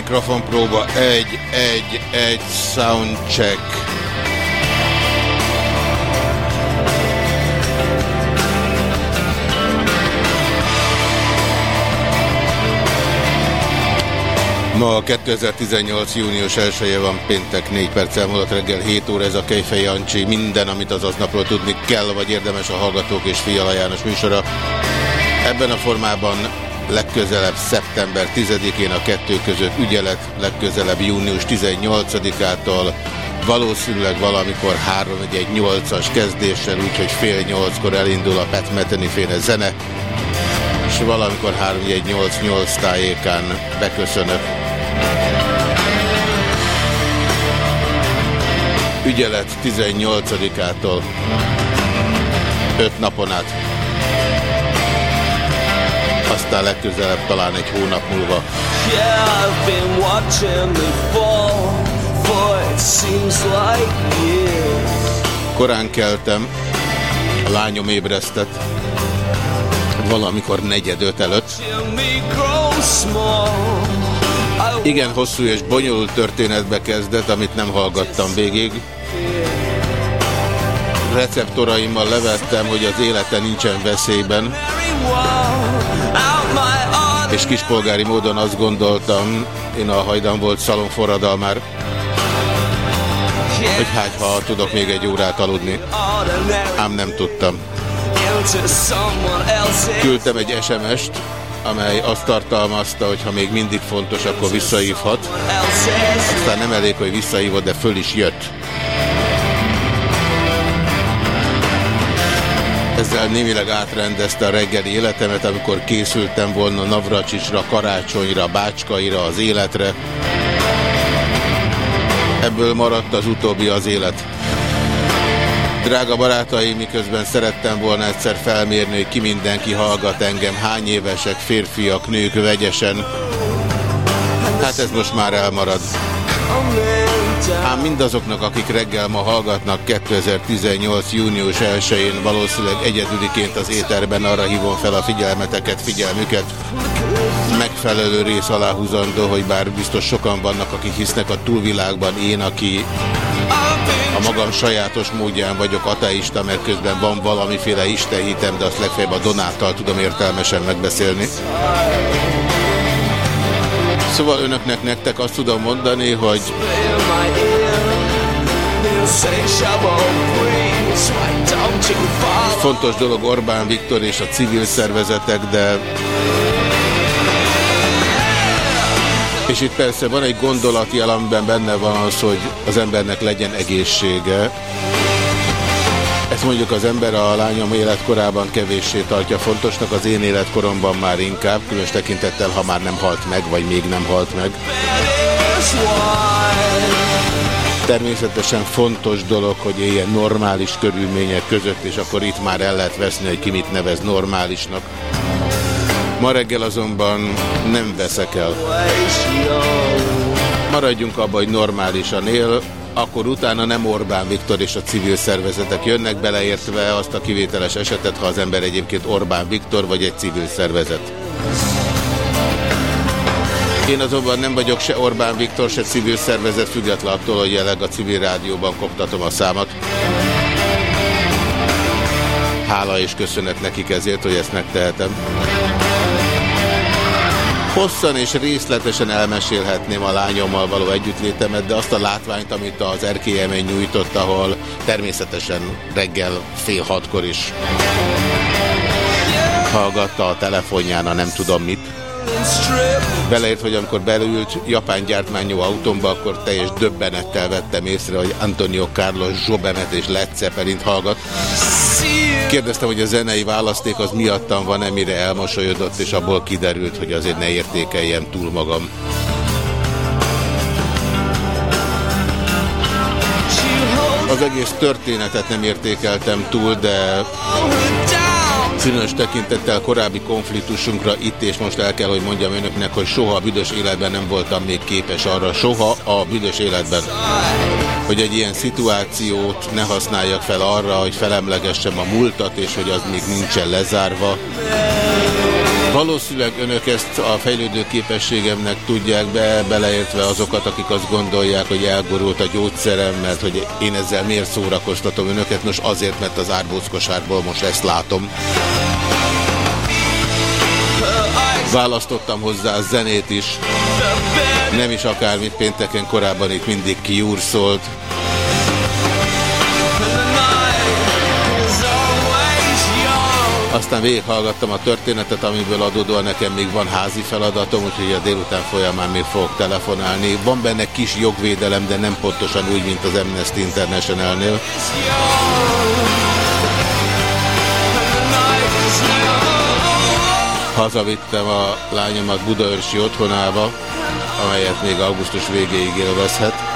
Mikrofon próba 1, 1, 1, soundcheck. Ma 2018. június 1 -e van péntek 4 perc elmúlott reggel 7 óra ez a Kejfej Jancsi. Minden, amit az aznapról tudni kell, vagy érdemes a Hallgatók és Fiala János műsora. Ebben a formában legközelebb szeptember 10-én a kettő között ügyelet, legközelebb június 18-ától, valószínűleg valamikor 3-1-8-as kezdéssel, úgyhogy fél nyolckor elindul a Pat Metheny féle zene, és valamikor 3-1-8-8 tájékán beköszönök. Ügyelet 18-ától 5 napon át aztán legközelebb talán egy hónap múlva. Korán keltem, a lányom ébresztett, valamikor negyed előtt. Igen hosszú és bonyolult történetbe kezdett, amit nem hallgattam végig. Receptoraimmal levettem, hogy az élete nincsen veszélyben és kispolgári módon azt gondoltam, én a hajdan volt szalonforradalmár, hogy hát, ha tudok még egy órát aludni. Ám nem tudtam. Küldtem egy SMS-t, amely azt tartalmazta, hogy ha még mindig fontos, akkor visszahívhat. Aztán nem elég, hogy visszahívott, de föl is jött. Ezzel némileg átrendezte a reggeli életemet, amikor készültem volna Navracsicsra, karácsonyra, bácskaira, az életre. Ebből maradt az utóbbi az élet. Drága barátaim, miközben szerettem volna egyszer felmérni, hogy ki mindenki hallgat engem, hány évesek, férfiak, nők vegyesen. Hát ez most már elmarad. Ám mindazoknak, akik reggel ma hallgatnak 2018. június 1-én valószínűleg egyedüliként az éterben arra hívom fel a figyelmeteket, figyelmüket. Megfelelő rész aláhúzandó, hogy bár biztos sokan vannak, akik hisznek a túlvilágban, én, aki a magam sajátos módján vagyok ateista, mert közben van valamiféle istenhitem, de azt legfeljebb a Donáttal tudom értelmesen megbeszélni. Szóval önöknek nektek azt tudom mondani, hogy fontos dolog Orbán Viktor és a civil szervezetek, de és itt persze van egy gondolati amiben benne van az, hogy az embernek legyen egészsége. Ezt mondjuk az ember a lányom életkorában kevéssé tartja fontosnak, az én életkoromban már inkább, különös tekintettel, ha már nem halt meg, vagy még nem halt meg. Természetesen fontos dolog, hogy ilyen normális körülmények között, és akkor itt már el lehet veszni, hogy ki mit nevez normálisnak. Ma reggel azonban nem veszek el. Maradjunk abban, hogy normálisan él, akkor utána nem Orbán Viktor és a civil szervezetek jönnek, beleértve azt a kivételes esetet, ha az ember egyébként Orbán Viktor vagy egy civil szervezet. Én azonban nem vagyok se Orbán Viktor, se civil szervezet, független attól, hogy jelenleg a civil rádióban koptatom a számat. Hála és köszönet nekik ezért, hogy ezt megtehetem. Hosszan és részletesen elmesélhetném a lányommal való együttlétemet, de azt a látványt, amit az erkélyemen nyújtott, ahol természetesen reggel fél hatkor is hallgatta a telefonján a nem tudom mit. Beleért, hogy amikor belült japán gyártmányú autómba, akkor teljes döbbenettel vettem észre, hogy Antonio Carlos Jobenet és Led Zeppelin hallgat. Kérdeztem, hogy a zenei választék az miattam van-e, mire elmosolyodott, és abból kiderült, hogy azért ne értékeljem túl magam. Az egész történetet nem értékeltem túl, de Különös tekintettel korábbi konfliktusunkra itt és most el kell, hogy mondjam önöknek, hogy soha a büdös életben nem voltam még képes arra, soha a büdös életben, hogy egy ilyen szituációt ne használjak fel arra, hogy felemlegessem a múltat, és hogy az még nincsen lezárva. Valószínűleg önök ezt a fejlődő képességemnek tudják be, beleértve azokat, akik azt gondolják, hogy elgorult a gyógyszerem, mert hogy én ezzel miért szórakoztatom önöket, most azért, mert az árbóckosárból most ezt látom. Választottam hozzá a zenét is, nem is akármit pénteken korábban itt mindig kiúr szólt. Aztán végighallgattam a történetet, amiből adódóan nekem még van házi feladatom, úgyhogy a délután folyamán még fogok telefonálni. Van benne kis jogvédelem, de nem pontosan úgy, mint az Amnesty International-nél. Hazavittem a lányomat Budaörsi otthonába, amelyet még augusztus végéig élvezhet.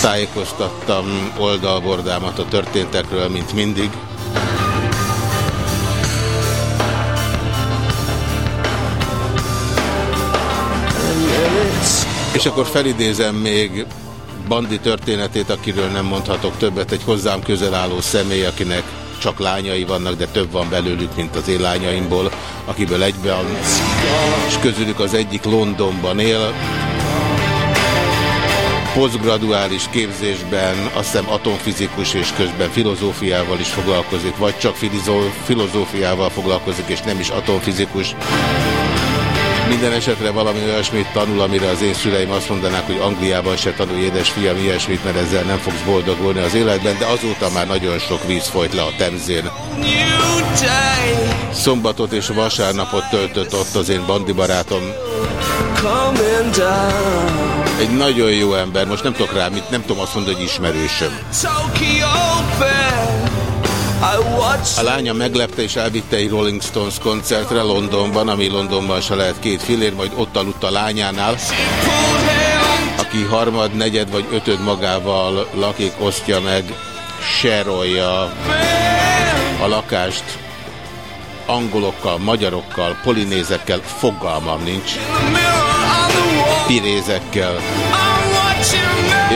Tájékoztattam oldalbordámat a történtekről, mint mindig. És akkor felidézem még Bandi történetét, akiről nem mondhatok többet, egy hozzám közel álló személy, akinek csak lányai vannak, de több van belőlük, mint az én lányaimból, akiből egyben, és közülük az egyik Londonban él, posztgraduális képzésben, azt hiszem atomfizikus és közben filozófiával is foglalkozik, vagy csak filozófiával foglalkozik, és nem is atomfizikus. Minden esetre valami olyasmit tanul, amire az én szüleim azt mondanák, hogy Angliában se tanulj édesfiam ilyesmit, mert ezzel nem fogsz boldogulni az életben, de azóta már nagyon sok víz folyt le a Temzén. Szombatot és vasárnapot töltött ott az én bandi barátom. Egy nagyon jó ember, most nem tudok rá, mit, nem tudom azt mondani, hogy ismerősöm. A lánya meglepte és elvitte egy Rolling Stones koncertre Londonban, ami Londonban se lehet két filér, majd ott aludt a lányánál, aki harmad, negyed vagy ötöd magával lakik, osztja meg, serolja a lakást angolokkal, magyarokkal, polinézekkel, fogalmam nincs, pirézekkel.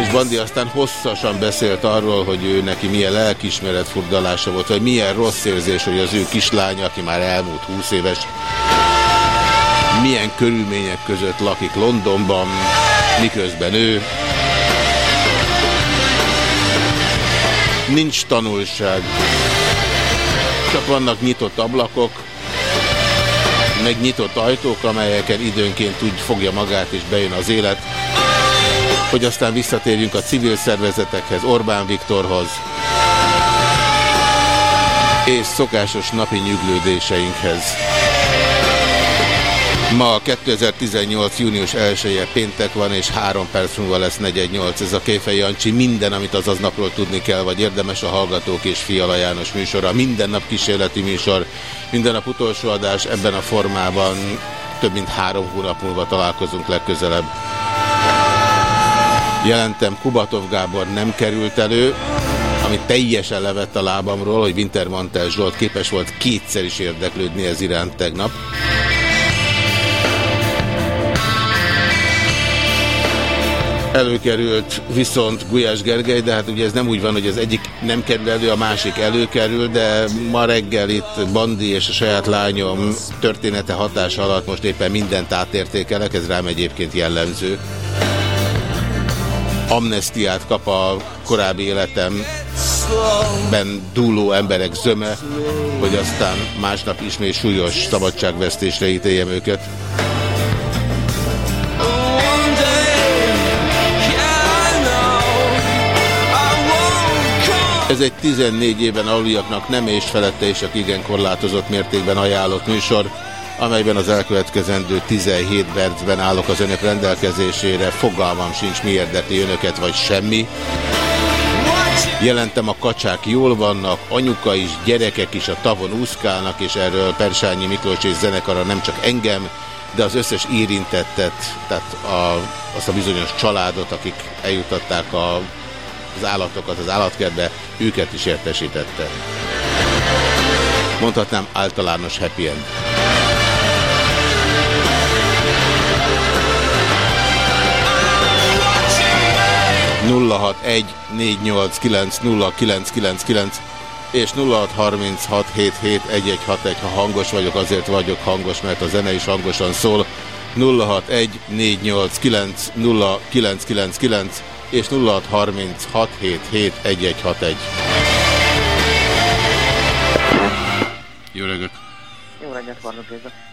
És Bandi aztán hosszasan beszélt arról, hogy ő neki milyen lelkismeret furdalása volt, vagy milyen rossz érzés, hogy az ő kislánya, aki már elmúlt 20 éves, milyen körülmények között lakik Londonban, miközben ő. Nincs tanulság. Csak vannak nyitott ablakok, meg nyitott ajtók, amelyeken időnként úgy fogja magát és bejön az élet hogy aztán visszatérjünk a civil szervezetekhez, Orbán Viktorhoz, és szokásos napi nyüglődéseinkhez. Ma 2018. június 1-e péntek van, és három perc múlva lesz 418. Ez a Kéfej Jancsi. Minden, amit az aznapról tudni kell, vagy érdemes a Hallgatók és Fiala János műsora. Minden nap kísérleti műsor, minden nap utolsó adás ebben a formában. Több mint három hónap múlva találkozunk legközelebb. Jelentem, Kubatov Gábor nem került elő, ami teljesen levett a lábamról, hogy Wintermantel Zsolt képes volt kétszer is érdeklődni ez iránt tegnap. Előkerült viszont Gulyás Gergely, de hát ugye ez nem úgy van, hogy az egyik nem kerül elő, a másik előkerül, de ma reggel itt Bandi és a saját lányom története hatása alatt most éppen mindent átértékelek, ez rám egyébként jellemző amnestiát kap a korábbi életemben dúló emberek zöme, hogy aztán másnap ismét súlyos szabadságvesztésre ítéljem őket. Ez egy 14 éven aluliaknak nem és felette és csak igen korlátozott mértékben ajánlott műsor, amelyben az elkövetkezendő 17 percben állok az önök rendelkezésére. Fogalmam sincs, mi érdekli önöket, vagy semmi. Jelentem a kacsák jól vannak, anyuka is, gyerekek is a tavon úszkálnak, és erről Persányi Miklós és zenekara nem csak engem, de az összes érintettet, tehát a, azt a bizonyos családot, akik eljutatták a az állatokat az állatkertbe, őket is értesítette. Mondhatnám általános happy end. és 0636771161, ha hangos vagyok, azért vagyok hangos, mert a zene is hangosan szól. 0614890999 és 0636771161. Jó reggelt! Jó reggelt, Varnok.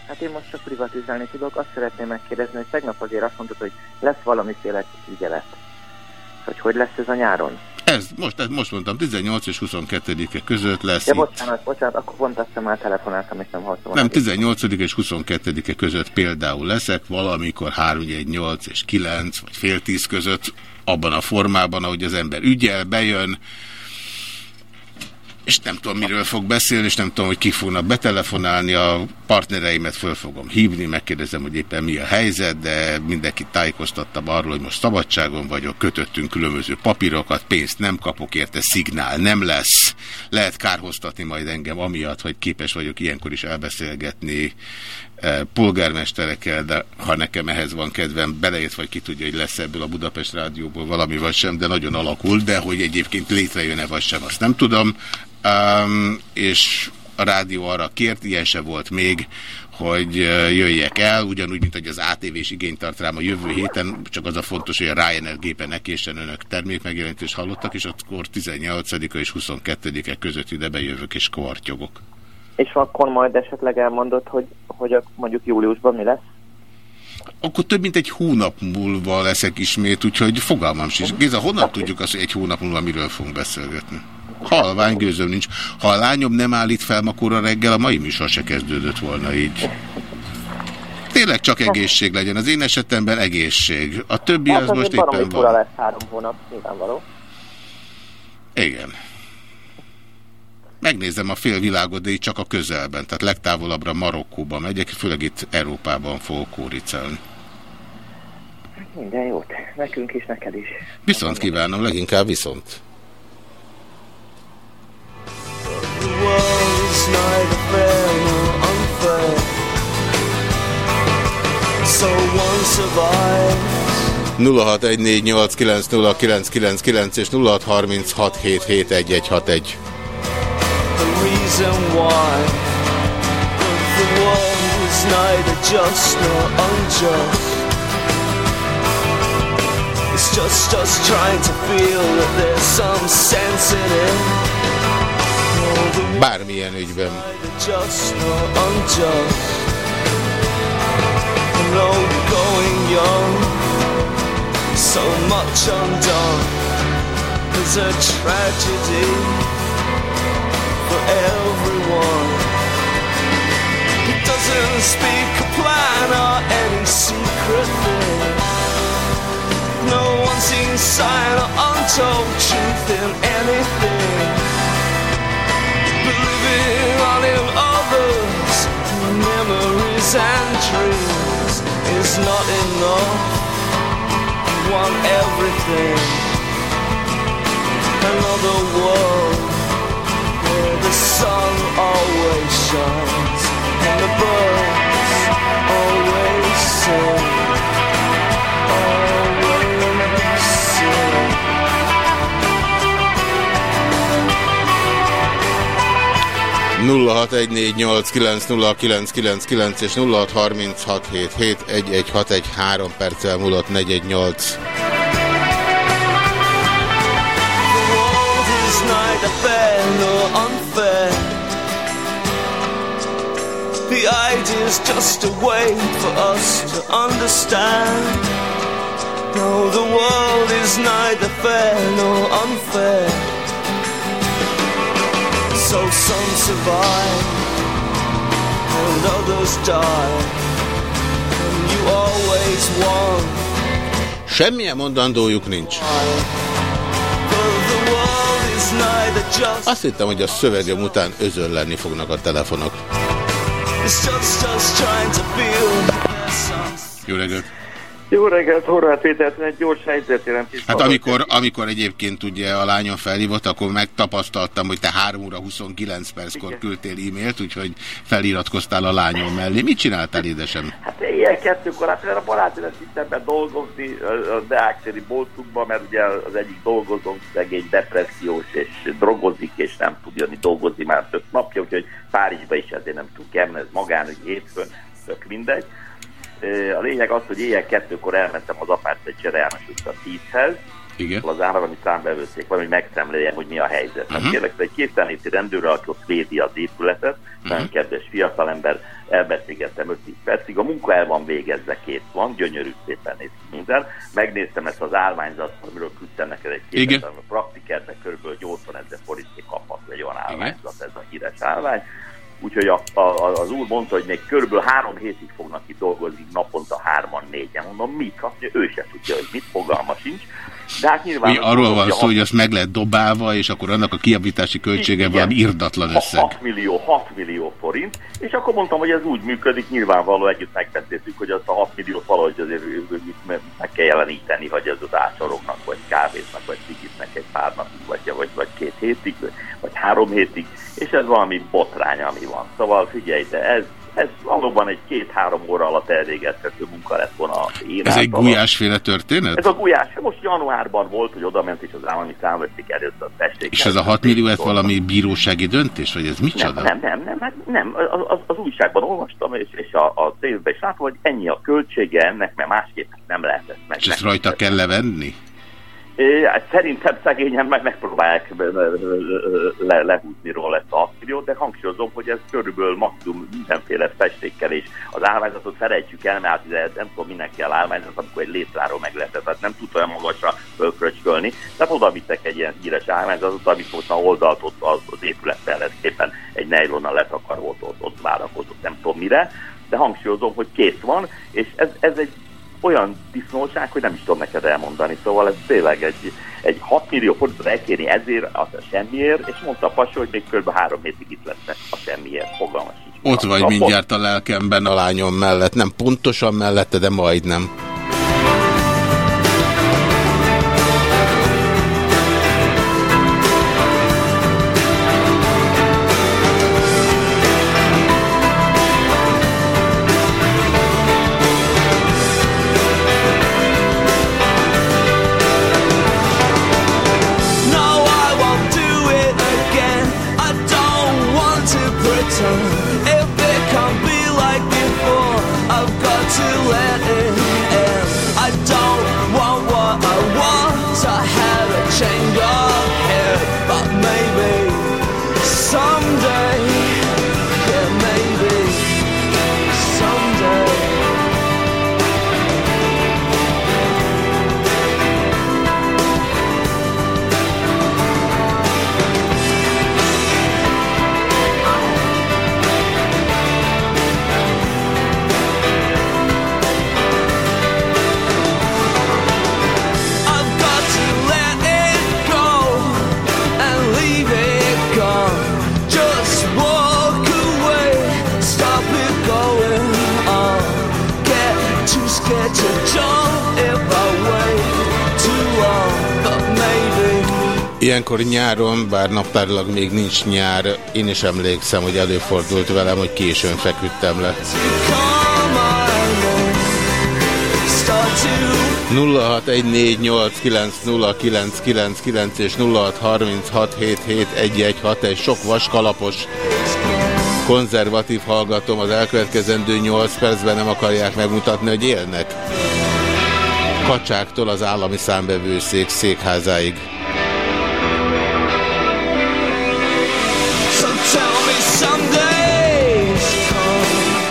Hát én most csak privatizálni tudok. Azt szeretném megkérdezni, hogy tegnap azért azt mondtad, hogy lesz valamiféle ügyelet. Hogy hogy lesz ez a nyáron? Ez, most, most mondtam, 18 és 22-e között lesz Ja, bocsánat, bocsánat, akkor pont azt már telefonáltam, és nem hallottam. Nem, 18 és 22-e között például leszek, valamikor 3, 8 és 9, vagy fél 10 között abban a formában, ahogy az ember ügyel, bejön, és nem tudom, miről fog beszélni, és nem tudom, hogy ki fognak betelefonálni, a partnereimet föl fogom hívni, megkérdezem, hogy éppen mi a helyzet, de mindenkit tájékoztattam arról, hogy most szabadságon vagyok, kötöttünk különböző papírokat, pénzt nem kapok érte, szignál nem lesz, lehet kárhoztatni majd engem amiatt, hogy képes vagyok ilyenkor is elbeszélgetni polgármesterekkel, de ha nekem ehhez van kedvem, beleért vagy ki tudja, hogy lesz ebből a Budapest Rádióból valami vagy sem, de nagyon alakul, de hogy egyébként létrejön-e vagy sem, azt nem tudom. Um, és a rádió arra kért, ilyen se volt még, hogy eh, jöjjek el, ugyanúgy, mint hogy az ATV-s igényt tart rám a jövő héten, csak az a fontos, hogy a Ryanair gépen nekésen önök termékmegjelentést hallottak, és akkor 18-a és 22-e között ide bejövök és kvartyogok. És akkor majd esetleg elmondott, hogy, hogy mondjuk júliusban mi lesz? Akkor több mint egy hónap múlva leszek ismét, úgyhogy fogalmam sincs. Géza, honnan tudjuk azt, hogy egy hónap múlva miről fogunk beszélgetni? Halvány gőzöm nincs. Ha a lányom nem állít fel makóra reggel, a mai műsor se kezdődött volna így. Tényleg csak egészség legyen. Az én esetemben egészség. A többi hát az most éppen van. lesz három hónap, nyilvánvaló. Igen. Megnézem a félvilágot, de itt csak a közelben, tehát legtávolabbra Marokkóba megyek, főleg itt Európában fogok kóricelni. Minden jót, nekünk is, neked is. Viszont kívánom, leginkább viszont. So one survives 0614890999 és 0636771161 the reason why. The world is neither just nor unjust It's just us trying to feel that there's some sense in it. Bármilyen ügyben. Just nor unjust. No going young So much undone. There's a tragedy for everyone. He doesn't speak a plan or any secret thing. No one sees sign or untold truth in anything. Believing on in others, memories and dreams is not enough. You want everything. Another world the sun always shines and the birds always sing. Always sing. nulla hat egy négy nyolc kilenc nulla kilenc kilenc kilenc és nulla hat harminc hat hét hét egy egy hat egy három perccel múlott negy egy nyolc. Neither fair nor unfair. The idea's just a way for us to understand. No, the world is neither fair nor unfair. So some survive and others die. And you always won. Semmilyen mondandójuk nincs. Azt hittem, hogy a szövegem után özönlenni fognak a telefonok. Jó reggelt! Jó reggelt, Horváth Péter, egy gyors helyzetjelentés. Hát amikor, amikor egyébként ugye a lányom felhívott, akkor megtapasztaltam, hogy te 3 óra 29 perckor küldtél e-mailt, úgyhogy feliratkoztál a lányom mellé. Mit csináltál, édesem? Hát ilyen kettőkor, hát a barátilag hittem dolgozni a Deáktéri boltunkban, mert ugye az egyik dolgozónk szegény depressziós és drogozik, és nem tud jönni dolgozni már több napja, úgyhogy Párizsba is ezért nem tud kemni, ez magánügy hétfőn, tök mindegy. A lényeg az, hogy éjjel kettőkor elmentem az Apárt Csere János utca 10-hez, Igen. az állami számbevőszék van, hogy megszemléljem, hogy mi a helyzet. Uh-huh. Hát kérlek, egy kétszernéti rendőrre, aki ott védi az épületet, uh-huh. nagyon kedves fiatalember, elbeszélgettem 5 percig, a munka el van végezve, kész van, gyönyörű szépen néz ki minden. Megnéztem ezt az állványzat, amiről küldtem neked egy képet, a praktikernek kb. 80 ezer forintért kaphat egy olyan állványzat, ez a híres állvány. Úgyhogy a, a, az úr mondta, hogy még körülbelül három hétig fognak itt dolgozni, naponta hárman, négyen. Mondom, mit? Mondja, ő se tudja, hogy mit, fogalma sincs. De hát nyilván... Hogy arról van szó, hogy azt meg lehet dobálva, és akkor annak a kiavítási költsége Igen. valami irdatlan összeg. 6 millió, 6 millió forint, és akkor mondtam, hogy ez úgy működik, nyilvánvaló együtt megbeszéltük, hogy azt a 6 milliót valahogy azért meg kell jeleníteni, hogy az az ácsorognak, vagy kávéznak, vagy cigitnek egy pár napig, vagy, vagy, vagy két hétig, vagy három hétig, és ez valami botrány, ami van. Szóval figyelj, de ez, ez valóban egy két-három óra alatt elvégezhető munka lett volna én Ez egy gulyásféle történet? Ez a gulyás, most januárban volt, hogy oda ment, és az állami számveszik előtt a testék. És ez a 6 millió, ez valami bírósági döntés, vagy ez micsoda? Nem, nem, nem, nem, nem. Az, az, az újságban olvastam, és, és a, a tévében is látom, hogy ennyi a költsége ennek, mert másképp nem lehet ezt meg. És ezt rajta kell levenni? Hát szerintem szegényen meg megpróbálják le, le, lehúzni róla ezt a 6 milliót, de hangsúlyozom, hogy ez körülbelül maximum mindenféle festékkel, és az állványzatot felejtsük el, mert hát nem tudom, minek kell állványzat, amikor egy létráról meg lehetett, tehát nem tudta olyan magasra fölkröcskölni. Tehát oda vittek egy ilyen híres állványzatot, amit most a oldalt ott az, az épület fellettképpen egy nejlonnal letakarva ott, ott, ott várakozott, nem tudom mire, de hangsúlyozom, hogy kész van, és ez, ez egy olyan disznóság, hogy nem is tudom neked elmondani. Szóval ez tényleg egy, egy 6 millió forintot elkérni ezért, az a semmiért, és mondta a pasi, hogy még kb. három hétig itt lesznek a semmiért, fogalmas. Ott vagy mindjárt a lelkemben a lányom mellett. Nem pontosan mellette, de majdnem. Ilyenkor nyáron, bár naptárilag még nincs nyár, én is emlékszem, hogy előfordult velem, hogy későn feküdtem le. Come on, start to 0614890999 és 0636771161 egy sok vaskalapos konzervatív hallgatom az elkövetkezendő 8 percben nem akarják megmutatni, hogy élnek. Kacsáktól az állami számbevőszék székházáig.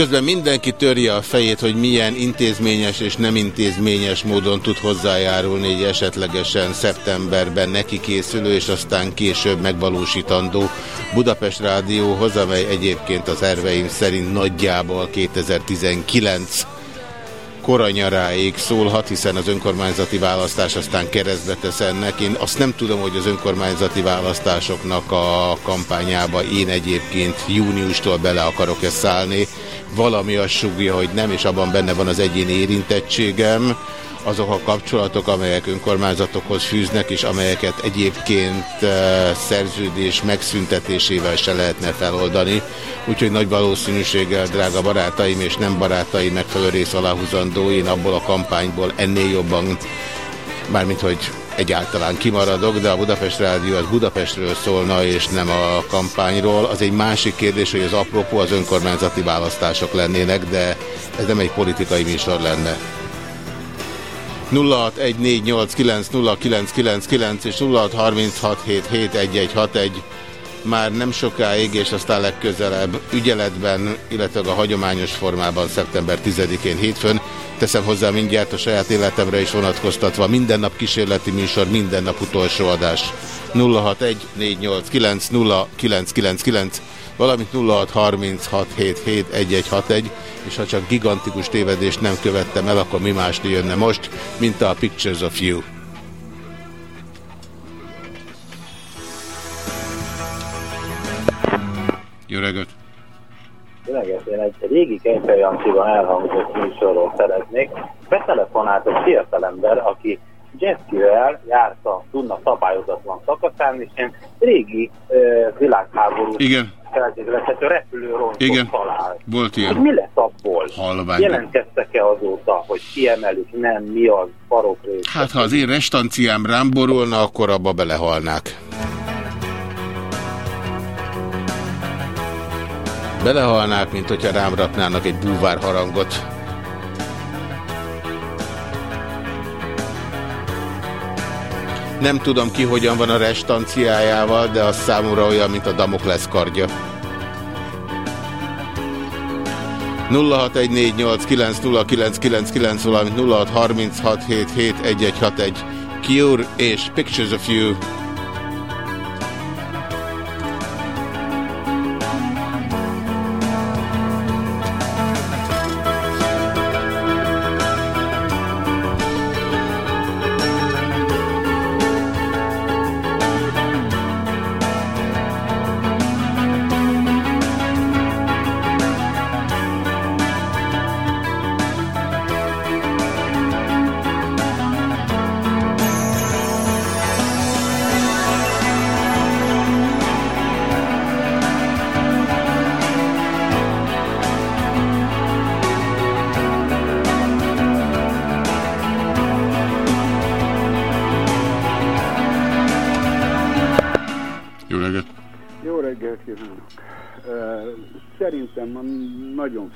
Közben mindenki törje a fejét, hogy milyen intézményes és nem intézményes módon tud hozzájárulni egy esetlegesen szeptemberben neki készülő és aztán később megvalósítandó Budapest Rádióhoz, amely egyébként az erveim szerint nagyjából 2019 koranyaráig szólhat, hiszen az önkormányzati választás aztán keresztbe tesz ennek. Én azt nem tudom, hogy az önkormányzati választásoknak a kampányába én egyébként júniustól bele akarok-e szállni. Valami azt sugja, hogy nem, és abban benne van az egyéni érintettségem. Azok a kapcsolatok, amelyek önkormányzatokhoz fűznek, és amelyeket egyébként eh, szerződés megszüntetésével se lehetne feloldani. Úgyhogy nagy valószínűséggel, drága barátaim és nem barátaim megfelelő rész aláhúzandó, én abból a kampányból ennél jobban, mármint hogy egyáltalán kimaradok, de a Budapest Rádió az Budapestről szólna, és nem a kampányról. Az egy másik kérdés, hogy az apropó az önkormányzati választások lennének, de ez nem egy politikai műsor lenne. 0614890999 és 0636771161 már nem sokáig, és aztán legközelebb ügyeletben, illetve a hagyományos formában szeptember 10-én hétfőn. Teszem hozzá mindjárt a saját életemre is vonatkoztatva. Minden nap kísérleti műsor, minden nap utolsó adás. 061-489-0999, valamint 0636771161, és ha csak gigantikus tévedést nem követtem el, akkor mi más jönne most, mint a Pictures of You. Jó reggelt! Tényleg, én egy régi Kejfej elhangzott műsorról szeretnék. Betelefonált egy fiatal ember, aki jetskivel járt a Duna szabályozatlan szakaszán, és én régi uh, világháború Igen. feltételezhető repülőrontot Igen. talált. Volt Hogy ilyen. mi lesz abból? Halvány. Jelentkeztek-e azóta, hogy kiemelik, nem, mi az, barokrész? Hát, ha az én restanciám rám borulna, akkor abba belehalnák. Belehalnák, mint hogyha rám raknának egy búvár harangot. Nem tudom ki hogyan van a restanciájával, de az számomra olyan, mint a Damoklesz kardja. 0614890999, valamint 0636771161. Cure és Pictures of You.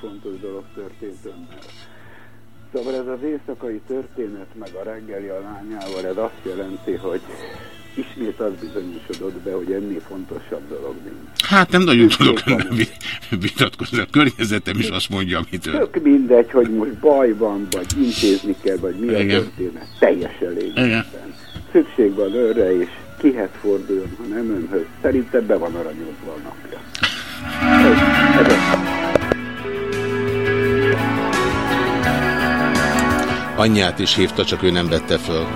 Fontos dolog történt önnel. Szóval ez az éjszakai történet, meg a reggeli a lányával, ez azt jelenti, hogy ismét az bizonyosodott be, hogy ennél fontosabb dolog nincs. Hát nem nagyon tudok önnel vi- vitatkozni. A környezetem is azt mondja, amit ön. Tök mindegy, hogy most baj van, vagy intézni kell, vagy mi a Igen. történet. Teljesen lényegtelen. Igen. Szükség van önre, és kihez forduljon, ha nem önhöz. Szerintem be van aranyozva a napja. Ez, ez a... Anyját is hívta, csak ő nem vette föl.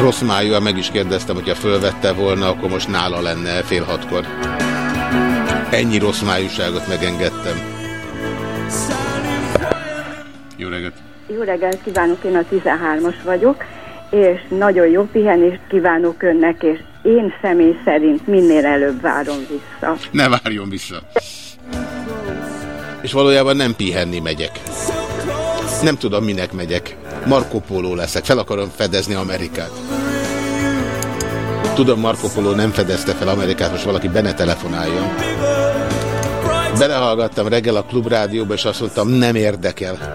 Rossz májúan meg is kérdeztem, hogyha fölvette volna, akkor most nála lenne fél hatkor. Ennyi rossz májúságot megengedtem. Jó reggelt kívánok, én a 13-as vagyok, és nagyon jó pihenést kívánok önnek, és én személy szerint minél előbb várom vissza. Ne várjon vissza. És valójában nem pihenni megyek. Nem tudom, minek megyek. Marco Polo leszek. Fel akarom fedezni Amerikát. Tudom, Marco Polo nem fedezte fel Amerikát, most valaki benne telefonáljon. Belehallgattam reggel a klubrádióba, és azt mondtam, nem érdekel.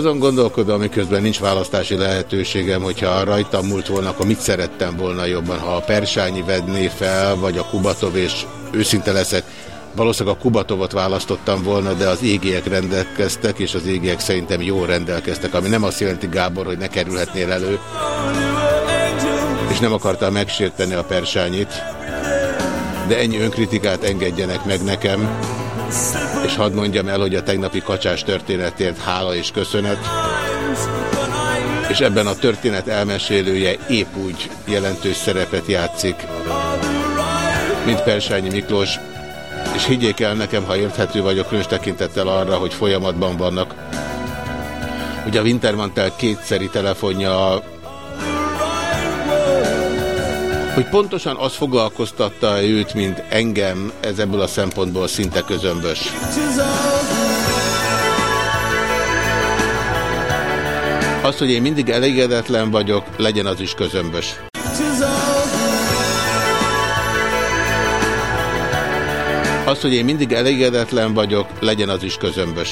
Azon gondolkodom, miközben nincs választási lehetőségem, hogyha rajtam múlt volna, akkor mit szerettem volna jobban, ha a Persányi vedné fel, vagy a Kubatov, és őszinte leszek, valószínűleg a Kubatovot választottam volna, de az égiek rendelkeztek, és az égiek szerintem jól rendelkeztek, ami nem azt jelenti, Gábor, hogy ne kerülhetnél elő, és nem akartam megsérteni a Persányit, de ennyi önkritikát engedjenek meg nekem, és hadd mondjam el, hogy a tegnapi kacsás történetért hála és köszönet, és ebben a történet elmesélője épp úgy jelentős szerepet játszik, mint Persányi Miklós, és higgyék el nekem, ha érthető vagyok, különös tekintettel arra, hogy folyamatban vannak. Ugye a Wintermantel kétszeri telefonja hogy pontosan az foglalkoztatta őt, mint engem, ez ebből a szempontból szinte közömbös. Az, hogy én mindig elégedetlen vagyok, legyen az is közömbös. Az, hogy én mindig elégedetlen vagyok, legyen az is közömbös.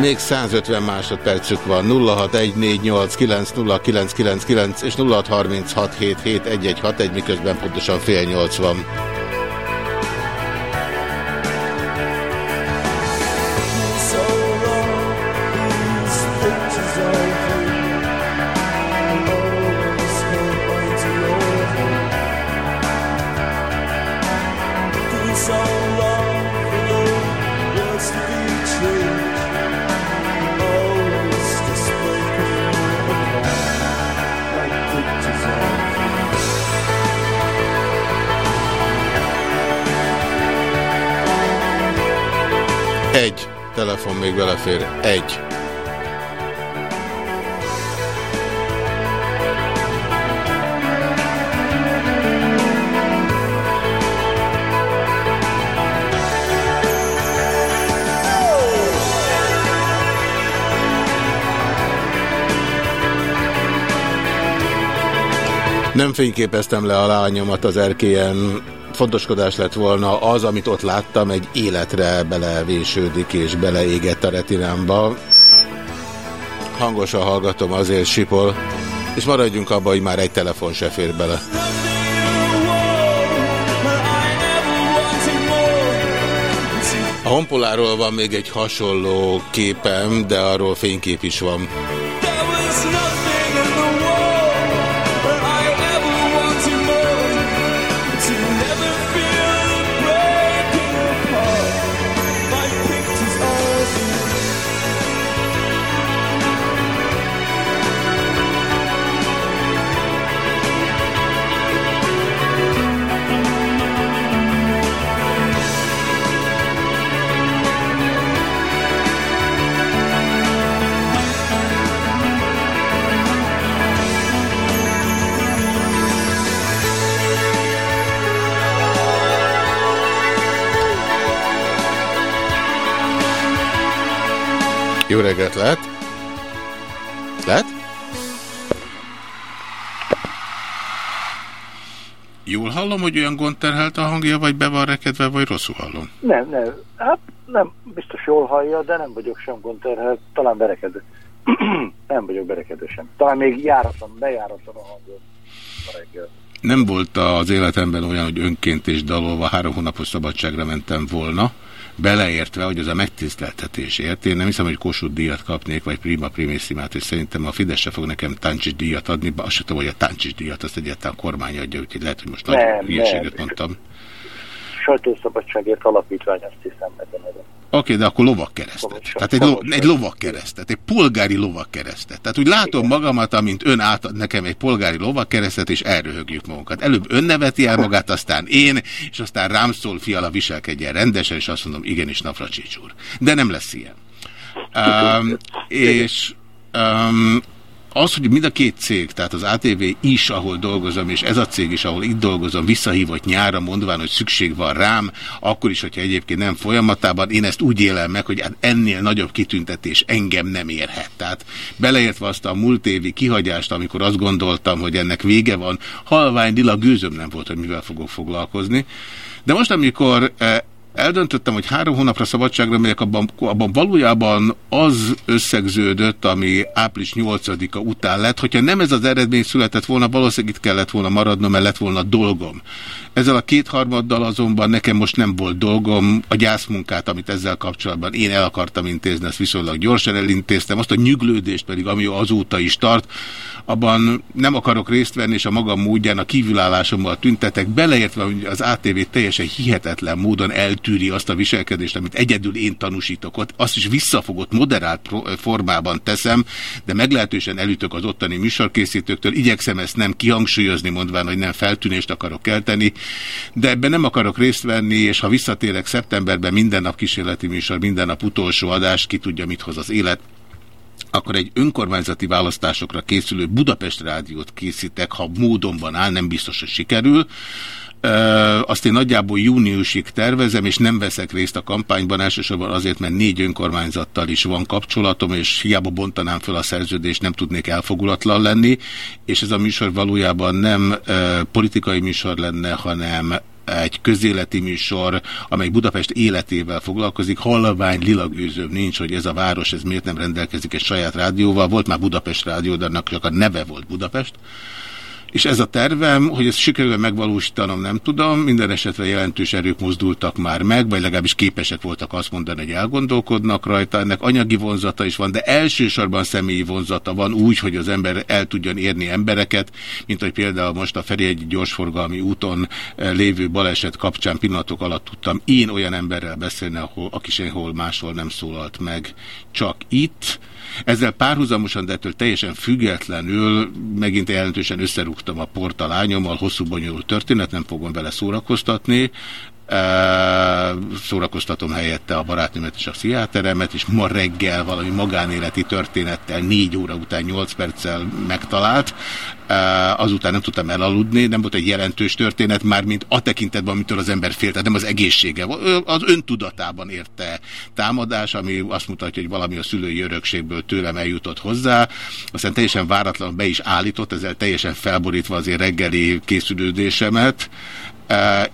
Még 150 másodpercük van. 0614890999 és 0636771161, miközben pontosan fél nyolc van. 1. Nem fényképeztem le a lányomat az erkélyen, Fontoskodás lett volna az, amit ott láttam, egy életre belevésődik és beleégett a retinámba. Hangosan hallgatom, azért sipol. És maradjunk abban, hogy már egy telefon se fér bele. A honpoláról van még egy hasonló képem, de arról fénykép is van. Jó reggelt, lehet? Lehet? Jól hallom, hogy olyan gond terhelt a hangja, vagy be van rekedve, vagy rosszul hallom? Nem, nem. Hát nem, biztos jól hallja, de nem vagyok sem gondterhelt, talán berekedő. nem vagyok berekedő sem. Talán még járatlan, bejáratlan a hangom a reggel. Nem volt az életemben olyan, hogy önként és dalolva három hónapos szabadságra mentem volna, beleértve, hogy az a megtiszteltetésért. Én nem hiszem, hogy Kossuth díjat kapnék, vagy Prima Primissimát, és szerintem a Fidesz se fog nekem táncsis díjat adni, azt sem tudom, hogy a táncsis díjat azt egyáltalán a kormány adja, úgyhogy lehet, hogy most nagy hülyeséget mondtam. Sajtószabadságért alapítvány, azt hiszem, meg Oké, de akkor lovakkeresztet. Tehát egy, lo, egy lovakkeresztet, egy polgári lovakkeresztet. Tehát úgy látom magamat, amint ön átad nekem egy polgári lovakkeresztet, és elröhögjük magunkat. Előbb ön neveti el magát, aztán én, és aztán rám szól, fiala, viselkedjen rendesen, és azt mondom, igenis, Navracsics úr. De nem lesz ilyen. Um, és um, az, hogy mind a két cég, tehát az ATV is, ahol dolgozom, és ez a cég is, ahol itt dolgozom, visszahívott nyára, mondván, hogy szükség van rám, akkor is, hogyha egyébként nem folyamatában, én ezt úgy élem meg, hogy hát ennél nagyobb kitüntetés engem nem érhet. Tehát beleértve azt a múlt évi kihagyást, amikor azt gondoltam, hogy ennek vége van, halvány lila gőzöm nem volt, hogy mivel fogok foglalkozni. De most, amikor eh, eldöntöttem, hogy három hónapra szabadságra megyek, abban, abban valójában az összegződött, ami április 8-a után lett, hogyha nem ez az eredmény született volna, valószínűleg itt kellett volna maradnom, mert lett volna dolgom. Ezzel a kétharmaddal azonban nekem most nem volt dolgom, a gyászmunkát, amit ezzel kapcsolatban én el akartam intézni, ezt viszonylag gyorsan elintéztem, azt a nyüglődést pedig, ami azóta is tart, abban nem akarok részt venni, és a magam módján a kívülállásommal tüntetek, beleértve, hogy az ATV teljesen hihetetlen módon eltűri azt a viselkedést, amit egyedül én tanúsítok ott, azt is visszafogott, moderált formában teszem, de meglehetősen elütök az ottani műsorkészítőktől, igyekszem ezt nem kihangsúlyozni, mondván, hogy nem feltűnést akarok kelteni, de ebben nem akarok részt venni, és ha visszatérek szeptemberben minden nap kísérleti műsor, minden nap utolsó adás, ki tudja, mit hoz az élet, akkor egy önkormányzati választásokra készülő Budapest rádiót készítek, ha módonban áll, nem biztos, hogy sikerül. Azt én nagyjából júniusig tervezem, és nem veszek részt a kampányban, elsősorban azért, mert négy önkormányzattal is van kapcsolatom, és hiába bontanám fel a szerződést, nem tudnék elfogulatlan lenni, és ez a műsor valójában nem politikai műsor lenne, hanem egy közéleti műsor, amely Budapest életével foglalkozik, halvány lilagőzőm nincs, hogy ez a város, ez miért nem rendelkezik egy saját rádióval. Volt már Budapest rádió, de annak csak a neve volt Budapest. És ez a tervem, hogy ezt sikerül megvalósítanom, nem tudom. Minden esetre jelentős erők mozdultak már meg, vagy legalábbis képesek voltak azt mondani, hogy elgondolkodnak rajta. Ennek anyagi vonzata is van, de elsősorban személyi vonzata van úgy, hogy az ember el tudjon érni embereket, mint hogy például most a egy gyorsforgalmi úton eh, lévő baleset kapcsán pillanatok alatt tudtam én olyan emberrel beszélni, ahol, aki sehol máshol nem szólalt meg, csak itt ezzel párhuzamosan, de ettől teljesen függetlenül megint jelentősen összerúgtam a portalányommal, hosszú bonyolult történet, nem fogom vele szórakoztatni szórakoztatom helyette a barátnőmet és a pszichiáteremet, és ma reggel valami magánéleti történettel négy óra után nyolc perccel megtalált. Azután nem tudtam elaludni, nem volt egy jelentős történet, már mint a tekintetben, amitől az ember félt, tehát nem az egészsége. Az öntudatában érte támadás, ami azt mutatja, hogy valami a szülői örökségből tőlem eljutott hozzá. Aztán teljesen váratlan be is állított, ezzel teljesen felborítva az én reggeli készülődésemet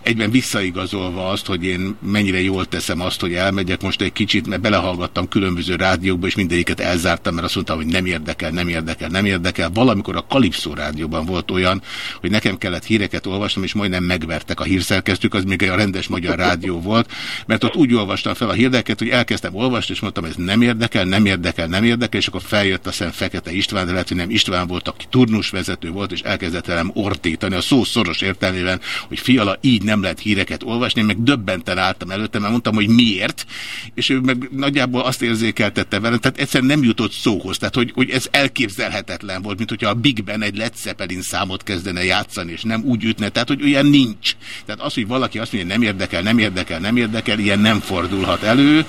egyben visszaigazolva azt, hogy én mennyire jól teszem azt, hogy elmegyek most egy kicsit, mert belehallgattam különböző rádiókba, és mindegyiket elzártam, mert azt mondtam, hogy nem érdekel, nem érdekel, nem érdekel. Valamikor a Kalipszó rádióban volt olyan, hogy nekem kellett híreket olvasnom, és majdnem megvertek a hírszerkesztők, az még a rendes magyar rádió volt, mert ott úgy olvastam fel a híreket, hogy elkezdtem olvasni, és mondtam, ez nem érdekel, nem érdekel, nem érdekel, és akkor feljött a szem Fekete István, de lehet, hogy nem István volt, aki turnusvezető volt, és elkezdett velem ortítani a szó szoros értelmében, hogy fiala Fiala, így nem lehet híreket olvasni, meg döbbenten álltam előtte, mert mondtam, hogy miért, és ő meg nagyjából azt érzékeltette velem, tehát egyszerűen nem jutott szóhoz, tehát hogy, hogy ez elképzelhetetlen volt, mint hogyha a Big Ben egy Led Zeppelin számot kezdene játszani, és nem úgy ütne, tehát hogy olyan nincs. Tehát az, hogy valaki azt mondja, nem érdekel, nem érdekel, nem érdekel, ilyen nem fordulhat elő,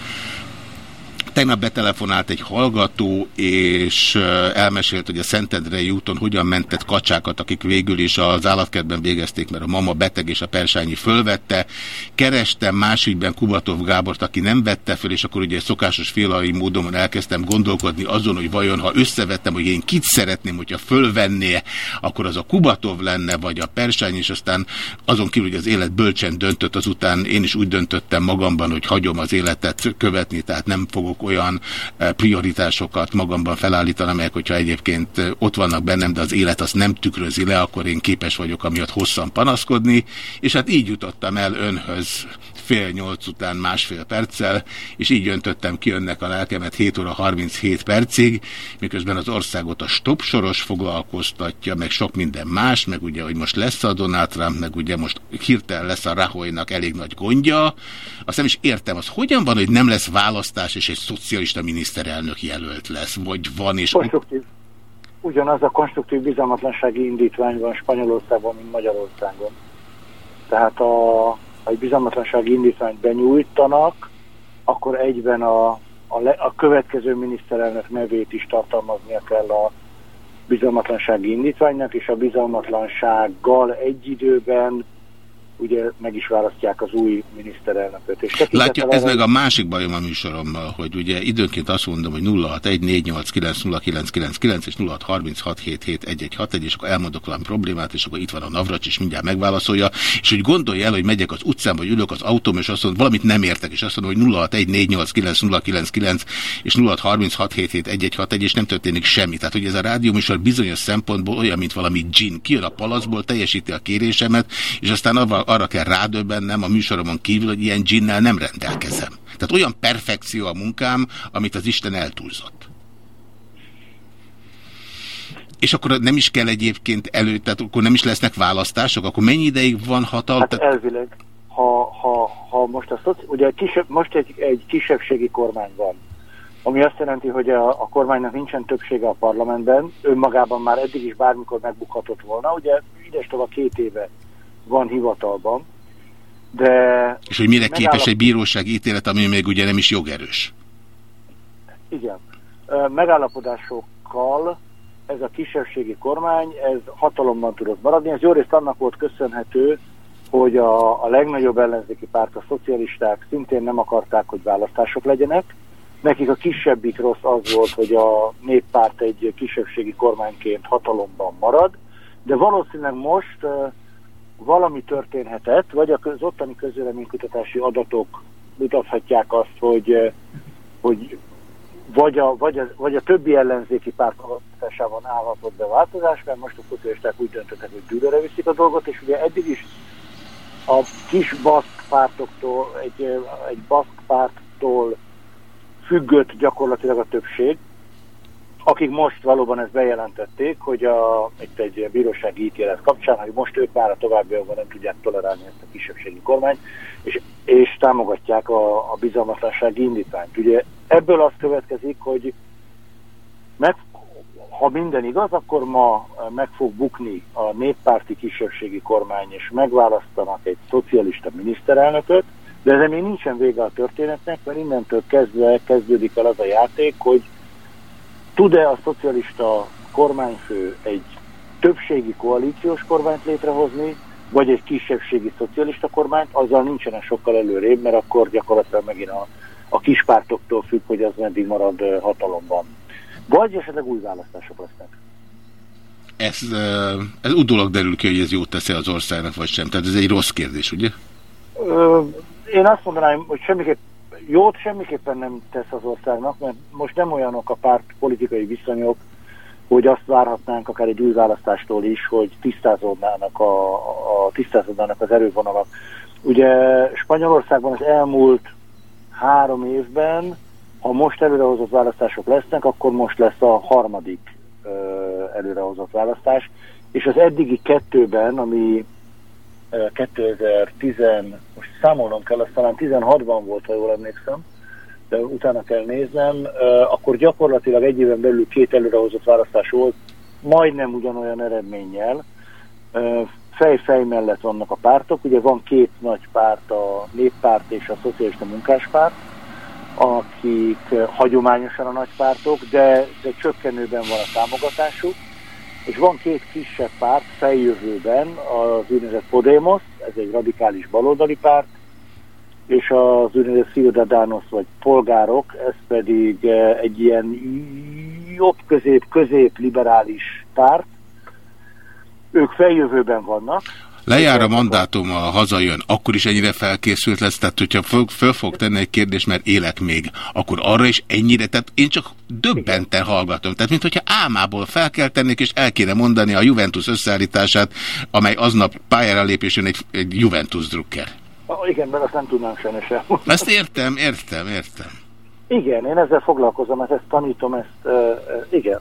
tegnap betelefonált egy hallgató, és elmesélt, hogy a Szentendrei úton hogyan mentett kacsákat, akik végül is az állatkertben végezték, mert a mama beteg és a persányi fölvette. Kerestem más ügyben Kubatov Gábort, aki nem vette föl, és akkor ugye szokásos félai módon elkezdtem gondolkodni azon, hogy vajon ha összevettem, hogy én kit szeretném, hogyha fölvenné, akkor az a Kubatov lenne, vagy a persány, és aztán azon kívül, hogy az élet bölcsen döntött, azután én is úgy döntöttem magamban, hogy hagyom az életet követni, tehát nem fogok olyan eh, prioritásokat magamban felállítani, amelyek, hogyha egyébként eh, ott vannak bennem, de az élet azt nem tükrözi le, akkor én képes vagyok amiatt hosszan panaszkodni, és hát így jutottam el önhöz fél nyolc után másfél perccel, és így öntöttem ki önnek a lelkemet 7 óra 37 percig, miközben az országot a stop soros foglalkoztatja, meg sok minden más, meg ugye, hogy most lesz a Donald Trump, meg ugye most hirtelen lesz a Rahoynak elég nagy gondja. Azt nem is értem, az hogyan van, hogy nem lesz választás, és egy szocialista miniszterelnök jelölt lesz, vagy van, és... Konstruktív. Ugyanaz a konstruktív bizalmatlansági indítvány van Spanyolországban, mint Magyarországon. Tehát a egy bizalmatlansági indítványt benyújtanak, akkor egyben a, a, le, a következő miniszterelnök nevét is tartalmaznia kell a bizalmatlansági indítványnak, és a bizalmatlansággal egy időben ugye meg is választják az új miniszterelnököt. És Látja, ez meg a másik bajom a műsorommal, hogy ugye időnként azt mondom, hogy 0614890999 és 0636771161, és akkor elmondok valami problémát, és akkor itt van a Navracs, és mindjárt megválaszolja, és hogy gondolja el, hogy megyek az utcán, vagy ülök az autóm, és azt mondom, valamit nem értek, és azt mondom, hogy 0614890999 és 0636771161, és nem történik semmi. Tehát, hogy ez a rádióműsor bizonyos szempontból olyan, mint valami gin. Kijön a palaszból, teljesíti a kérésemet, és aztán avval arra kell rádöbbennem a műsoromon kívül, hogy ilyen ginnel nem rendelkezem. Tehát olyan perfekció a munkám, amit az Isten eltúlzott. És akkor nem is kell egyébként elő, tehát akkor nem is lesznek választások, akkor mennyi ideig van hatalma? Hát elvileg, ha, ha, ha most, a szoci... ugye kisebb, most egy, egy kisebbségi kormány van, ami azt jelenti, hogy a, a kormánynak nincsen többsége a parlamentben, önmagában már eddig is bármikor megbukhatott volna, ugye ides tovább két éve van hivatalban, de... És hogy mire megállap... képes egy bíróság ítélet, ami még ugye nem is jogerős? Igen. Megállapodásokkal ez a kisebbségi kormány, ez hatalomban tudott maradni. Ez jó részt annak volt köszönhető, hogy a, a legnagyobb ellenzéki párt, a szocialisták szintén nem akarták, hogy választások legyenek. Nekik a kisebbik rossz az volt, hogy a néppárt egy kisebbségi kormányként hatalomban marad, de valószínűleg most valami történhetett, vagy az ottani közvéleménykutatási adatok mutathatják azt, hogy, hogy vagy a, vagy, a, vagy a többi ellenzéki párt alapításában állhatott be változás, mert most a szocialisták úgy döntöttek, hogy dűlőre viszik a dolgot, és ugye eddig is a kis baszk pártoktól, egy, egy baszk párttól függött gyakorlatilag a többség, akik most valóban ezt bejelentették, hogy a, itt egy bírósági ítélet kapcsán, hogy most ők már a továbbiakban nem tudják tolerálni ezt a kisebbségi kormányt, és, és támogatják a, a bizalmatlansági indítványt. Ugye ebből az következik, hogy meg, ha minden igaz, akkor ma meg fog bukni a néppárti kisebbségi kormány, és megválasztanak egy szocialista miniszterelnököt, de ez még nincsen vége a történetnek, mert innentől kezdve kezdődik el az a játék, hogy Tud-e a szocialista kormányfő egy többségi koalíciós kormányt létrehozni, vagy egy kisebbségi szocialista kormányt, azzal nincsenek sokkal előrébb, mert akkor gyakorlatilag megint a, a kispártoktól függ, hogy az meddig marad hatalomban. Vagy esetleg új választások lesznek. Ez, ez utólag derül ki, hogy ez jót teszi az országnak, vagy sem. Tehát ez egy rossz kérdés, ugye? Én azt mondanám, hogy semmiképp jót semmiképpen nem tesz az országnak, mert most nem olyanok a párt politikai viszonyok, hogy azt várhatnánk akár egy új választástól is, hogy tisztázódnának, a, a, tisztázódnának az erővonalak. Ugye Spanyolországban az elmúlt három évben, ha most előrehozott választások lesznek, akkor most lesz a harmadik ö, előrehozott választás, és az eddigi kettőben, ami 2010, most számolnom kell, azt talán 16-ban volt, ha jól emlékszem, de utána kell néznem, akkor gyakorlatilag egy éven belül két előrehozott választás volt, majdnem ugyanolyan eredménnyel. Fej-fej mellett vannak a pártok, ugye van két nagy párt, a néppárt és a szocialista munkáspárt. akik hagyományosan a nagypártok, de, de csökkenőben van a támogatásuk, és van két kisebb párt feljövőben, az úgynevezett Podemos, ez egy radikális baloldali párt, és az úgynevezett Ciudadanos, vagy polgárok, ez pedig eh, egy ilyen jobb-közép, közép-liberális párt. Ők feljövőben vannak, Lejár a mandátum, a hazajön, akkor is ennyire felkészült lesz, tehát hogyha föl, föl fog tenni egy kérdés, mert élek még, akkor arra is ennyire, tehát én csak döbbenten hallgatom. Tehát, mint hogyha álmából fel kell tennék, és el kéne mondani a Juventus összeállítását, amely aznap pályára lépésén egy, egy Juventus drukker. Igen, mert azt nem tudnám sem Ezt értem, értem, értem. Igen, én ezzel foglalkozom, ezt, ezt tanítom, ezt, uh, igen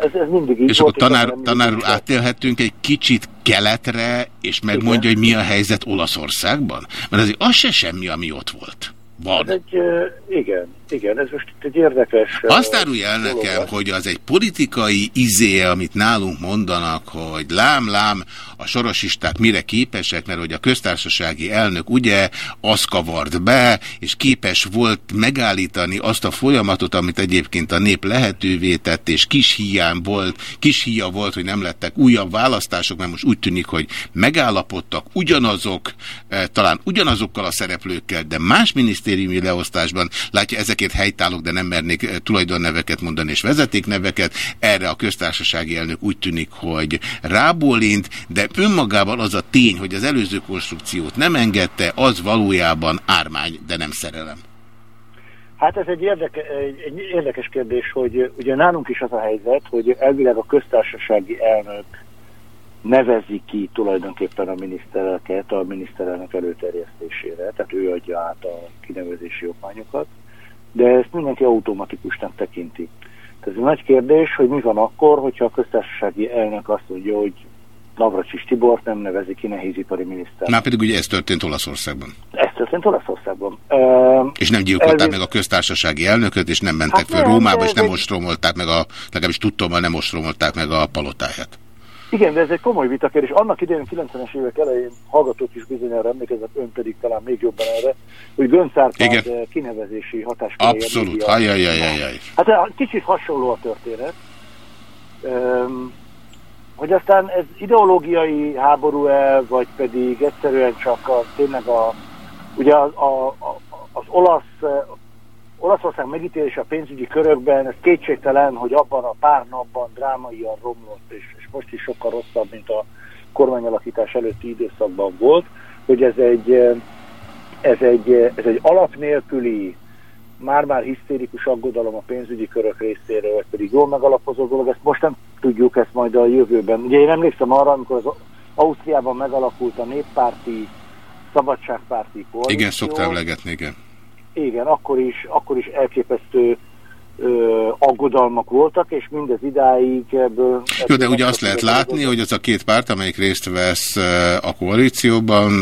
ez, ez mindig így És volt, akkor tanár, tanár úr, átélhetünk egy kicsit keletre, és megmondja, Igen. hogy mi a helyzet Olaszországban? Mert azért az se semmi, ami ott volt. Van. Ez egy, igen, igen, ez most egy érdekes... Azt árulja el nekem, hogy az egy politikai izé, amit nálunk mondanak, hogy lám-lám, a sorosisták mire képesek, mert hogy a köztársasági elnök ugye azt kavart be, és képes volt megállítani azt a folyamatot, amit egyébként a nép lehetővé tett, és kis hiány volt, kis híja volt, hogy nem lettek újabb választások, mert most úgy tűnik, hogy megállapodtak ugyanazok, eh, talán ugyanazokkal a szereplőkkel, de más minisztériumi leosztásban látja ezek ezekért helytállok, de nem mernék eh, tulajdonneveket mondani és vezetékneveket. Erre a köztársasági elnök úgy tűnik, hogy rábólint, de önmagában az a tény, hogy az előző konstrukciót nem engedte, az valójában ármány, de nem szerelem. Hát ez egy, érdeke, egy érdekes kérdés, hogy ugye nálunk is az a helyzet, hogy elvileg a köztársasági elnök nevezi ki tulajdonképpen a minisztereket a miniszterelnök előterjesztésére, tehát ő adja át a kinevezési okmányokat de ezt mindenki automatikusnak tekinti. Ez egy nagy kérdés, hogy mi van akkor, hogyha a köztársasági elnök azt mondja, hogy Navracsis Tibort nem nevezi ki nehézipari miniszter. Már pedig ugye ez történt Olaszországban. Ez történt Olaszországban. Uh, és nem gyilkolták elvisz... meg a köztársasági elnököt, és nem mentek hát fel nem, Rómába, és nem ostromolták meg a, legalábbis tudtommal nem ostromolták meg a palotáját. Igen, de ez egy komoly vitakérdés. Annak idején 90-es évek elején hallgatók is bizonyára emlékezett, ön pedig talán még jobban erre, hogy Gönszárpád eh, kinevezési hatáskörje. Abszolút, hajjajjajjaj. Hát eh, kicsit hasonló a történet. Um, hogy aztán ez ideológiai háború-e, vagy pedig egyszerűen csak a, tényleg a, ugye a, a, a, az olasz, eh, Olaszország megítélése a pénzügyi körökben, ez kétségtelen, hogy abban a pár napban drámaian romlott, és most is sokkal rosszabb, mint a kormányalakítás előtti időszakban volt, hogy ez egy, ez egy, ez egy alap nélküli, már-már hisztérikus aggodalom a pénzügyi körök részéről, vagy pedig jól megalapozott dolog, ezt most nem tudjuk, ezt majd a jövőben. Ugye én emlékszem arra, amikor az Ausztriában megalakult a néppárti, szabadságpárti koalíció. Igen, szoktam emlegetni, igen. Igen, akkor is, akkor is elképesztő ö, aggodalmak voltak, és mindez idáig ebből... Jó, de ugye azt lehet látni, hogy az a két párt, amelyik részt vesz a koalícióban,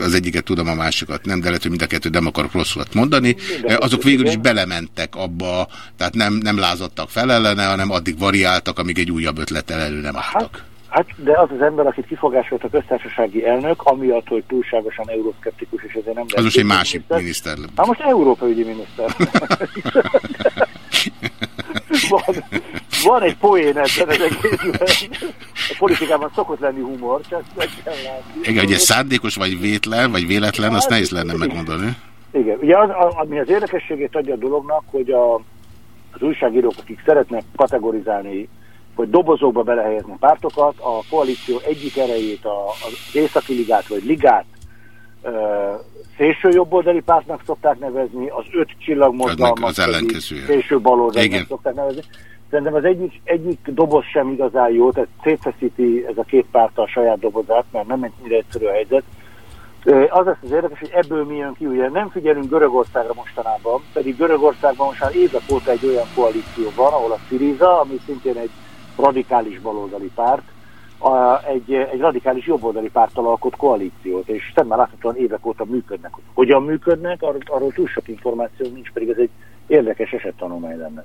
az egyiket tudom, a másikat nem, de lehet, hogy mind a kettő nem akarok rosszat mondani, Minden azok végül is belementek abba, tehát nem, nem lázadtak fel ellene, hanem addig variáltak, amíg egy újabb ötlettel elő nem álltak. Hát, Hát, de az az ember, akit kifogásolt a köztársasági elnök, amiatt, hogy túlságosan euroszkeptikus, és ezért nem Az most egy másik miniszter. miniszter. Hát most Európai ügyi miniszter. van, van egy poén ebben az egészben. A politikában szokott lenni humor, csak meg kell látni. Igen, hogy ez szándékos, vagy vétlen, vagy véletlen, azt nehéz lenne megmondani. Igen, ugye az, ami az érdekességét adja a dolognak, hogy a, az újságírók, akik szeretnek kategorizálni hogy dobozokba belehelyezni pártokat, a koalíció egyik erejét, a, az Északi Ligát vagy Ligát ö, szélső jobboldali pártnak szokták nevezni, az öt csillagmozgalmat szélső baloldalnak szokták nevezni. Szerintem az egyik, egyik doboz sem igazán jó, tehát szétfeszíti ez a két párt a saját dobozát, mert nem ennyire egyszerű a helyzet. Az lesz az érdekes, hogy ebből mi jön ki, ugye nem figyelünk Görögországra mostanában, pedig Görögországban most már évek óta egy olyan koalíció van, ahol a Syriza, ami szintén egy radikális baloldali párt, a, egy, egy radikális jobboldali párttal alkot koalíciót, és szemmel láthatóan évek óta működnek. Hogyan működnek, arról, arról túl sok információ nincs, pedig ez egy érdekes esettanulmány lenne.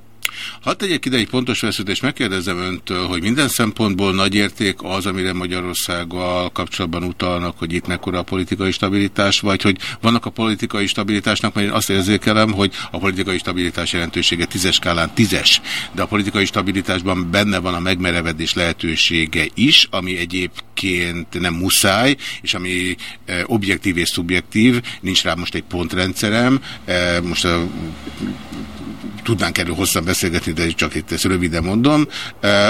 Hadd tegyek ide egy pontos veszőt, megkérdezem öntől, hogy minden szempontból nagy érték az, amire Magyarországgal kapcsolatban utalnak, hogy itt mekkora a politikai stabilitás, vagy hogy vannak a politikai stabilitásnak, mert én azt érzékelem, hogy a politikai stabilitás jelentősége tízes skálán tízes, de a politikai stabilitásban benne van a megmerevedés lehetősége is, ami egyébként nem muszáj, és ami e, objektív és szubjektív, nincs rá most egy pontrendszerem, e, most a tudnánk erről hosszan beszélgetni, de csak itt ezt röviden mondom.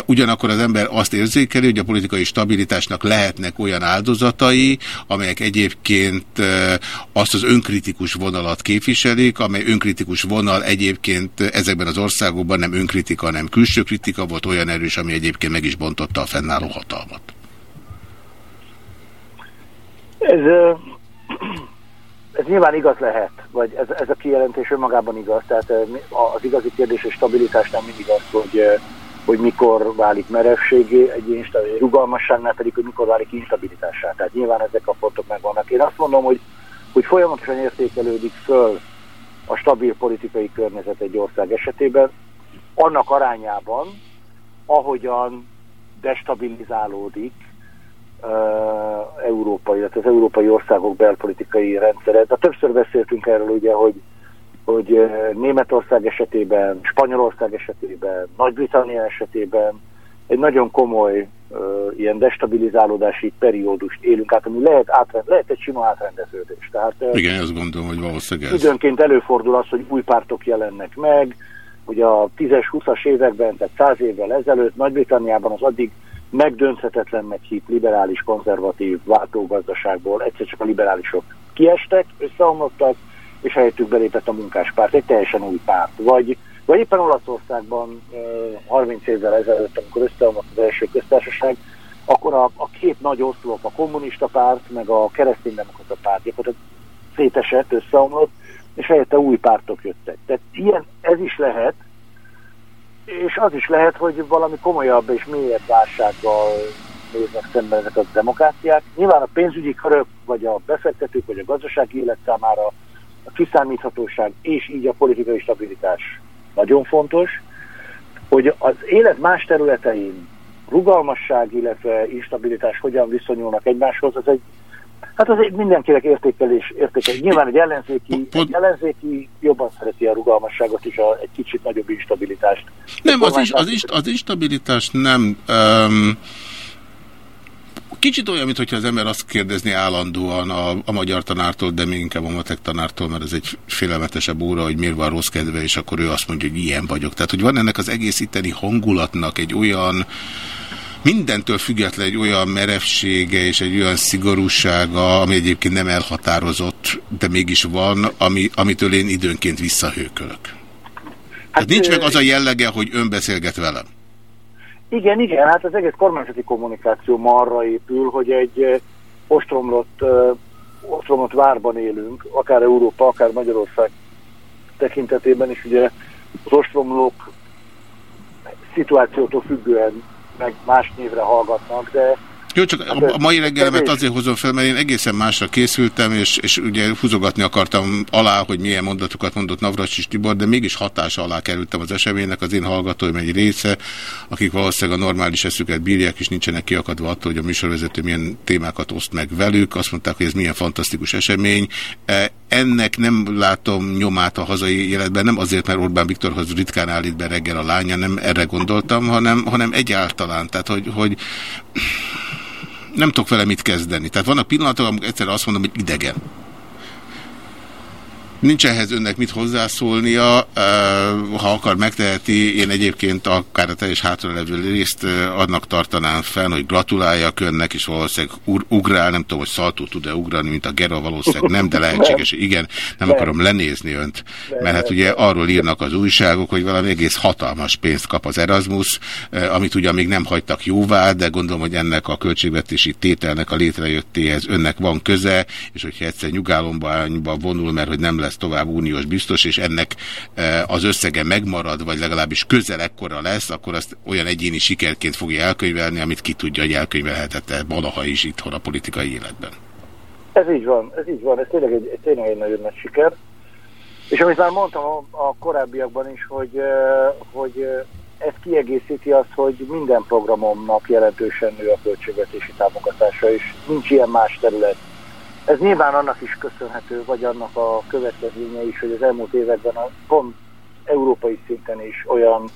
Ugyanakkor az ember azt érzékeli, hogy a politikai stabilitásnak lehetnek olyan áldozatai, amelyek egyébként azt az önkritikus vonalat képviselik, amely önkritikus vonal egyébként ezekben az országokban nem önkritika, hanem külső kritika volt olyan erős, ami egyébként meg is bontotta a fennálló hatalmat. Ez ez nyilván igaz lehet, vagy ez, ez a kijelentés önmagában igaz, tehát az igazi kérdés és stabilitás nem mindig az, hogy, hogy mikor válik merevségé, egy, egy rugalmasságnál pedig, hogy mikor válik instabilitássá. Tehát nyilván ezek a pontok megvannak. Én azt mondom, hogy, hogy folyamatosan értékelődik föl a stabil politikai környezet egy ország esetében, annak arányában, ahogyan destabilizálódik európai, illetve az európai országok belpolitikai rendszere. De többször beszéltünk erről ugye, hogy, hogy Németország esetében, Spanyolország esetében, Nagy-Britannia esetében egy nagyon komoly uh, ilyen destabilizálódási periódust élünk át, ami lehet, átrend, lehet egy sima átrendeződés. Tehát, Igen, azt gondolom, hogy valószínűleg ez. Időnként előfordul az, hogy új pártok jelennek meg, hogy a 10-es, 20-as években, tehát 100 évvel ezelőtt Nagy-Britanniában az addig megdönthetetlennek hit liberális, konzervatív váltógazdaságból egyszer csak a liberálisok kiestek, összeomlottak, és helyettük belépett a munkáspárt, egy teljesen új párt. Vagy, vagy éppen Olaszországban 30 évvel ezelőtt, amikor összeomlott az első köztársaság, akkor a, a két nagy oszlop, a kommunista párt, meg a kereszténydemokrata párt gyakorlatilag szétesett, összeomlott, és helyette új pártok jöttek. Tehát ilyen, ez is lehet, és az is lehet, hogy valami komolyabb és mélyebb válsággal néznek szemben ezek a demokráciák. Nyilván a pénzügyi körök, vagy a befektetők, vagy a gazdasági élet számára a kiszámíthatóság és így a politikai stabilitás nagyon fontos, hogy az élet más területein rugalmasság, illetve instabilitás hogyan viszonyulnak egymáshoz, az egy Hát az egy mindenkinek értékelés, értékelés. Nyilván egy ellenzéki, egy ellenzéki jobban szereti a rugalmasságot és a, egy kicsit nagyobb instabilitást. Nem, az, is, az, is, az instabilitás nem... Um, kicsit olyan, mintha az ember azt kérdezni állandóan a, a magyar tanártól, de még inkább a matek tanártól, mert ez egy félelmetesebb óra, hogy miért van rossz kedve, és akkor ő azt mondja, hogy ilyen vagyok. Tehát, hogy van ennek az egész itteni hangulatnak egy olyan mindentől független egy olyan merevsége és egy olyan szigorúsága, ami egyébként nem elhatározott, de mégis van, ami, amitől én időnként visszahőkölök. Hát, Tehát nincs meg az a jellege, hogy ön beszélget velem. Igen, igen, hát az egész kormányzati kommunikáció ma arra épül, hogy egy ostromlott, ostromlott várban élünk, akár Európa, akár Magyarország tekintetében is ugye az ostromlók szituációtól függően meg más névre hallgatnak, de jó, csak a, a mai reggelemet azért hozom fel, mert én egészen másra készültem, és, és ugye húzogatni akartam alá, hogy milyen mondatokat mondott Navracsis Tibor, de mégis hatása alá kerültem az eseménynek, az én hallgatóim egy része, akik valószínűleg a normális eszüket bírják, és nincsenek kiakadva attól, hogy a műsorvezető milyen témákat oszt meg velük. Azt mondták, hogy ez milyen fantasztikus esemény. Ennek nem látom nyomát a hazai életben, nem azért, mert Orbán Viktorhoz ritkán állít be reggel a lánya, nem erre gondoltam, hanem, hanem egyáltalán. Tehát, hogy, hogy nem tudok vele mit kezdeni. Tehát vannak pillanatok, amikor egyszer azt mondom, hogy idegen. Nincs ehhez önnek mit hozzászólnia, ha akar megteheti, én egyébként akár a teljes hátralevő részt adnak tartanám fel, hogy gratuláljak önnek, és valószínűleg ugrál, nem tudom, hogy szaltó tud-e ugrani, mint a Gera, valószínűleg nem, de lehetséges, igen, nem akarom lenézni önt, mert hát ugye arról írnak az újságok, hogy valami egész hatalmas pénzt kap az Erasmus, amit ugye még nem hagytak jóvá, de gondolom, hogy ennek a költségvetési tételnek a létrejöttéhez önnek van köze, és hogyha egyszer nyugalomba vonul, mert hogy nem lesz tovább uniós biztos, és ennek e, az összege megmarad, vagy legalábbis közel ekkora lesz, akkor azt olyan egyéni sikerként fogja elkönyvelni, amit ki tudja, hogy elkönyvelhetette valaha is itthon a politikai életben. Ez így van, ez így van, ez tényleg egy, tényleg egy nagyon nagy siker. És amit már mondtam a, a korábbiakban is, hogy, ö, hogy ö, ez kiegészíti azt, hogy minden programomnak jelentősen nő a költségvetési támogatása, és nincs ilyen más terület. Ez nyilván annak is köszönhető, vagy annak a következménye is, hogy az elmúlt években a pont európai szinten is olyan,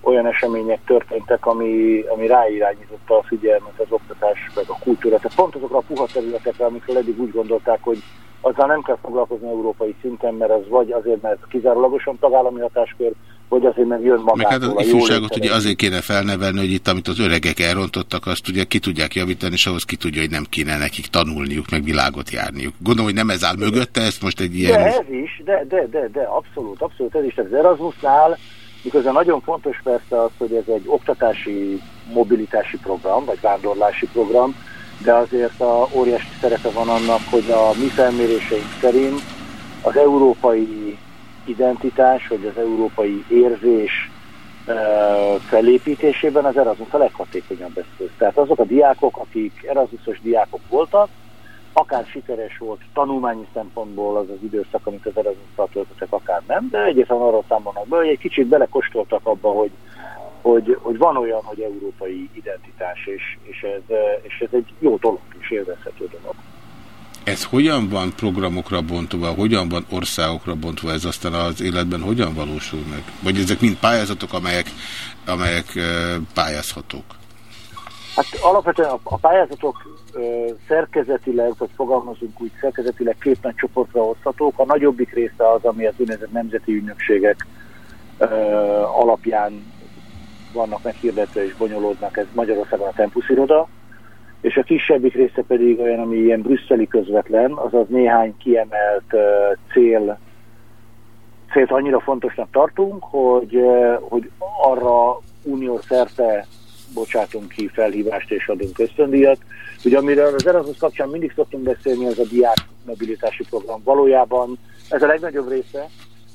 olyan események történtek, ami, ami ráirányította a figyelmet az oktatás, meg a kultúra. Tehát pont azokra a puha területekre, amikről eddig úgy gondolták, hogy azzal nem kell foglalkozni európai szinten, mert az vagy azért, mert kizárólagosan tagállami hatáskör, vagy azért, mert jön Meg hát magától az a ifjúságot ugye azért kéne felnevelni, hogy itt, amit az öregek elrontottak, azt ugye ki tudják javítani, és ahhoz ki tudja, hogy nem kéne nekik tanulniuk, meg világot járniuk. Gondolom, hogy nem ez áll mögötte, ezt most egy ilyen... De ez is, de, de, de, de, abszolút, abszolút ez is. Az Erasmusnál, miközben nagyon fontos persze az, hogy ez egy oktatási mobilitási program, vagy vándorlási program, de azért a óriási szerepe van annak, hogy a mi felméréseink szerint az európai identitás, vagy az európai érzés felépítésében az Erasmus a leghatékonyabb eszköz. Tehát azok a diákok, akik Erasmusos diákok voltak, akár sikeres volt tanulmányi szempontból az az időszak, amit az Erasmus-tal töltöttek, akár nem, de egyébként arról számolnak be, hogy egy kicsit belekostoltak abba, hogy, hogy, hogy van olyan, hogy európai identitás, és, és, ez, és ez egy jó dolog, és élvezhető dolog. Ez hogyan van programokra bontva, hogyan van országokra bontva, ez aztán az életben hogyan valósul meg? Vagy ezek mind pályázatok, amelyek, amelyek pályázhatók? Hát alapvetően a, pályázatok szerkezetileg, vagy fogalmazunk úgy, szerkezetileg két csoportra oszthatók. A nagyobbik része az, ami az úgynevezett nemzeti ügynökségek alapján vannak meghirdetve és bonyolódnak, ez Magyarországon a Tempus iroda, és a kisebbik része pedig olyan, ami ilyen brüsszeli közvetlen, azaz néhány kiemelt cél, célt annyira fontosnak tartunk, hogy, hogy arra unió szerte bocsátunk ki felhívást és adunk ösztöndíjat. Ugye amiről az Erasmus kapcsán mindig szoktunk beszélni, ez a diák mobilitási program. Valójában ez a legnagyobb része,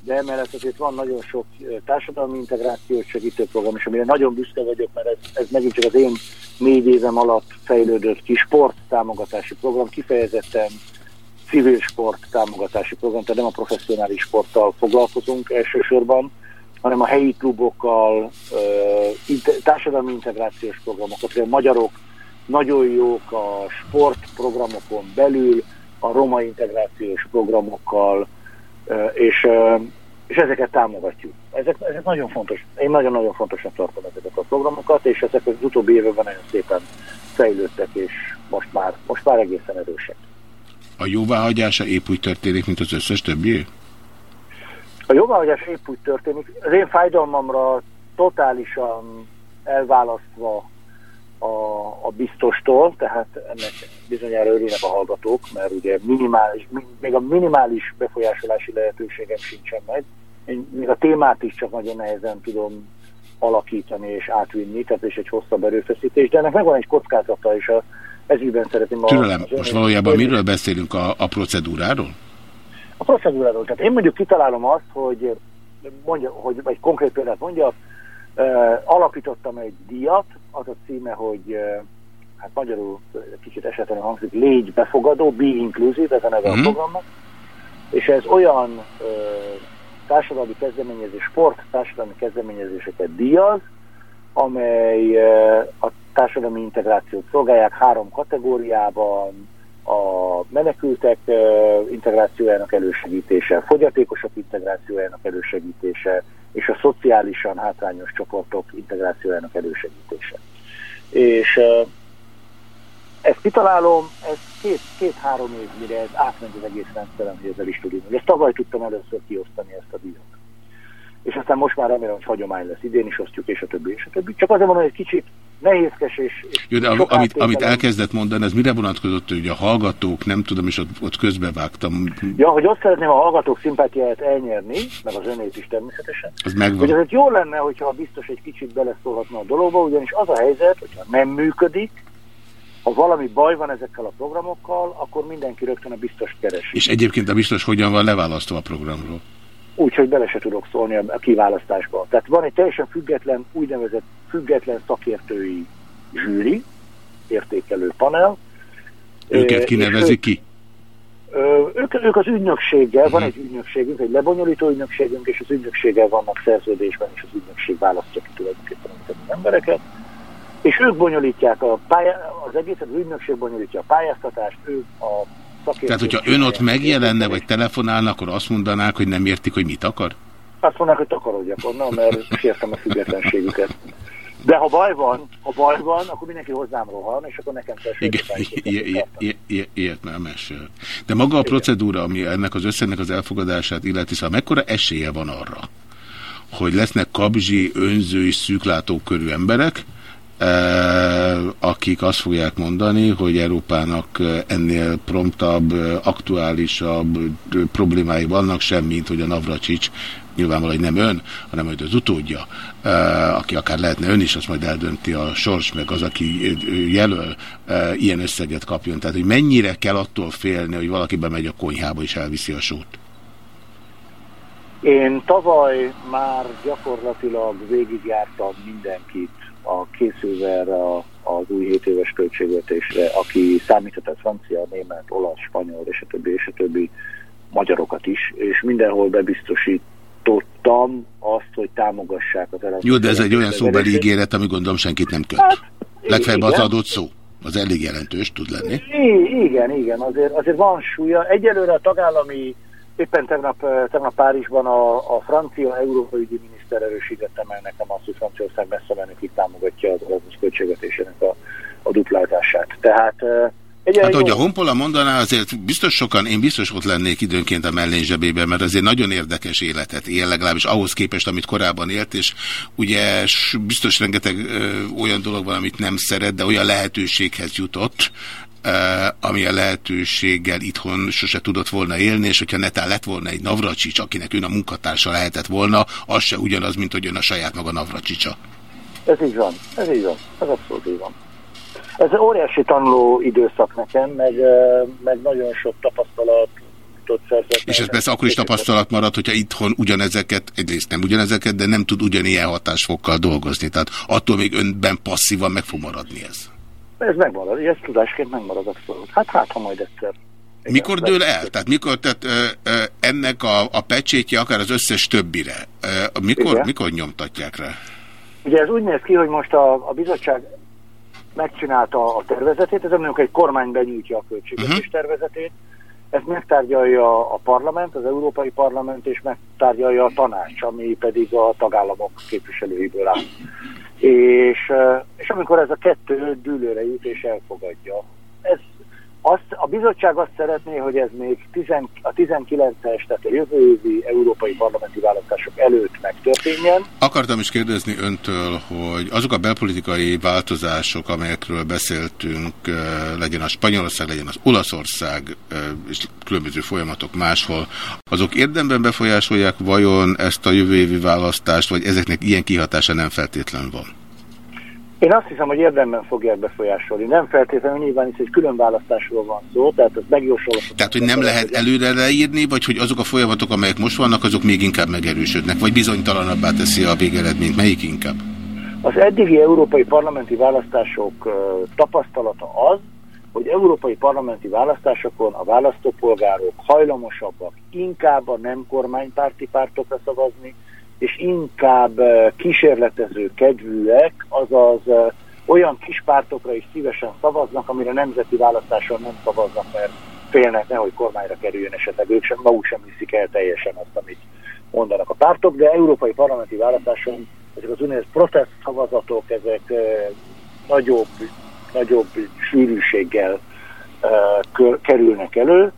de emellett azért van nagyon sok társadalmi integrációt segítő program, és amire nagyon büszke vagyok, mert ez, ez megint csak az én négy évem alatt fejlődött ki sport támogatási program, kifejezetten civil sport támogatási program, tehát nem a professzionális sporttal foglalkozunk elsősorban, hanem a helyi klubokkal, társadalmi integrációs programokat, a magyarok nagyon jók a sportprogramokon belül, a roma integrációs programokkal, és, és ezeket támogatjuk. Ezek, ezek nagyon fontos. Én nagyon-nagyon fontosnak tartom ezeket a programokat, és ezek az utóbbi években nagyon szépen fejlődtek, és most már, most már egészen erősek. A jóváhagyása épp úgy történik, mint az összes többi? A jóváhagyás épp úgy történik. Az én fájdalmamra totálisan elválasztva a, a biztostól, tehát ennek bizonyára örülnek a hallgatók, mert ugye minimális, még a minimális befolyásolási lehetőségem sincsen meg. Én még a témát is csak nagyon nehezen tudom alakítani és átvinni, tehát és egy hosszabb erőfeszítés, de ennek megvan egy kockázata, és a, ezügyben szeretném... A, Türelem, most valójában miről beszélünk a, a procedúráról? A procedúráról. Tehát én mondjuk kitalálom azt, hogy mondja, hogy egy konkrét példát mondjak, Uh, alapítottam egy díjat, az a címe, hogy hát magyarul kicsit esetlen hangzik, légy befogadó, be inclusive, ez a neve mm. a programnak, és ez olyan uh, társadalmi kezdeményezés, sport társadalmi kezdeményezéseket díjaz, amely uh, a társadalmi integrációt szolgálják három kategóriában, a menekültek integrációjának elősegítése, fogyatékosok integrációjának elősegítése, és a szociálisan hátrányos csoportok integrációjának elősegítése. És ezt kitalálom, ez két-három két, év, mire ez átment az egész rendszerem, hogy ezzel is tudjuk. Ezt tavaly tudtam először kiosztani ezt a díjat. És aztán most már remélem, hogy hagyomány lesz. Idén is osztjuk, és a többi, és a többi. Csak azért mondom, hogy egy kicsit nehézkes, és, és Jó, de amit, amit elkezdett mondani, ez mire vonatkozott, hogy a hallgatók, nem tudom, és ott, ott közbevágtam. Ja, hogy azt szeretném a hallgatók szimpátiáját elnyerni, meg az önét is természetesen. Az megvan. Hogy azért jó lenne, hogyha biztos egy kicsit beleszólhatna a dologba, ugyanis az a helyzet, hogyha nem működik, ha valami baj van ezekkel a programokkal, akkor mindenki rögtön a biztos keresi. És egyébként a biztos hogyan van leválasztva a programról? Úgyhogy bele se tudok szólni a kiválasztásba. Tehát van egy teljesen független, úgynevezett független szakértői zsűri, értékelő panel. Őket kinevezi ki? Ö, ők, ők az ügynökséggel, van egy ügynökségünk, egy lebonyolító ügynökségünk, és az ügynökséggel vannak szerződésben, és az ügynökség választja ki tulajdonképpen az embereket. És ők bonyolítják a pályá, az egészet, az ügynökség bonyolítja a pályáztatást, ők a szakértők. Tehát, hogyha ön ott megjelenne, vagy telefonálna, akkor azt mondanák, hogy nem értik, hogy mit akar? Azt mondják, hogy takarodjak onnan, mert sértem a függetlenségüket. De ha baj van, ha baj van, akkor mindenki hozzám rohan, és akkor nekem kell Igen, értelmes. De maga a procedúra, ami ennek az összennek az elfogadását illeti, szóval mekkora esélye van arra, hogy lesznek kabzsi, önző és szűklátókörű emberek, akik azt fogják mondani, hogy Európának ennél promptabb, aktuálisabb problémái vannak, semmint, hogy a Navracsics nyilvánvalóan nem ön, hanem majd az utódja, aki akár lehetne ön is, azt majd eldönti a sors, meg az, aki jelöl, ilyen összeget kapjon. Tehát, hogy mennyire kell attól félni, hogy valaki bemegy a konyhába és elviszi a sót? Én tavaly már gyakorlatilag végigjártam mindenkit a készülve erre az új 7 éves költségvetésre, aki számíthat francia, német, olasz, spanyol, és a többi, és a többi magyarokat is, és mindenhol bebiztosít tartottam azt, hogy támogassák az Erasmus. Jó, de ez egy olyan szóbeli ígéret, ami gondolom senkit nem köt. Hát, Legfeljebb az adott szó. Az elég jelentős tud lenni. I igen, igen, azért, azért van súlya. Egyelőre a tagállami, éppen tegnap, tegnap Párizsban a, a francia európai miniszter erősítette meg nekem azt, hogy Franciaország messze menőkig támogatja az Erasmus költségvetésének a, a dupláltását. Tehát eh, egy hát, hogy a Honpola mondaná, azért biztos sokan, én biztos ott lennék időnként a mellén zsebében, mert azért nagyon érdekes életet él, legalábbis ahhoz képest, amit korábban élt, és ugye biztos rengeteg ö, olyan dolog van, amit nem szeret, de olyan lehetőséghez jutott, ami a lehetőséggel itthon sose tudott volna élni, és hogyha netán lett volna egy Navracsics, akinek ön a munkatársa lehetett volna, az se ugyanaz, mint hogy ön a saját maga Navracsicsa. Ez így van, ez így van, ez abszolút így van. Ez óriási tanuló időszak nekem, meg, meg nagyon sok tapasztalat És ez persze akkor is tapasztalat marad, hogyha itthon ugyanezeket, egyrészt nem ugyanezeket, de nem tud ugyanilyen hatásfokkal dolgozni. Tehát attól még önben passzívan meg fog maradni ez. Ez megmarad, ez tudásként megmarad abszolút. Hát hát, ha majd egyszer. Igen, mikor dől el? Tehát mikor tehát, ö, ö, ennek a, a pecsétje akár az összes többire? Ö, mikor, mikor nyomtatják rá? Ugye ez úgy néz ki, hogy most a, a bizottság megcsinálta a tervezetét, ez mondjuk egy kormány benyújtja a költségvetés uh mhm. -huh. tervezetét, ezt megtárgyalja a parlament, az Európai Parlament, és megtárgyalja a tanács, ami pedig a tagállamok képviselőiből áll. És, és amikor ez a kettő dűlőre jut és elfogadja, azt, a bizottság azt szeretné, hogy ez még tizen, a 19-es, tehát a jövő évi európai parlamenti választások előtt megtörténjen. Akartam is kérdezni öntől, hogy azok a belpolitikai változások, amelyekről beszéltünk, legyen a Spanyolország, legyen az Olaszország, és különböző folyamatok máshol, azok érdemben befolyásolják vajon ezt a jövő évi választást, vagy ezeknek ilyen kihatása nem feltétlen van? Én azt hiszem, hogy érdemben fogják befolyásolni. Nem feltétlenül nyilván is egy külön választásról van szó, tehát ez megjósolható. Tehát, hogy nem lehet előre leírni, vagy hogy azok a folyamatok, amelyek most vannak, azok még inkább megerősödnek, vagy bizonytalanabbá teszi a végeredményt. Melyik inkább? Az eddigi európai parlamenti választások tapasztalata az, hogy európai parlamenti választásokon a választópolgárok hajlamosabbak inkább a nem kormánypárti pártokra szavazni, és inkább kísérletező kedvűek, azaz olyan kis pártokra is szívesen szavaznak, amire nemzeti választáson nem szavaznak, mert félnek nehogy kormányra kerüljön esetleg, ők sem, maguk sem hiszik el teljesen azt, amit mondanak a pártok, de európai parlamenti választáson ezek az úgynevezett protest szavazatok, ezek nagyobb, nagyobb sűrűséggel kerülnek elő,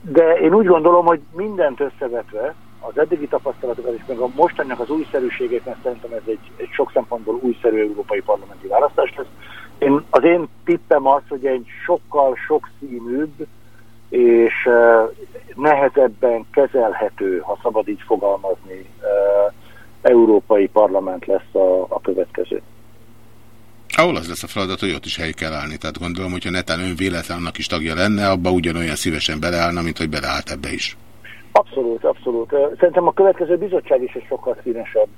de én úgy gondolom, hogy mindent összevetve, az eddigi tapasztalatokat és meg a mostannak az újszerűségét, mert szerintem ez egy, egy sok szempontból újszerű európai parlamenti választás lesz. Én, az én tippem az, hogy egy sokkal sokszínűbb és uh, nehezebben kezelhető, ha szabad így fogalmazni, uh, európai parlament lesz a, a következő. Ahol az lesz a feladat, hogy ott is hely kell állni. Tehát gondolom, hogyha netán ön véletlen annak is tagja lenne, abba ugyanolyan szívesen beleállna, mint hogy beleállt ebbe is. Abszolút, abszolút. Szerintem a következő bizottság is egy sokkal színesebb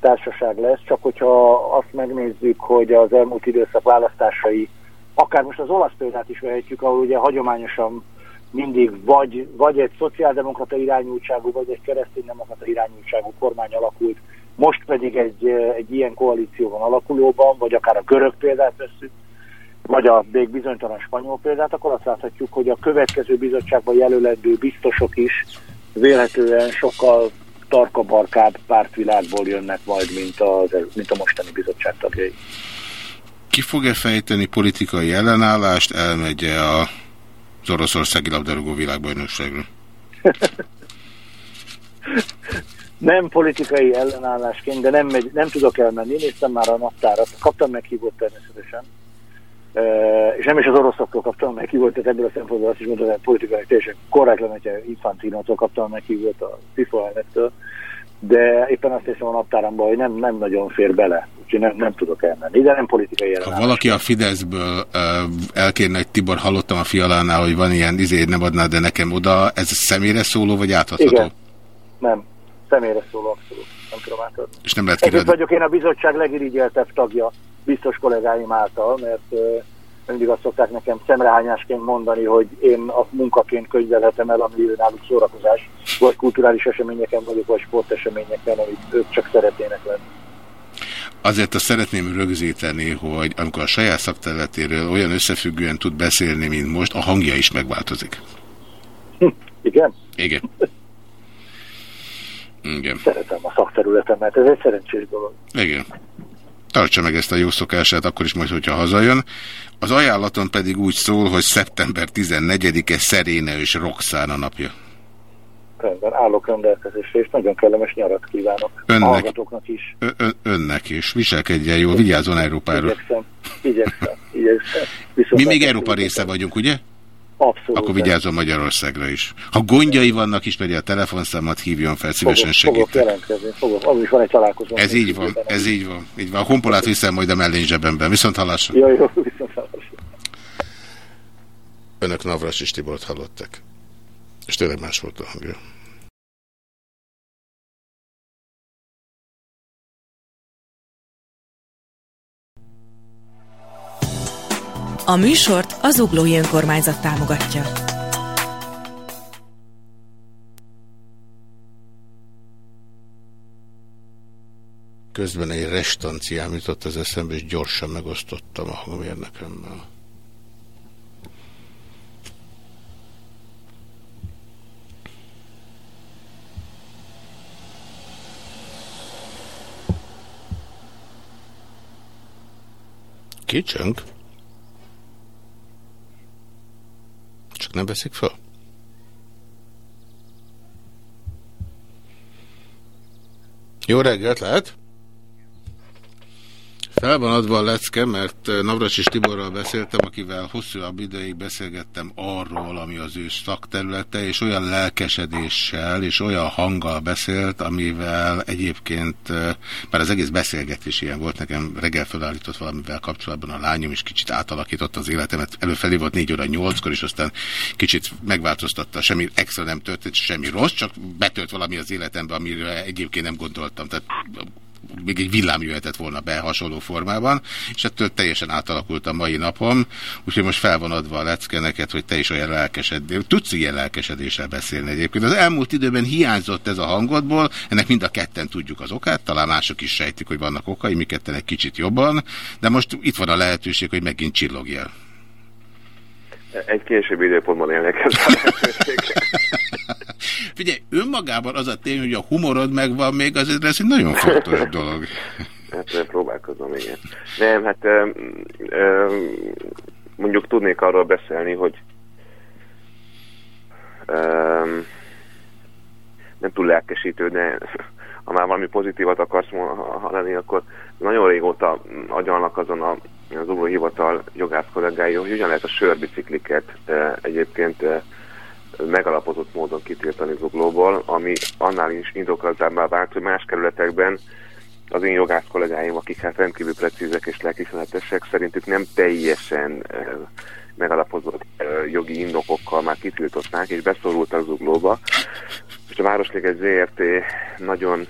társaság lesz, csak hogyha azt megnézzük, hogy az elmúlt időszak választásai, akár most az olasz példát is vehetjük, ahol ugye hagyományosan mindig vagy, vagy egy szociáldemokrata irányultságú, vagy egy kereszténydemokrata irányultságú kormány alakult, most pedig egy, egy ilyen koalícióban alakulóban, vagy akár a görög példát veszük, vagy a még bizonytalan spanyol példát, akkor azt láthatjuk, hogy a következő bizottságban jelölendő biztosok is vélhetően sokkal tarkabarkább pártvilágból jönnek majd, mint, az, mint a mostani bizottság tagjai. Ki fog-e fejteni politikai ellenállást, elmegye a az oroszországi labdarúgó világbajnokságra? nem politikai ellenállásként, de nem, megy, nem tudok elmenni. Néztem már a naptárat, kaptam meghívót természetesen. És nem is az oroszoktól kaptam meghívót, tehát ebből a szempontból azt is mondom, hogy politikai teljesen korrekt lenne, hogyha Infantinótól kaptam meghívót a FIFA elnöktől, de éppen azt hiszem a naptáramban, hogy nem, nem nagyon fér bele, úgyhogy nem, nem tudok elmenni, de nem politikai ellenállás. Ha valaki a Fideszből uh, elkérne, hogy Tibor, hallottam a fialánál, hogy van ilyen izé, nem adnád, de nekem oda, ez személyre szóló, vagy átadható? Igen, nem, személyre szóló, abszolút, nem tudom átadni. És nem lehet kiradni? Ezért vagyok én a bizottság legirigyeltebb tagja, biztos kollégáim által, mert mindig azt szokták nekem szemrehányásként mondani, hogy én a munkaként könyvelhetem el, ami náluk szórakozás, vagy kulturális eseményeken vagyok, vagy sporteseményeken, amit ők csak szeretnének lenni. Azért azt szeretném rögzíteni, hogy amikor a saját szakterületéről olyan összefüggően tud beszélni, mint most, a hangja is megváltozik. Igen? Igen. Igen. Szeretem a szakterületemet, ez egy szerencsés dolog. Igen. Tartsa meg ezt a jó szokását, akkor is majd, hogyha hazajön. Az ajánlaton pedig úgy szól, hogy szeptember 14-e Szeréne és Roxana napja. Rendben, állok rendelkezésre, és nagyon kellemes nyarat kívánok. Önnek, a hallgatóknak is. Ön, önnek is. Viselkedjen jól, vigyázzon Európáról. Igyekszem, igyekszem, igyekszem. Mi még Európa része vagyunk, ugye? Abszolút. Akkor vigyázzon Magyarországra is. Ha gondjai vannak, ismeri a telefonszámat, hívjon fel, szívesen segítek. Fogok jelentkezni, fogok. Az is van egy találkozó. Ez így van, ez így van. Így van. A honpolát viszem majd a mellény zsebemben. Viszont hallásra. Jó, jó, viszont hallásra. Önök Navras és Tibort hallottak. És tényleg más volt a hangja. A műsort az Uglói Önkormányzat támogatja. Közben egy restanciám jutott az eszembe, és gyorsan megosztottam a hangmérnökemmel. Kicsönk? Csak nem veszik fel? Jó reggelt, lehet? Fel van adva a lecke, mert Navracsis Tiborral beszéltem, akivel hosszúabb ideig beszélgettem arról, ami az ő szakterülete, és olyan lelkesedéssel és olyan hanggal beszélt, amivel egyébként, már az egész beszélgetés ilyen volt, nekem reggel felállított valamivel kapcsolatban a lányom is kicsit átalakított az életemet. Előfelé volt 4 óra 8-kor, és aztán kicsit megváltoztatta, semmi extra nem történt, semmi rossz, csak betört valami az életembe, amire egyébként nem gondoltam. Tehát még egy villám jöhetett volna be hasonló formában, és ettől teljesen átalakult a mai napom, úgyhogy most fel van adva a lecke neked, hogy te is olyan lelkesedél. Tudsz ilyen lelkesedéssel beszélni egyébként. Az elmúlt időben hiányzott ez a hangodból, ennek mind a ketten tudjuk az okát, talán mások is sejtik, hogy vannak okai, mi ketten egy kicsit jobban, de most itt van a lehetőség, hogy megint csillogjál. Egy később időpontban élnek ez a lehetőség. Figyelj, önmagában az a tény, hogy a humorod megvan még, azért ez egy nagyon fontos dolog. Hát próbálkozom, igen. Nem, hát ö, ö, mondjuk tudnék arról beszélni, hogy ö, nem túl lelkesítő, de ha már valami pozitívat akarsz hallani, akkor nagyon régóta agyalnak azon a, az hivatal jogász kollégái, hogy hogyan lehet a sörbicikliket egyébként megalapozott módon kitiltani zuglóból, ami annál is indokoltabbá vált, hogy más kerületekben az én jogász kollégáim, akik hát rendkívül precízek és lelkismeretesek, szerintük nem teljesen megalapozott jogi indokokkal már kitiltották, és beszorultak zuglóba. És a Városliget ZRT nagyon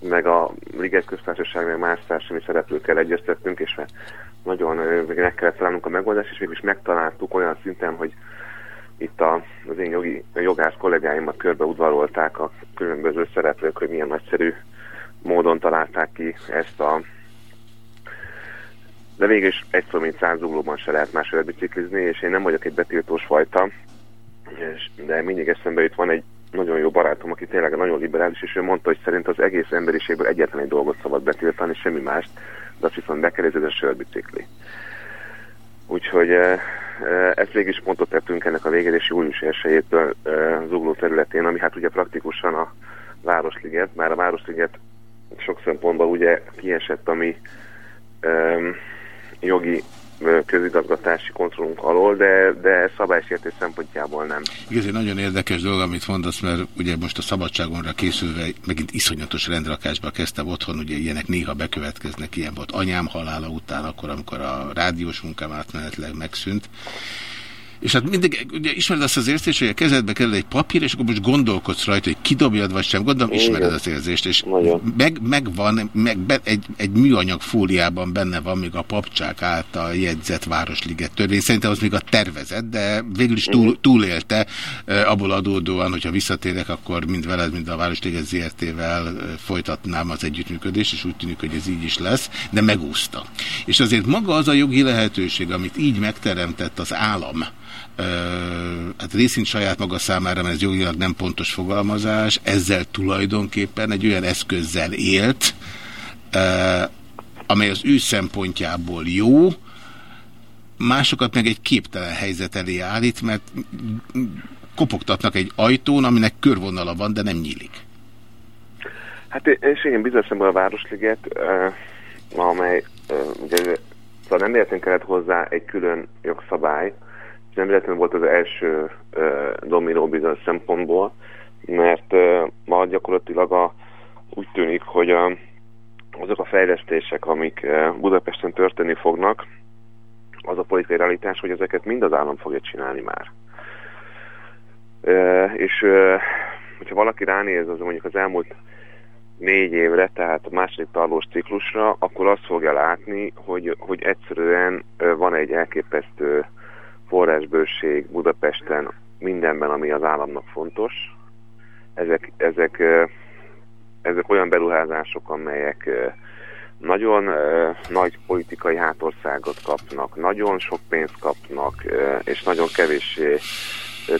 meg a Liget Köztársaság, meg más társadalmi szereplőkkel egyeztettünk, és nagyon meg kellett találnunk a megoldást, és mégis megtaláltuk olyan szinten, hogy itt a, az én jogi, jogász kollégáimat körbe udvarolták a különböző szereplők, hogy milyen nagyszerű módon találták ki ezt a de végül is egy szó, mint száz zuglóban se lehet más biciklizni, és én nem vagyok egy betiltós fajta, és, de mindig eszembe itt van egy nagyon jó barátom, aki tényleg nagyon liberális, és ő mondta, hogy szerint az egész emberiségből egyetlen egy dolgot szabad betiltani, semmi mást, de azt viszont be kell, ez a sörbicikli. Úgyhogy e, e, ezt végig is pontot tettünk ennek a végén, és július 1 e, zugló területén, ami hát ugye praktikusan a Városliget, már a Városliget sok szempontból ugye kiesett a mi jogi közigazgatási kontrollunk alól, de, de szabálysértés szempontjából nem. Igaz, egy nagyon érdekes dolog, amit mondasz, mert ugye most a szabadságomra készülve megint iszonyatos rendrakásba kezdtem otthon, ugye ilyenek néha bekövetkeznek, ilyen volt anyám halála után, akkor, amikor a rádiós munkám átmenetleg megszűnt, és hát mindig, ugye ismered azt az érzést, hogy a kezedbe kerül egy papír, és akkor most gondolkodsz rajta, hogy kidobjad vagy sem. Gondolom, ismered az érzést, és meg, meg van, meg be, egy, egy műanyag fóliában benne van még a papcsák által jegyzett Városliget törvény. Szerintem az még a tervezet, de végül is túl, túlélte abból adódóan, hogyha visszatérek, akkor mind veled, mind a Városliget ZRT-vel folytatnám az együttműködést, és úgy tűnik, hogy ez így is lesz, de megúszta. És azért maga az a jogi lehetőség, amit így megteremtett az állam, hát részint saját maga számára, mert ez jogilag nem pontos fogalmazás, ezzel tulajdonképpen egy olyan eszközzel élt, amely az ő szempontjából jó, másokat meg egy képtelen helyzet elé állít, mert kopogtatnak egy ajtón, aminek körvonala van, de nem nyílik. Hát és igen, bizonyos a Városliget, amely ugye, szóval nem értünk kellett hozzá egy külön jogszabály, nem véletlenül volt az első dominó bizonyos szempontból, mert ma gyakorlatilag a, úgy tűnik, hogy a, azok a fejlesztések, amik Budapesten történni fognak, az a politikai realitás, hogy ezeket mind az állam fogja csinálni már. Uh, és uh, hogyha valaki ránéz az mondjuk az elmúlt négy évre, tehát a második tarlós ciklusra, akkor azt fogja látni, hogy, hogy egyszerűen van egy elképesztő forrásbőség Budapesten mindenben, ami az államnak fontos. Ezek, ezek, ezek olyan beruházások, amelyek nagyon nagy politikai hátországot kapnak, nagyon sok pénzt kapnak, és nagyon kevéssé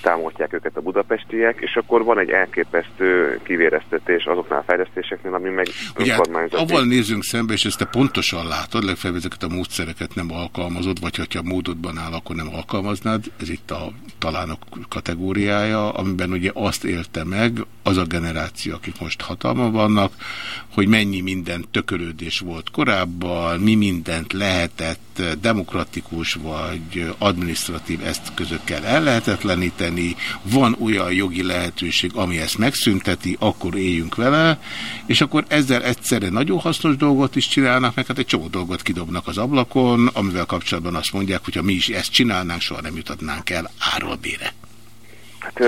támogatják őket a budapestiek, és akkor van egy elképesztő kivéreztetés azoknál a fejlesztéseknél, ami meg Ugye, hát, avval nézzünk szembe, és ezt te pontosan látod, legfeljebb ezeket a módszereket nem alkalmazod, vagy hogyha a módodban áll, akkor nem alkalmaznád, ez itt a talánok kategóriája, amiben ugye azt élte meg az a generáció, akik most hatalma vannak, hogy mennyi minden tökölődés volt korábban, mi mindent lehetett demokratikus vagy administratív eszközökkel el lehetetleníteni, van olyan jogi lehetőség, ami ezt megszünteti, akkor éljünk vele, és akkor ezzel egyszerre nagyon hasznos dolgot is csinálnak, meg hát egy csomó dolgot kidobnak az ablakon, amivel kapcsolatban azt mondják, hogy ha mi is ezt csinálnánk, soha nem jutatnánk el áról bére. Hát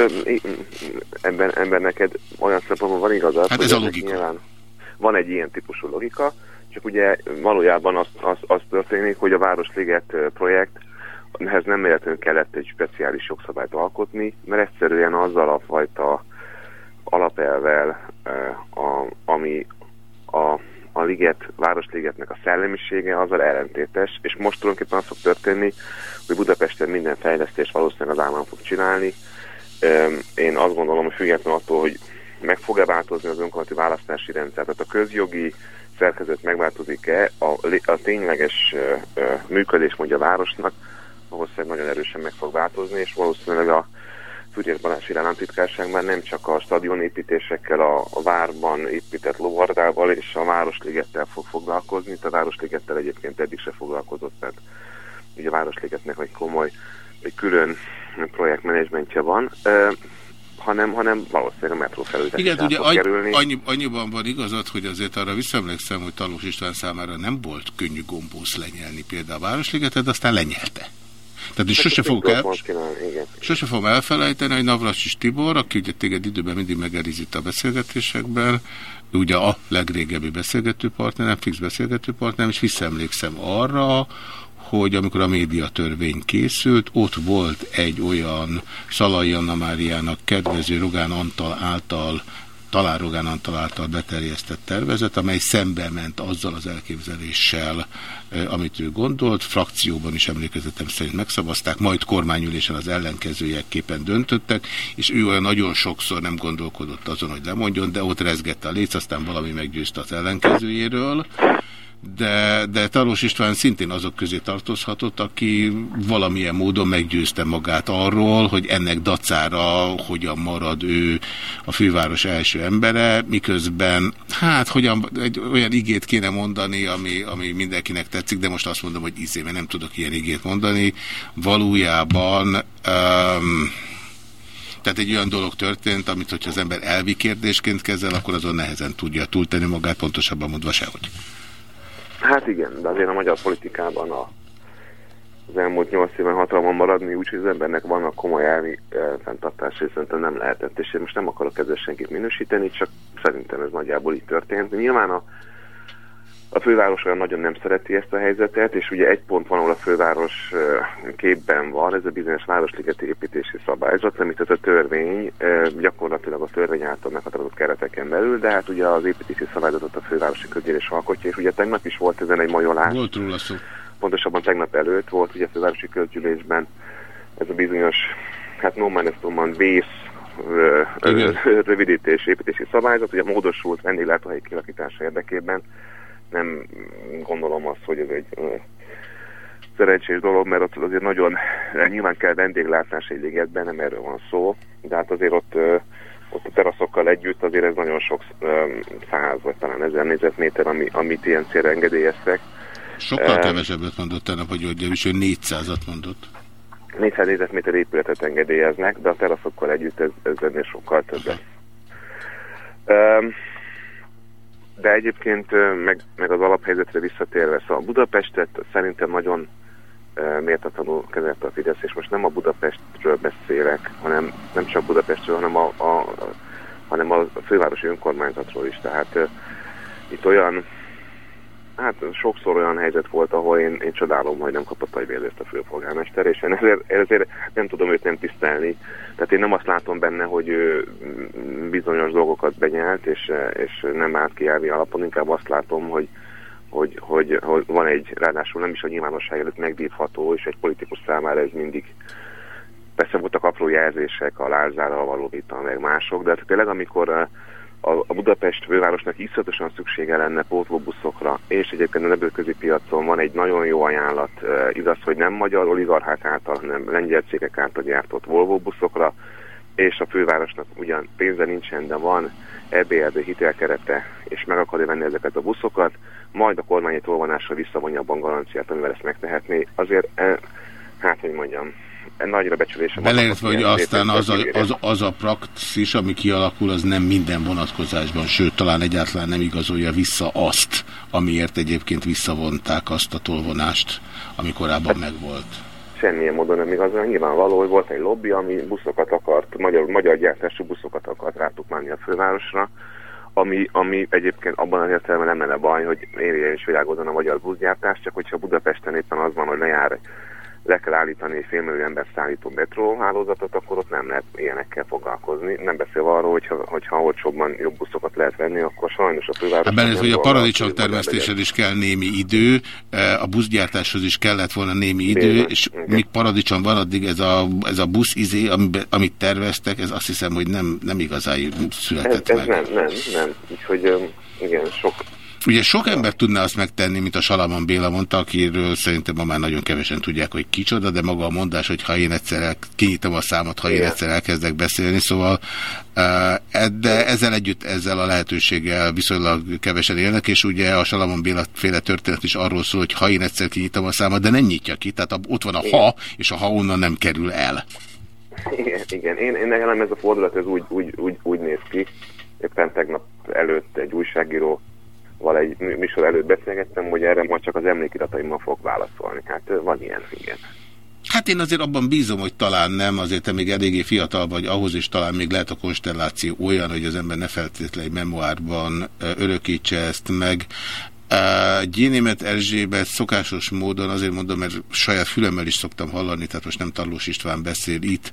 ebben, ebben neked olyan szempontból van igazad. Hát ez a logika. Nyilván van egy ilyen típusú logika, csak ugye valójában az, az, az történik, hogy a Városliget projekt ehhez nem véletlenül kellett egy speciális jogszabályt alkotni, mert egyszerűen azzal a fajta alapelvel, a, ami a, a liget, Városligetnek a szellemisége, azzal ellentétes, és most tulajdonképpen az fog történni, hogy Budapesten minden fejlesztés valószínűleg az állam fog csinálni. Én azt gondolom, hogy függetlenül attól, hogy meg fog-e változni az önkormányzati választási rendszer, tehát a közjogi szerkezet megváltozik-e, a, a tényleges uh, működés mondja a városnak, ahhoz nagyon erősen meg fog változni, és valószínűleg a Fügyes Balázs államtitkárság már nem csak a stadionépítésekkel, a, a várban épített lovardával és a Városligettel fog foglalkozni, itt a Városligettel egyébként eddig se foglalkozott, tehát ugye a Városligetnek egy komoly, egy külön projektmenedzsmentje van hanem, hanem valószínűleg a metró felültetés Igen, ugye annyi, annyi, annyiban van igazad, hogy azért arra visszaemlékszem, hogy Talós István számára nem volt könnyű gombósz lenyelni például a Városligetet, aztán lenyelte. Tehát is sose, fogok el, sose fogom elfelejteni, hogy Navracsis Tibor, aki ugye téged időben mindig megelizít a beszélgetésekben, ugye a legrégebbi beszélgető partnerem, fix beszélgető partnerem, és visszaemlékszem arra, hogy amikor a médiatörvény készült, ott volt egy olyan Szalai Anna Máriának kedvező Rogán Antal által talán Rogán Antal által beterjesztett tervezet, amely szembe ment azzal az elképzeléssel, amit ő gondolt. Frakcióban is emlékezetem szerint megszavazták, majd kormányülésen az ellenkezőjekképpen döntöttek, és ő olyan nagyon sokszor nem gondolkodott azon, hogy lemondjon, de ott rezgette a léc, aztán valami meggyőzte az ellenkezőjéről de, de Talós István szintén azok közé tartozhatott, aki valamilyen módon meggyőzte magát arról, hogy ennek dacára hogyan marad ő a főváros első embere, miközben, hát hogyan, egy olyan igét kéne mondani, ami, ami mindenkinek tetszik, de most azt mondom, hogy izé, mert nem tudok ilyen igét mondani. Valójában um, tehát egy olyan dolog történt, amit hogyha az ember elvi kérdésként kezel, akkor azon nehezen tudja túltenni magát, pontosabban mondva sehogy. Hát igen, de azért a magyar politikában a, az elmúlt nyolc éven hatalmon maradni, úgyhogy az embernek vannak komoly elmi e, fenntartásai, szerintem nem lehetett, és én most nem akarok ezzel senkit minősíteni, csak szerintem ez nagyjából így történt. Nyilván a a főváros olyan nagyon nem szereti ezt a helyzetet, és ugye egy pont van, ahol a főváros képben van, ez a bizonyos városligeti építési szabályzat, amit ez a törvény gyakorlatilag a törvény által meghatározott kereteken belül, de hát ugye az építési szabályzatot a fővárosi közgyűlés alkotja, és ugye tegnap is volt ezen egy majolás. Volt róla szó. Pontosabban tegnap előtt volt ugye a fővárosi közgyűlésben ez a bizonyos, hát no man vész rövidítés építési szabályzat, ugye módosult vendéglátóhelyi kialakítása érdekében nem gondolom azt, hogy ez egy szerencsés dolog, mert ott azért nagyon nyilván kell vendéglátás egy ligetben, nem erről van szó, de hát azért ott, ott a teraszokkal együtt azért ez nagyon sok száz, vagy talán ezer négyzetméter, ami, amit ilyen célra engedélyeztek. Sokkal kevesebbet mondott ennek, hogy hogy is ő 400-at mondott. 400 négyzetméter épületet engedélyeznek, de a teraszokkal együtt ez, ez ennél sokkal többet. Um, de egyébként meg, meg az alaphelyzetre visszatérve, szóval Budapestet szerintem nagyon méltatlanul kezelte a Fidesz, és most nem a Budapestről beszélek, hanem nem csak Budapestről, hanem a, a, hanem a fővárosi önkormányzatról is. Tehát itt olyan Hát sokszor olyan helyzet volt, ahol én, én csodálom, hogy nem kapott ajvérlést a főpolgármester, és én ezért, ezért nem tudom őt nem tisztelni. Tehát én nem azt látom benne, hogy ő bizonyos dolgokat benyelt, és, és nem állt ki elvi alapon, inkább azt látom, hogy, hogy, hogy, hogy van egy, ráadásul nem is a nyilvánosság előtt megvívható, és egy politikus számára ez mindig persze voltak apró jelzések a Lázárral való vita, meg mások, de hát tényleg amikor a, a Budapest fővárosnak iszonyatosan szüksége lenne pótlóbuszokra, és egyébként a nemzetközi piacon van egy nagyon jó ajánlat, e, igaz, hogy nem magyar oligarchák által, hanem lengyel cégek által gyártott Volvo buszokra, és a fővárosnak ugyan pénze nincsen, de van EBRD hitelkerete, és meg akarja venni ezeket a buszokat, majd a kormányi tolvonásra visszavonja a bankgaranciát, amivel ezt megtehetné. Azért, e, hát, hogy mondjam, nagyra becsülésem. Beleértve, hogy aztán az a, az, az a praxis, ami kialakul, az nem minden vonatkozásban, sőt, talán egyáltalán nem igazolja vissza azt, amiért egyébként visszavonták azt a tolvonást, ami korábban hát, megvolt. Semmilyen módon nem igazolja. Nyilvánvaló, hogy volt egy lobby, ami buszokat akart, magyar, magyar gyártású buszokat akart rátukmálni a fővárosra, ami, ami egyébként abban az értelemben nem lenne baj, hogy érje is világodon a magyar buszgyártás, csak hogyha Budapesten éppen az van, hogy lejár le kell állítani egy félmillió ember szállító metróhálózatot, akkor ott nem lehet ilyenekkel foglalkozni. Nem beszélve arról, hogyha, hogyha olcsóbban jobb buszokat lehet venni, akkor sajnos a főváros... Hát benne, hogy a paradicsom termesztésed is kell némi idő, e, a buszgyártáshoz is kellett volna némi idő, Bézem, és igen. míg paradicsom van, addig ez a, ez a busz izé, amit terveztek, ez azt hiszem, hogy nem, nem igazán született ez, ez meg. nem, nem, nem. Úgyhogy igen, sok Ugye sok ember tudná azt megtenni, mint a Salamon Béla mondta, akiről szerintem ma már nagyon kevesen tudják, hogy kicsoda, de maga a mondás, hogy ha én egyszer el, kinyitom a számot, ha én egyszer elkezdek beszélni, szóval de ezzel együtt, ezzel a lehetőséggel viszonylag kevesen élnek, és ugye a Salamon Béla féle történet is arról szól, hogy ha én egyszer kinyitom a számot, de nem nyitja ki, tehát ott van a ha, és a ha onnan nem kerül el. Igen, igen. Én, én nekem ez a fordulat ez úgy, úgy, úgy, úgy néz ki, éppen tegnap előtt egy újságíró val egy műsor előtt beszélgettem, hogy erre majd csak az emlékirataimmal fog válaszolni. Hát van ilyen, igen. Hát én azért abban bízom, hogy talán nem, azért te még eléggé fiatal vagy ahhoz, is talán még lehet a konstelláció olyan, hogy az ember ne feltétlenül memoárban örökítse ezt meg. Gyénémet Erzsébet szokásos módon, azért mondom, mert saját fülemmel is szoktam hallani, tehát most nem Tarlós István beszél itt,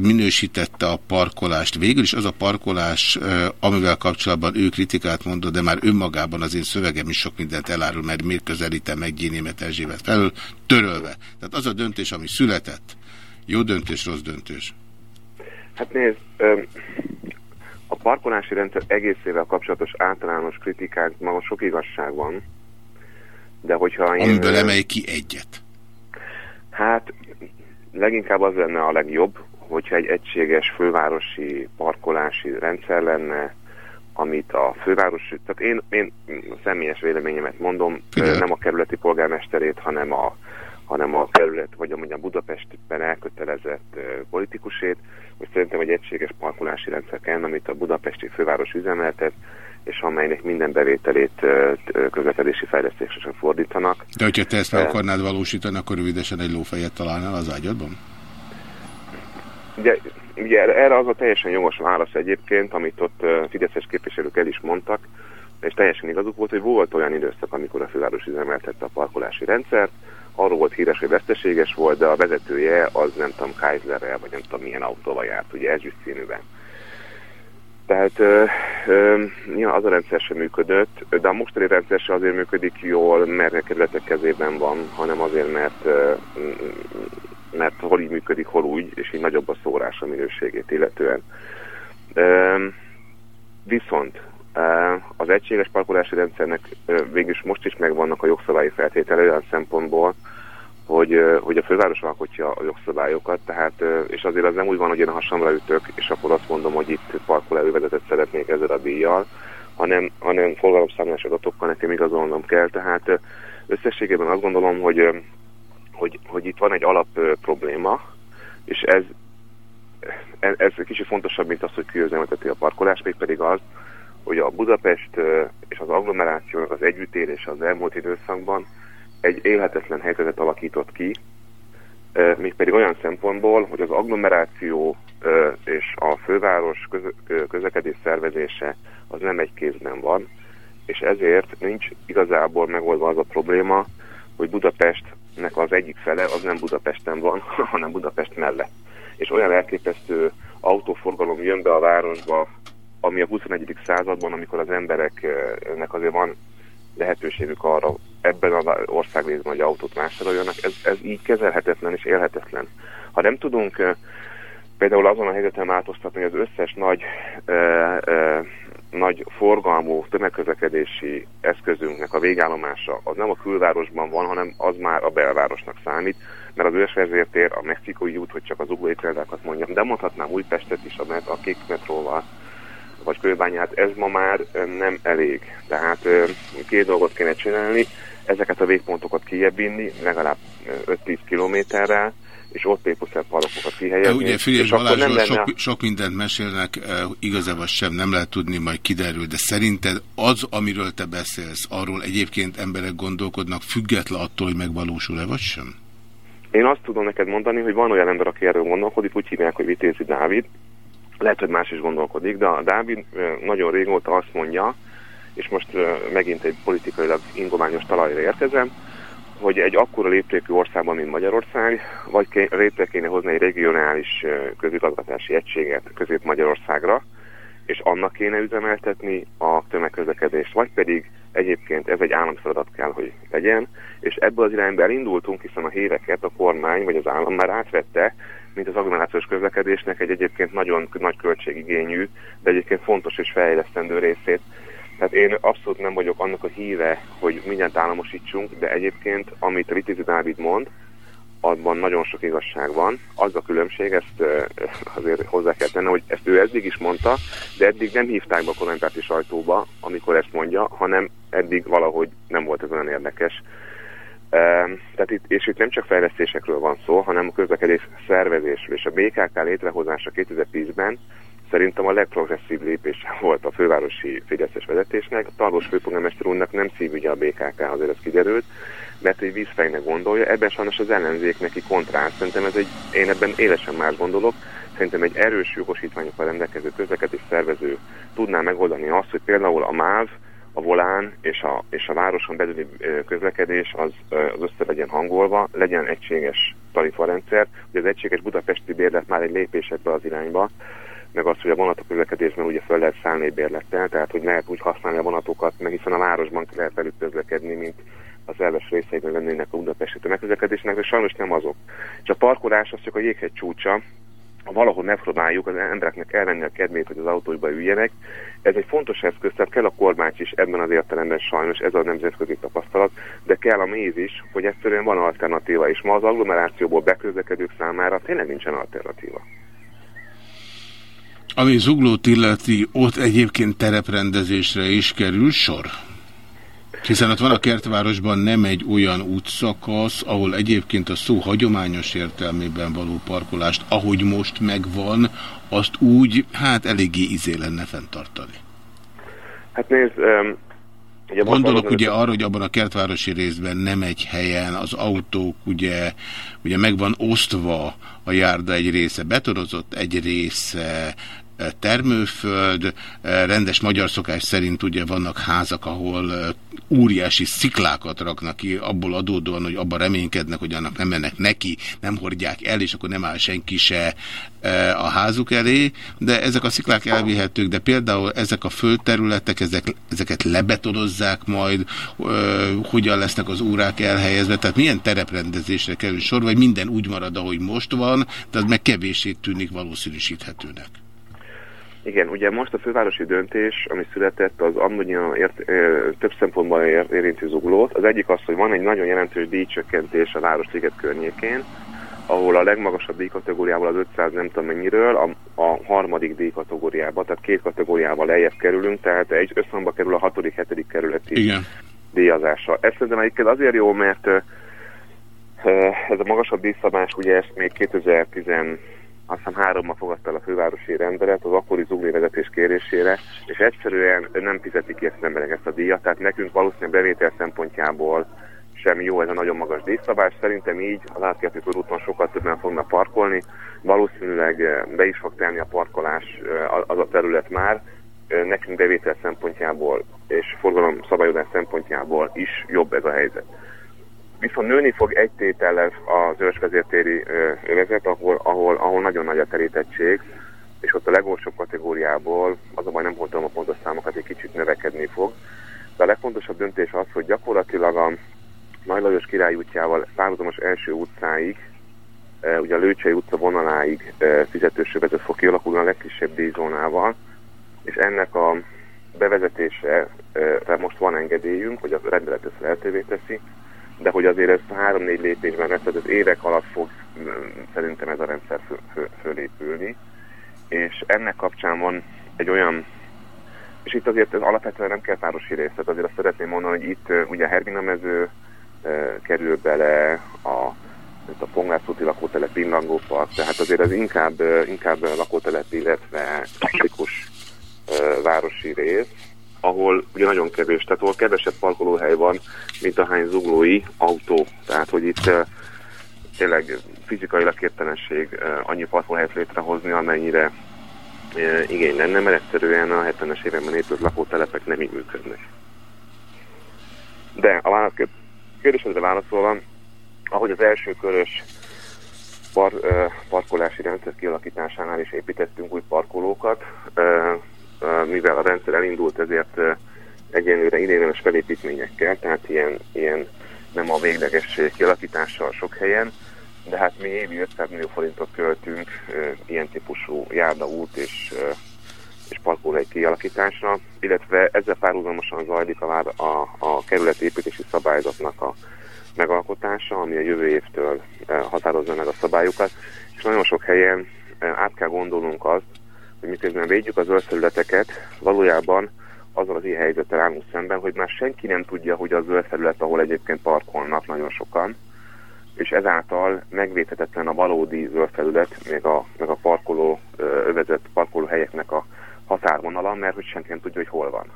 minősítette a parkolást. Végül is az a parkolás, amivel kapcsolatban ő kritikát mondott, de már önmagában az én szövegem is sok mindent elárul, mert miért közelítem meg Gyénémet Erzsébet felől, törölve. Tehát az a döntés, ami született, jó döntés, rossz döntés. Hát nézd, parkolási rendszer egészével kapcsolatos általános kritikák, maga sok igazság van, de hogyha én... Amiből emelj ki egyet. Hát leginkább az lenne a legjobb, hogyha egy egységes fővárosi parkolási rendszer lenne, amit a fővárosi, tehát én, én személyes véleményemet mondom, Figyelj. nem a kerületi polgármesterét, hanem a, hanem a kerület, vagy a mondjam Budapestben elkötelezett politikusét, hogy szerintem egy egységes parkolási rendszer kell, amit a budapesti főváros üzemeltet, és amelynek minden bevételét közlekedési fejlesztésre fordítanak. De hogyha te ezt meg akarnád valósítani, akkor rövidesen egy lófejet találnál az ágyadban? Ugye, ugye erre az a teljesen jogos válasz egyébként, amit ott fideszes képviselők el is mondtak, és teljesen igazuk volt, hogy volt olyan időszak, amikor a főváros üzemeltette a parkolási rendszert, arról volt híres, hogy veszteséges volt, de a vezetője az nem tudom, Chryslerrel, vagy nem tudom milyen autóval járt, ugye ezüst színűben. Tehát ö, ö, ja, az a rendszer sem működött, de a mostani rendszer sem azért működik jól, mert a kerületek kezében van, hanem azért, mert, ö, mert hol így működik, hol úgy, és így nagyobb a szórás a minőségét illetően. Ö, viszont az egységes parkolási rendszernek végülis most is megvannak a jogszabályi feltétele olyan szempontból, hogy, hogy a főváros alkotja a jogszabályokat, tehát, és azért az nem úgy van, hogy én a hasamra ütök, és akkor azt mondom, hogy itt parkolóelővezetet szeretnék ezzel a díjjal, hanem, hanem forgalomszámlás adatokkal nekem igazolnom kell, tehát összességében azt gondolom, hogy, hogy, hogy itt van egy alap probléma, és ez, ez, ez kicsit fontosabb, mint az, hogy kiüzemelteti a parkolás, még pedig az, hogy a Budapest és az agglomerációnak az együttélése az elmúlt időszakban egy élhetetlen helyzetet alakított ki, mégpedig olyan szempontból, hogy az agglomeráció és a főváros közlekedés szervezése az nem egy kézben van, és ezért nincs igazából megoldva az a probléma, hogy Budapestnek az egyik fele az nem Budapesten van, hanem Budapest mellett. És olyan elképesztő autóforgalom jön be a városba, ami a 21. században, amikor az embereknek azért van lehetőségük arra ebben az országrészben, hogy autót vásároljanak, ez, ez így kezelhetetlen és élhetetlen. Ha nem tudunk például azon a helyzeten változtatni, hogy az összes nagy, e, e, nagy forgalmú tömegközlekedési eszközünknek a végállomása az nem a külvárosban van, hanem az már a belvárosnak számít, mert az ősvezértér, a mexikói út, hogy csak az uglói példákat mondjam, de mondhatnám Újpestet is a, a kék metróval, vagy kőbányát, ez ma már nem elég. Tehát két dolgot kéne csinálni, ezeket a végpontokat kijebb vinni, legalább 5-10 kilométerrel, és ott épuszer palokokat kihelyezni. Ugye Figyelj Balázsról sok, a... sok mindent mesélnek, igazából sem nem lehet tudni, majd kiderül, de szerinted az, amiről te beszélsz, arról egyébként emberek gondolkodnak, független attól, hogy megvalósul-e, vagy sem? Én azt tudom neked mondani, hogy van olyan ember, aki erről gondolkodik, úgy hívják, hogy Vitézi Dávid, lehet, hogy más is gondolkodik, de a Dávid nagyon régóta azt mondja, és most megint egy politikailag ingományos talajra érkezem, hogy egy akkora léptékű országban, mint Magyarország, vagy létre kéne hozni egy regionális közigazgatási egységet Közép-Magyarországra, és annak kéne üzemeltetni a tömegközlekedést, vagy pedig egyébként ez egy államfeladat kell, hogy legyen, és ebből az irányba elindultunk, hiszen a híreket a kormány vagy az állam már átvette, mint az agglomerációs közlekedésnek egy egyébként nagyon nagy költségigényű, de egyébként fontos és fejlesztendő részét. Tehát én abszolút nem vagyok annak a híve, hogy mindent államosítsunk, de egyébként, amit Ritizi Dávid mond, abban nagyon sok igazság van. Az a különbség, ezt azért hozzá kell tenni, hogy ezt ő eddig is mondta, de eddig nem hívták be a kormánypárti sajtóba, amikor ezt mondja, hanem eddig valahogy nem volt ez olyan érdekes. Tehát itt, és itt nem csak fejlesztésekről van szó, hanem a közlekedés szervezésről, és a BKK létrehozása 2010-ben szerintem a legprogresszív lépés volt a fővárosi Fideszes vezetésnek. A Tarlós főpolgármester úrnak nem szívügye a BKK, azért ez kiderült, mert egy vízfejnek gondolja, ebben sajnos az ellenzék neki kontrát. Szerintem ez egy, én ebben élesen más gondolok, szerintem egy erős jogosítványokkal rendelkező közlekedés szervező tudná megoldani azt, hogy például a MÁV a volán és a, és a városon belüli közlekedés az, az össze legyen hangolva, legyen egységes tarifarendszer. Ugye az egységes budapesti bérlet már egy lépés ebbe az irányba, meg az, hogy a vonatok közlekedésben ugye fel lehet szállni egy bérlettel, tehát hogy lehet úgy használni a vonatokat, meg hiszen a városban lehet velük közlekedni, mint az elves részeiben lennének a budapesti tömegközlekedésnek, de sajnos nem azok. És a parkolás az csak a jéghegy csúcsa, valahol megpróbáljuk az embereknek elvenni a kedvét, hogy az autóiba üljenek. Ez egy fontos eszköz, tehát kell a kormány is ebben az értelemben sajnos, ez a nemzetközi tapasztalat, de kell a méz is, hogy egyszerűen van alternatíva, és ma az agglomerációból beközlekedők számára tényleg nincsen alternatíva. Ami zuglót illeti, ott egyébként tereprendezésre is kerül sor? Hiszen ott van a kertvárosban nem egy olyan útszakasz, ahol egyébként a szó hagyományos értelmében való parkolást, ahogy most megvan, azt úgy, hát eléggé izé lenne fenntartani. Hát nézd, um, ugye Gondolok ugye arra, hogy abban a kertvárosi részben nem egy helyen az autók ugye, ugye meg van osztva a járda egy része betorozott, egy része termőföld, rendes magyar szokás szerint ugye vannak házak, ahol óriási sziklákat raknak ki, abból adódóan, hogy abban reménykednek, hogy annak nem mennek neki, nem hordják el, és akkor nem áll senki se a házuk elé, de ezek a sziklák elvihetők, de például ezek a földterületek, ezek, ezeket lebetonozzák majd, hogyan lesznek az órák elhelyezve, tehát milyen tereprendezésre kerül sor, vagy minden úgy marad, ahogy most van, de az meg kevését tűnik valószínűsíthetőnek. Igen, ugye most a fővárosi döntés, ami született, az annyian ért, ö, több szempontból ér, érinti zuglót. Az egyik az, hogy van egy nagyon jelentős díjcsökkentés a Városliget környékén, ahol a legmagasabb díjkategóriával az 500 nem tudom mennyiről, a, a harmadik díjkategóriába, tehát két kategóriával lejjebb kerülünk, tehát egy összhangba kerül a hatodik, hetedik kerületi Igen. díjazással. Ez szerintem egyébként azért jó, mert ez a magasabb díjszabás, ugye ezt még 2010 azt hiszem hárommal fogadta el a fővárosi rendelet az akkori zugli vezetés kérésére, és egyszerűen nem fizetik ki ezt az emberek ezt a díjat, tehát nekünk valószínűleg bevétel szempontjából sem jó ez a nagyon magas díjszabás. Szerintem így az átkeltő körúton sokkal többen fognak parkolni, valószínűleg eh, be is fog tenni a parkolás eh, az a terület már, eh, nekünk bevétel szempontjából és forgalom szabályozás szempontjából is jobb ez a helyzet. Viszont nőni fog egy tétellel az ősvezértéri övezet, ahol, ahol, ahol nagyon nagy a terítettség, és ott a legolsóbb kategóriából, az nem voltam a pontos számokat, egy kicsit növekedni fog. De a legfontosabb döntés az, hogy gyakorlatilag a Nagy Lajos király útjával párhuzamos első utcáig, ugye a Lőcsei utca vonaláig fizetős övezet fog kialakulni a legkisebb díjzónával, és ennek a bevezetésre most van engedélyünk, hogy a rendelet ezt lehetővé teszi, de hogy azért ezt három-négy lépésben lesz, tehát az évek alatt fog mm, szerintem ez a rendszer föl, föl, fölépülni, és ennek kapcsán van egy olyan, és itt azért ez alapvetően nem kell városi rész, tehát azért azt szeretném mondani, hogy itt ugye Hermina mező kerül bele, a, a Pongrász úti lakótelep Pillangópark, tehát azért az inkább, inkább lakótelep, illetve klasszikus városi rész, ahol ugye nagyon kevés, tehát ahol kevesebb parkolóhely van, mint a hány zuglói autó. Tehát, hogy itt tényleg fizikailag képtelenség annyi parkolóhelyet létrehozni, amennyire igény lenne, mert egyszerűen a 70-es években épült lakótelepek nem így működnek. De a válasz kérdésedre válaszolva, ahogy az első körös par, parkolási rendszer kialakításánál is építettünk új parkolókat, mivel a rendszer elindult, ezért egyenlőre idéglenes felépítményekkel, tehát ilyen, ilyen nem a végleges kialakítással sok helyen, de hát mi évi 500 millió forintot költünk ilyen típusú út és, és parkolóhely kialakításra, illetve ezzel párhuzamosan zajlik a, a, a kerületi építési szabályzatnak a megalkotása, ami a jövő évtől határozza meg a szabályokat, és nagyon sok helyen át kell gondolnunk azt, miközben védjük az zöldfelületeket, valójában azzal az ilyen helyzettel állunk szemben, hogy már senki nem tudja, hogy az zöld felület, ahol egyébként parkolnak nagyon sokan, és ezáltal megvédhetetlen a valódi zöld felület, még a, meg a parkoló övezet parkolóhelyeknek a határvonala, mert hogy senki nem tudja, hogy hol van.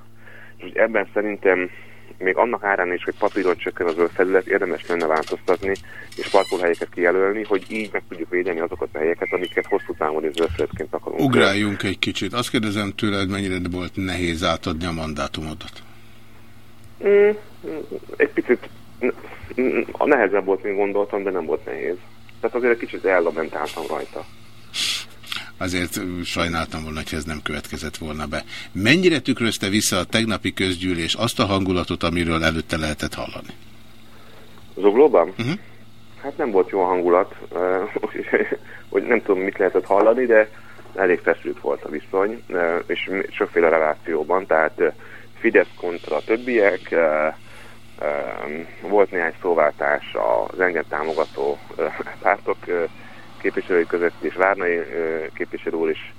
És ebben szerintem még annak árán is, hogy papíron csökken az felület, érdemes lenne változtatni, és parkolóhelyeket kijelölni, hogy így meg tudjuk védeni azokat a helyeket, amiket hosszú távon zöldfelületként akarunk. Ugráljunk egy kicsit. Azt kérdezem tőled, mennyire volt nehéz átadni a mandátumodat? Mm, egy picit nehezebb volt, mint gondoltam, de nem volt nehéz. Tehát azért egy kicsit ellamentáltam rajta. Azért sajnáltam volna, hogy ez nem következett volna be. Mennyire tükrözte vissza a tegnapi közgyűlés azt a hangulatot, amiről előtte lehetett hallani? Zuglóban? Uh -huh. Hát nem volt jó hangulat, hogy nem tudom, mit lehetett hallani, de elég feszült volt a viszony, és sokféle relációban, tehát Fidesz kontra többiek, volt néhány szóváltás az engem támogató pártok képviselői között, és Várnai képviselő úr is,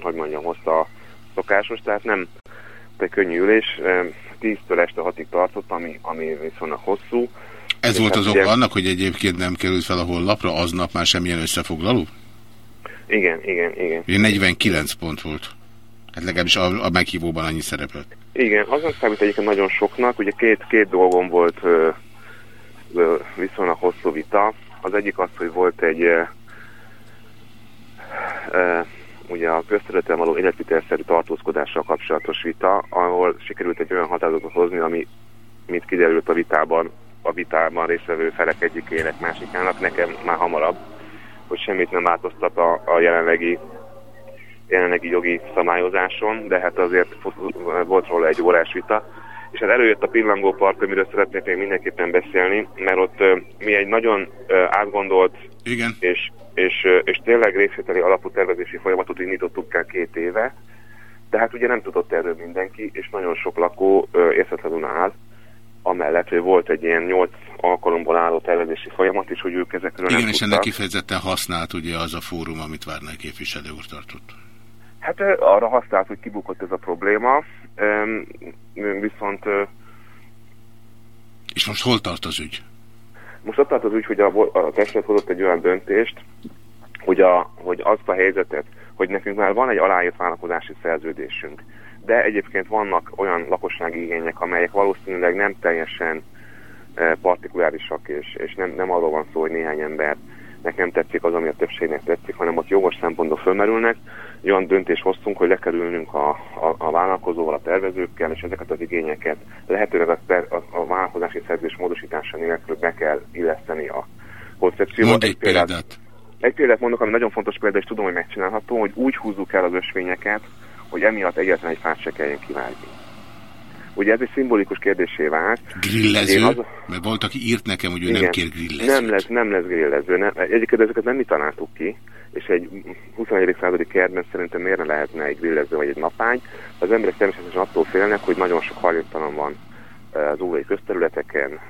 hogy mondjam, hozta a szokásos, tehát nem egy könnyű ülés, 10-től este 6-ig tartott, ami, ami viszonylag hosszú. Ez volt hát az oka annak, hogy egyébként nem került fel a honlapra, aznap már semmilyen összefoglaló? Igen, igen, igen. Ugye 49 pont volt. Hát legalábbis a, a meghívóban annyi szerepelt. Igen, azon számít egyébként nagyon soknak. Ugye két, két dolgon volt ö, ö, viszonylag hosszú vita. Az egyik az, hogy volt egy ö, ö, ugye a közterületen való életvitelszerű tartózkodással kapcsolatos vita, ahol sikerült egy olyan határozatot hozni, ami, mint kiderült a vitában, a vitában részvevő felek egyikének, másikának, nekem már hamarabb, hogy semmit nem változtat a, a jelenlegi jelenlegi jogi szabályozáson, de hát azért volt róla egy órás vita. És hát előjött a Pillangó Park, amiről szeretnék még mindenképpen beszélni, mert ott mi egy nagyon átgondolt Igen. És, és, és tényleg részvételi alapú tervezési folyamatot indítottuk el két éve, de hát ugye nem tudott erről mindenki, és nagyon sok lakó érzetlenül áll, amellett, hogy volt egy ilyen nyolc alkalomból álló tervezési folyamat, és hogy ők ezekről Igen, nem és tudtak. ennek kifejezetten használt ugye az a fórum, amit Várnai képviselő úr tartott. Hát arra használt, hogy kibukott ez a probléma, viszont... És most hol tart az ügy? Most ott tart az ügy, hogy a, a testület hozott egy olyan döntést, hogy, a, hogy azt a helyzetet, hogy nekünk már van egy aláírt vállalkozási szerződésünk, de egyébként vannak olyan lakossági igények, amelyek valószínűleg nem teljesen partikulárisak, és, és nem, nem arról van szó, hogy néhány ember nem tetszik az, ami a többségnek tetszik, hanem ott jogos szempontból fölmerülnek. Egy olyan döntést hoztunk, hogy lekerülnünk a, a, a vállalkozóval, a tervezőkkel, és ezeket az igényeket lehetőleg a, a, a vállalkozási szerződés módosítása nélkül be kell illeszteni a koncepcióba. Mondd egy példát. példát. Egy példát mondok, ami nagyon fontos példa, és tudom, hogy megcsinálható, hogy úgy húzzuk el az ösvényeket, hogy emiatt egyetlen egy fát se kelljen kivágni. Ugye ez egy szimbolikus kérdésé vált. Grillező? Az... Mert volt, aki írt nekem, hogy ő Igen, nem kér grillezőt. Nem lesz, nem lesz grillező. Nem. Egyébként ezeket nem mi találtuk ki, és egy 21. századi kertben szerintem miért ne lehetne egy grillező vagy egy napány. Az emberek természetesen attól félnek, hogy nagyon sok hajléktalan van az uglói közterületeken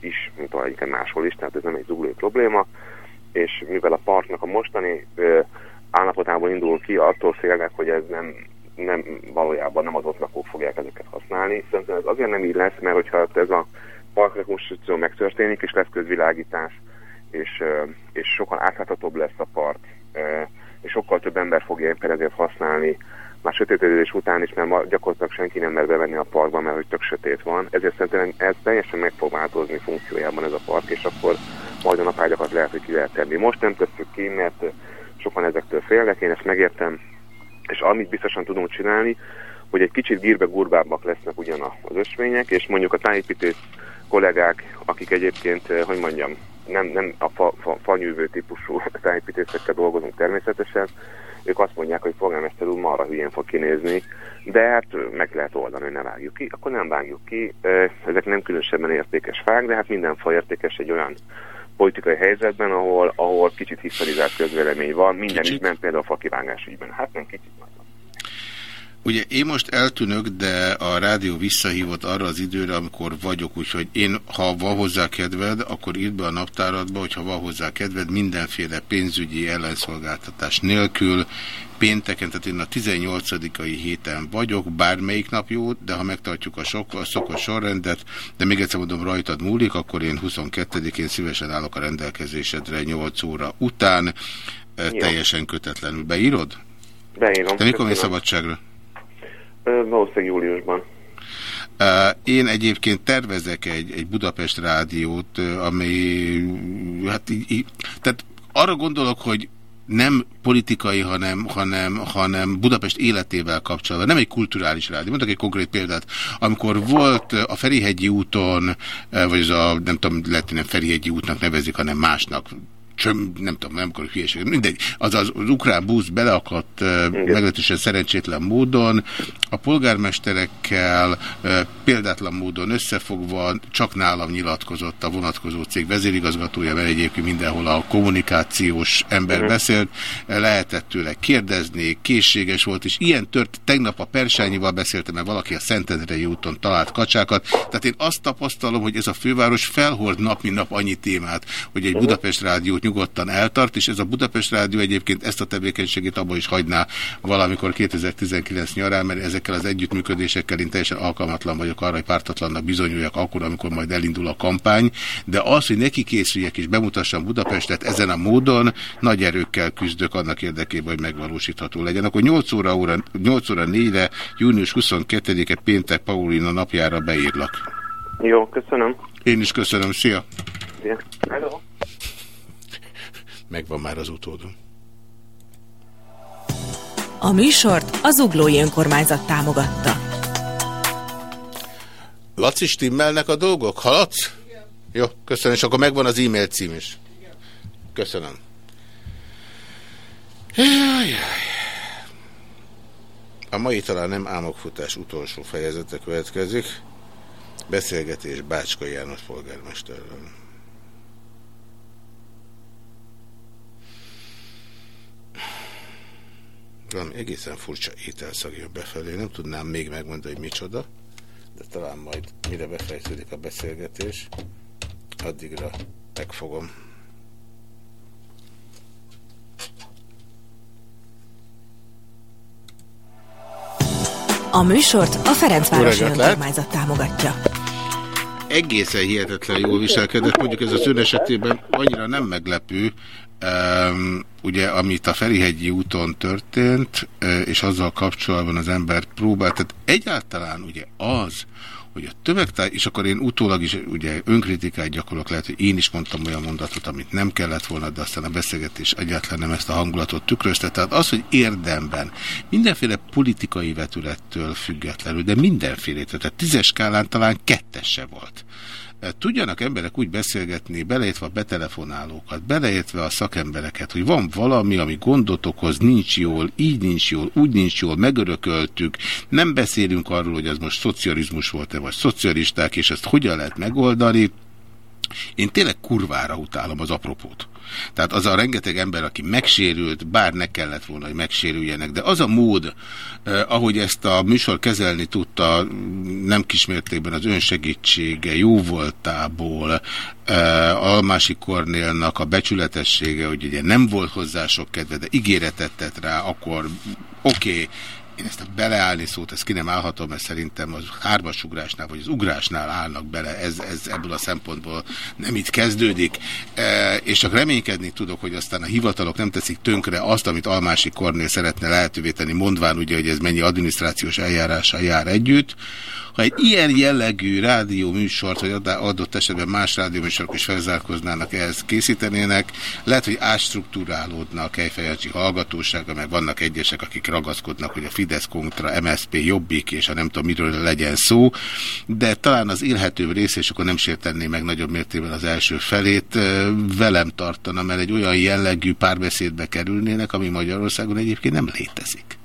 is, mint valamelyiken máshol is, tehát ez nem egy zuglói probléma, és mivel a parknak a mostani állapotából indul ki, attól félnek, hogy ez nem nem, valójában nem az ott lakók fogják ezeket használni. Szerintem ez azért nem így lesz, mert hogyha ez a parkrekonstrukció megtörténik, és lesz közvilágítás, és, és sokkal átláthatóbb lesz a park, és sokkal több ember fogja éppen ezért használni, már sötétedés után is, mert gyakorlatilag senki nem mer bevenni a parkba, mert hogy tök sötét van. Ezért szerintem ez teljesen meg fog változni funkciójában ez a park, és akkor majd a napágyakat lehet, hogy ki lehet tenni. Most nem tesszük ki, mert sokan ezektől félnek, én ezt megértem, és amit biztosan tudunk csinálni, hogy egy kicsit gírbe-gurbábbak lesznek ugyan az ösvények, és mondjuk a tájépítés kollégák, akik egyébként, eh, hogy mondjam, nem, nem a fa, fa, fanyűvő típusú tájépítésekkel dolgozunk természetesen, ők azt mondják, hogy polgármester úr marra hülyén fog kinézni, de hát meg lehet oldani, hogy ne vágjuk ki, akkor nem vágjuk ki. Eh, ezek nem különösebben értékes fák, de hát minden fa értékes egy olyan politikai helyzetben, ahol, ahol kicsit hisztorizált közvélemény van, minden kicsit? ügyben, például a fakivágás ügyben. Hát nem kicsit nagyon. Ugye én most eltűnök, de a rádió visszahívott arra az időre, amikor vagyok, úgyhogy én, ha van hozzá kedved, akkor írd be a naptáradba, hogyha van hozzá kedved, mindenféle pénzügyi ellenszolgáltatás nélkül, pénteken, tehát én a 18-ai héten vagyok, bármelyik nap jó, de ha megtartjuk a, sok, a szokos sorrendet, de még egyszer mondom, rajtad múlik, akkor én 22-én szívesen állok a rendelkezésedre 8 óra után, jó. teljesen kötetlenül. Beírod? Beírom. Te mikor mész szabadságra? Valószínűleg júliusban. Én egyébként tervezek egy, egy Budapest rádiót, ami hát így, így, tehát arra gondolok, hogy nem politikai, hanem, hanem, hanem Budapest életével kapcsolatban, nem egy kulturális rádió. Mondok egy konkrét példát. Amikor volt a Ferihegyi úton, vagy az a, nem tudom, lehet, hogy nem Ferihegyi útnak nevezik, hanem másnak, csöm, nem tudom, nem akarok hülyeség, mindegy, az, az, az ukrán busz beleakadt meglehetősen szerencsétlen módon, a polgármesterekkel példátlan módon összefogva csak nálam nyilatkozott a vonatkozó cég vezérigazgatója, mert egyébként mindenhol a kommunikációs ember uh -huh. beszélt, lehetett tőle kérdezni, készséges volt, és ilyen tört, tegnap a Persányival beszéltem, mert valaki a Szentendrei úton talált kacsákat, tehát én azt tapasztalom, hogy ez a főváros felhord nap, mint nap annyi témát, hogy egy Budapest rádiót nyugodtan eltart, és ez a Budapest Rádió egyébként ezt a tevékenységét abban is hagyná valamikor 2019 nyarán, mert ezekkel az együttműködésekkel én teljesen alkalmatlan vagyok arra, hogy pártatlannak bizonyuljak akkor, amikor majd elindul a kampány, de az, hogy neki készüljek és bemutassam Budapestet ezen a módon, nagy erőkkel küzdök annak érdekében, hogy megvalósítható legyen. Akkor 8 óra, óra 8 óra 4-re, június 22-e péntek Paulina napjára beírlak. Jó, köszönöm. Én is köszönöm, szia! Szia. Hello. Megvan már az utódom. A műsort az Uglói Önkormányzat támogatta. Laci, stimmelnek a dolgok? Haladsz? Jó, köszönöm, és akkor megvan az e-mail cím is. Köszönöm. Jaj, A mai talán nem álmokfutás utolsó fejezete következik. Beszélgetés Bácska János polgármesterrel. Valami egészen furcsa ételszag jön befelé. Nem tudnám még megmondani, hogy micsoda, de talán majd mire befejeződik a beszélgetés, addigra megfogom. A műsort a Ferencvárosi Önkormányzat támogatja. Egészen hihetetlen jól viselkedett, mondjuk ez az ön esetében annyira nem meglepő, Um, ugye, amit a Ferihegyi úton történt, és azzal kapcsolatban az ember próbált, tehát egyáltalán ugye az, hogy a tömegtáj, és akkor én utólag is ugye önkritikát gyakorlok, lehet, hogy én is mondtam olyan mondatot, amit nem kellett volna, de aztán a beszélgetés egyáltalán nem ezt a hangulatot tükrözte. Tehát az, hogy érdemben mindenféle politikai vetülettől függetlenül, de mindenféle, tehát tízes skálán talán kettes se volt tudjanak emberek úgy beszélgetni, beleértve a betelefonálókat, beleértve a szakembereket, hogy van valami, ami gondot okoz, nincs jól, így nincs jól, úgy nincs jól, megörököltük, nem beszélünk arról, hogy az most szocializmus volt-e, vagy szocialisták, és ezt hogyan lehet megoldani. Én tényleg kurvára utálom az apropót. Tehát az a rengeteg ember, aki megsérült, bár ne kellett volna, hogy megsérüljenek, de az a mód, eh, ahogy ezt a műsor kezelni tudta, nem kismértékben az önsegítsége, jóvoltából, eh, Almási Kornélnak a becsületessége, hogy ugye nem volt hozzá sok kedve, de ígéretet tett rá, akkor oké, okay, én ezt a beleállni szót, ezt ki nem állhatom, mert szerintem az hármasugrásnál, vagy az ugrásnál állnak bele, ez, ez ebből a szempontból nem itt kezdődik, e, és csak reménykedni tudok, hogy aztán a hivatalok nem teszik tönkre azt, amit Almási Kornél szeretne lehetővé tenni, mondván ugye, hogy ez mennyi adminisztrációs eljárással jár együtt, ha egy ilyen jellegű rádió műsort, vagy adott esetben más rádió műsorok is felzárkoznának ehhez készítenének, lehet, hogy átstruktúrálódna a Kejfejancsi hallgatósága, meg vannak egyesek, akik ragaszkodnak, hogy a Fidesz kontra MSP jobbik, és a nem tudom miről legyen szó, de talán az élhetőbb rész, és akkor nem sértené meg nagyobb mértében az első felét, velem tartana, mert egy olyan jellegű párbeszédbe kerülnének, ami Magyarországon egyébként nem létezik.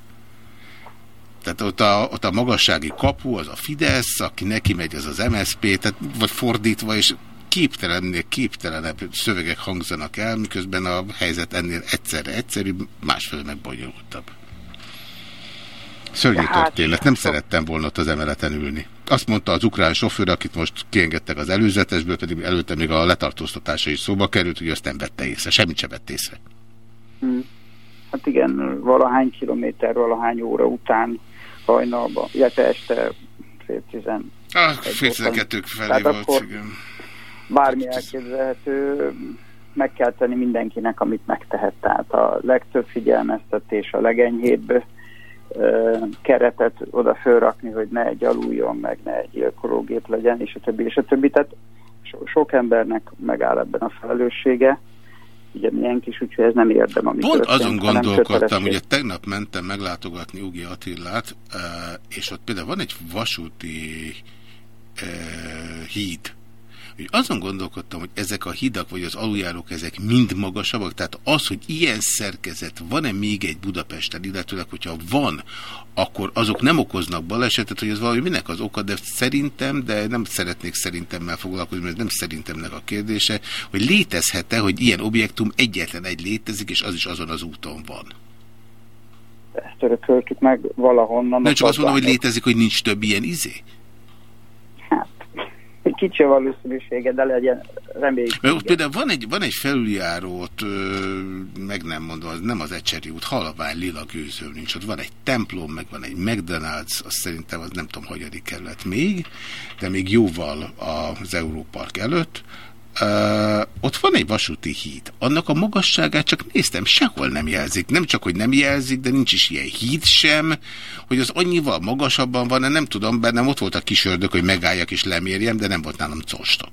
Tehát ott a, ott a magassági kapu, az a Fidesz, aki neki megy, az az MSZP, tehát, vagy fordítva, és képtelennél képtelenebb szövegek hangzanak el, miközben a helyzet ennél egyszerre egyszerűbb, másfél meg bonyolultabb. Szörnyű hát, történet, nem szerettem volna ott az emeleten ülni. Azt mondta az ukrán sofőr, akit most kiengedtek az előzetesből, pedig előtte még a letartóztatása is szóba került, hogy azt nem vette észre, semmit sem vett észre. Hmm. Hát igen, valahány kilométer, valahány óra után hajnalban, illetve este fél tizen. Ah, fél tizenkettők felé Tehát volt, igen. Bármi elképzelhető, meg kell tenni mindenkinek, amit megtehet. Tehát a legtöbb figyelmeztetés, a legenyhébb keretet oda fölrakni, hogy ne egy aluljon, meg ne egy gyilkológép legyen, és a többi, és a többi. Tehát so, sok embernek megáll ebben a felelőssége, ugye milyen kis, úgyhogy ez nem érdem, ami Pont történt, azon gondolkodtam, ugye tegnap mentem meglátogatni Ugi Attillát, eh, és ott például van egy vasúti eh, híd. Úgy azon gondolkodtam, hogy ezek a hidak, vagy az aluljárók, ezek mind magasabbak, tehát az, hogy ilyen szerkezet van-e még egy Budapesten, illetőleg, hogyha van, akkor azok nem okoznak balesetet, hogy ez valami minek az oka, de szerintem, de nem szeretnék szerintemmel foglalkozni, mert ez nem szerintemnek a kérdése, hogy létezhet-e, hogy ilyen objektum egyetlen egy létezik, és az is azon az úton van. Ezt örököltük meg valahonnan. Nem csak azt mondom, hogy létezik, hogy nincs több ilyen izé. Kicsi a valószínűsége, de legyen reméljük. Mert például van egy, van egy felüljárót, ö, meg nem mondom, az nem az Ecseri út, halvány lila gőzöm nincs. Ott van egy templom, meg van egy McDonald's, azt szerintem az nem tudom, hogy kerület még, de még jóval az Európark előtt. Ott van egy vasúti híd. Annak a magasságát csak néztem, sehol nem jelzik. Nem csak, hogy nem jelzik, de nincs is ilyen híd sem, hogy az annyival magasabban van, nem tudom, bennem ott volt a kis ördög, hogy megálljak és lemérjem, de nem volt nálam costok.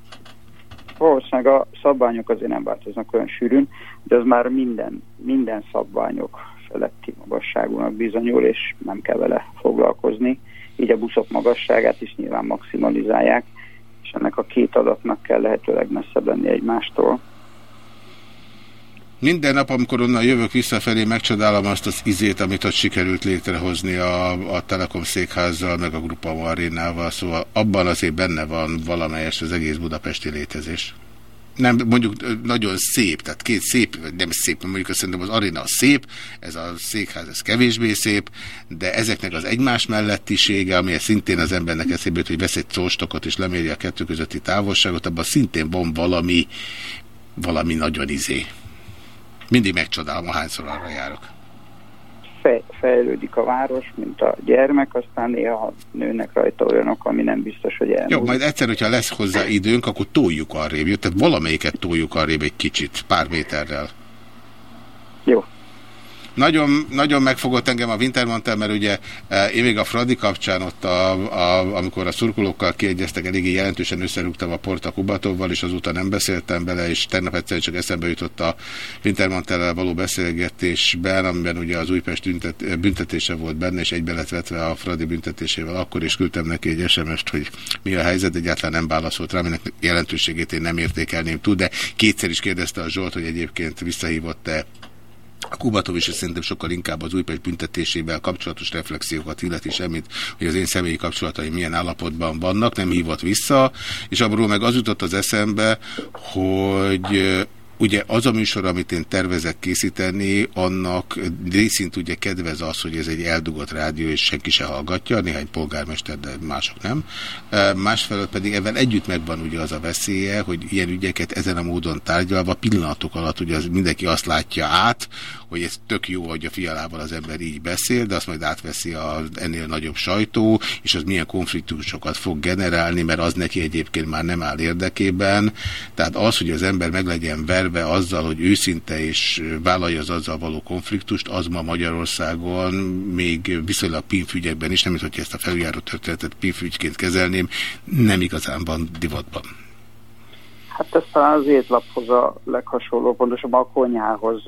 Valószínűleg a szabványok azért nem változnak olyan sűrűn, de az már minden, minden szabványok feletti magasságúnak bizonyul, és nem kell vele foglalkozni. Így a buszok magasságát is nyilván maximalizálják, ennek a két adatnak kell lehetőleg messzebb lenni egymástól. Minden nap, amikor onnan jövök visszafelé, megcsodálom azt az izét, amit ott sikerült létrehozni a, a Telekom székházzal, meg a Grupa Arénával, szóval abban azért benne van valamelyes az egész budapesti létezés. Nem, mondjuk nagyon szép, tehát két szép, nem szép, mondjuk azt szerintem az aréna az szép, ez a székház ez kevésbé szép, de ezeknek az egymás mellettisége, ami szintén az embernek eszébe jut, hogy vesz egy szóstokot és leméri a kettő közötti távolságot, abban szintén van valami, valami nagyon izé. Mindig megcsodálom, ahányszor arra járok. Fej, fejlődik a város, mint a gyermek, aztán néha nőnek rajta olyanok, ami nem biztos, hogy elmúlik. Jó, majd egyszer, hogyha lesz hozzá időnk, akkor toljuk arrébb, jó? tehát valamelyiket toljuk arrébb egy kicsit, pár méterrel. Jó. Nagyon, nagyon megfogott engem a Wintermantel, mert ugye eh, én még a Fradi kapcsán ott, a, a, amikor a szurkolókkal kiegyeztek, eléggé jelentősen összerúgtam a Porta Kubatovval, és azóta nem beszéltem bele, és tegnap egyszer csak eszembe jutott a Wintermantellel való beszélgetésben, amiben ugye az Újpest büntet, büntetése volt benne, és egybe lett vetve a Fradi büntetésével akkor, és küldtem neki egy SMS-t, hogy mi a helyzet, egyáltalán nem válaszolt rá, aminek jelentőségét én nem értékelném túl, de kétszer is kérdezte a Zsolt, hogy egyébként visszahívott-e a Kubatov is szerintem sokkal inkább az Újpest büntetésével kapcsolatos reflexiókat illeti semmit, hogy az én személyi kapcsolataim milyen állapotban vannak, nem hívott vissza, és abból meg az jutott az eszembe, hogy Ugye az a műsor, amit én tervezek készíteni, annak részint ugye kedvez az, hogy ez egy eldugott rádió, és senki se hallgatja, néhány polgármester, de mások nem. Másfelől pedig ebben együtt megvan ugye az a veszélye, hogy ilyen ügyeket ezen a módon tárgyalva pillanatok alatt ugye az mindenki azt látja át, hogy ez tök jó, hogy a fialával az ember így beszél, de azt majd átveszi az ennél nagyobb sajtó, és az milyen konfliktusokat fog generálni, mert az neki egyébként már nem áll érdekében. Tehát az, hogy az ember meg legyen verve azzal, hogy őszinte és vállalja az azzal való konfliktust, az ma Magyarországon még viszonylag pinfügyekben is, nem mint hogy ezt a feljáró történetet pinfügyként kezelném, nem igazán van divatban. Hát ez talán az étlaphoz a leghasonló, pontosabban a konyhához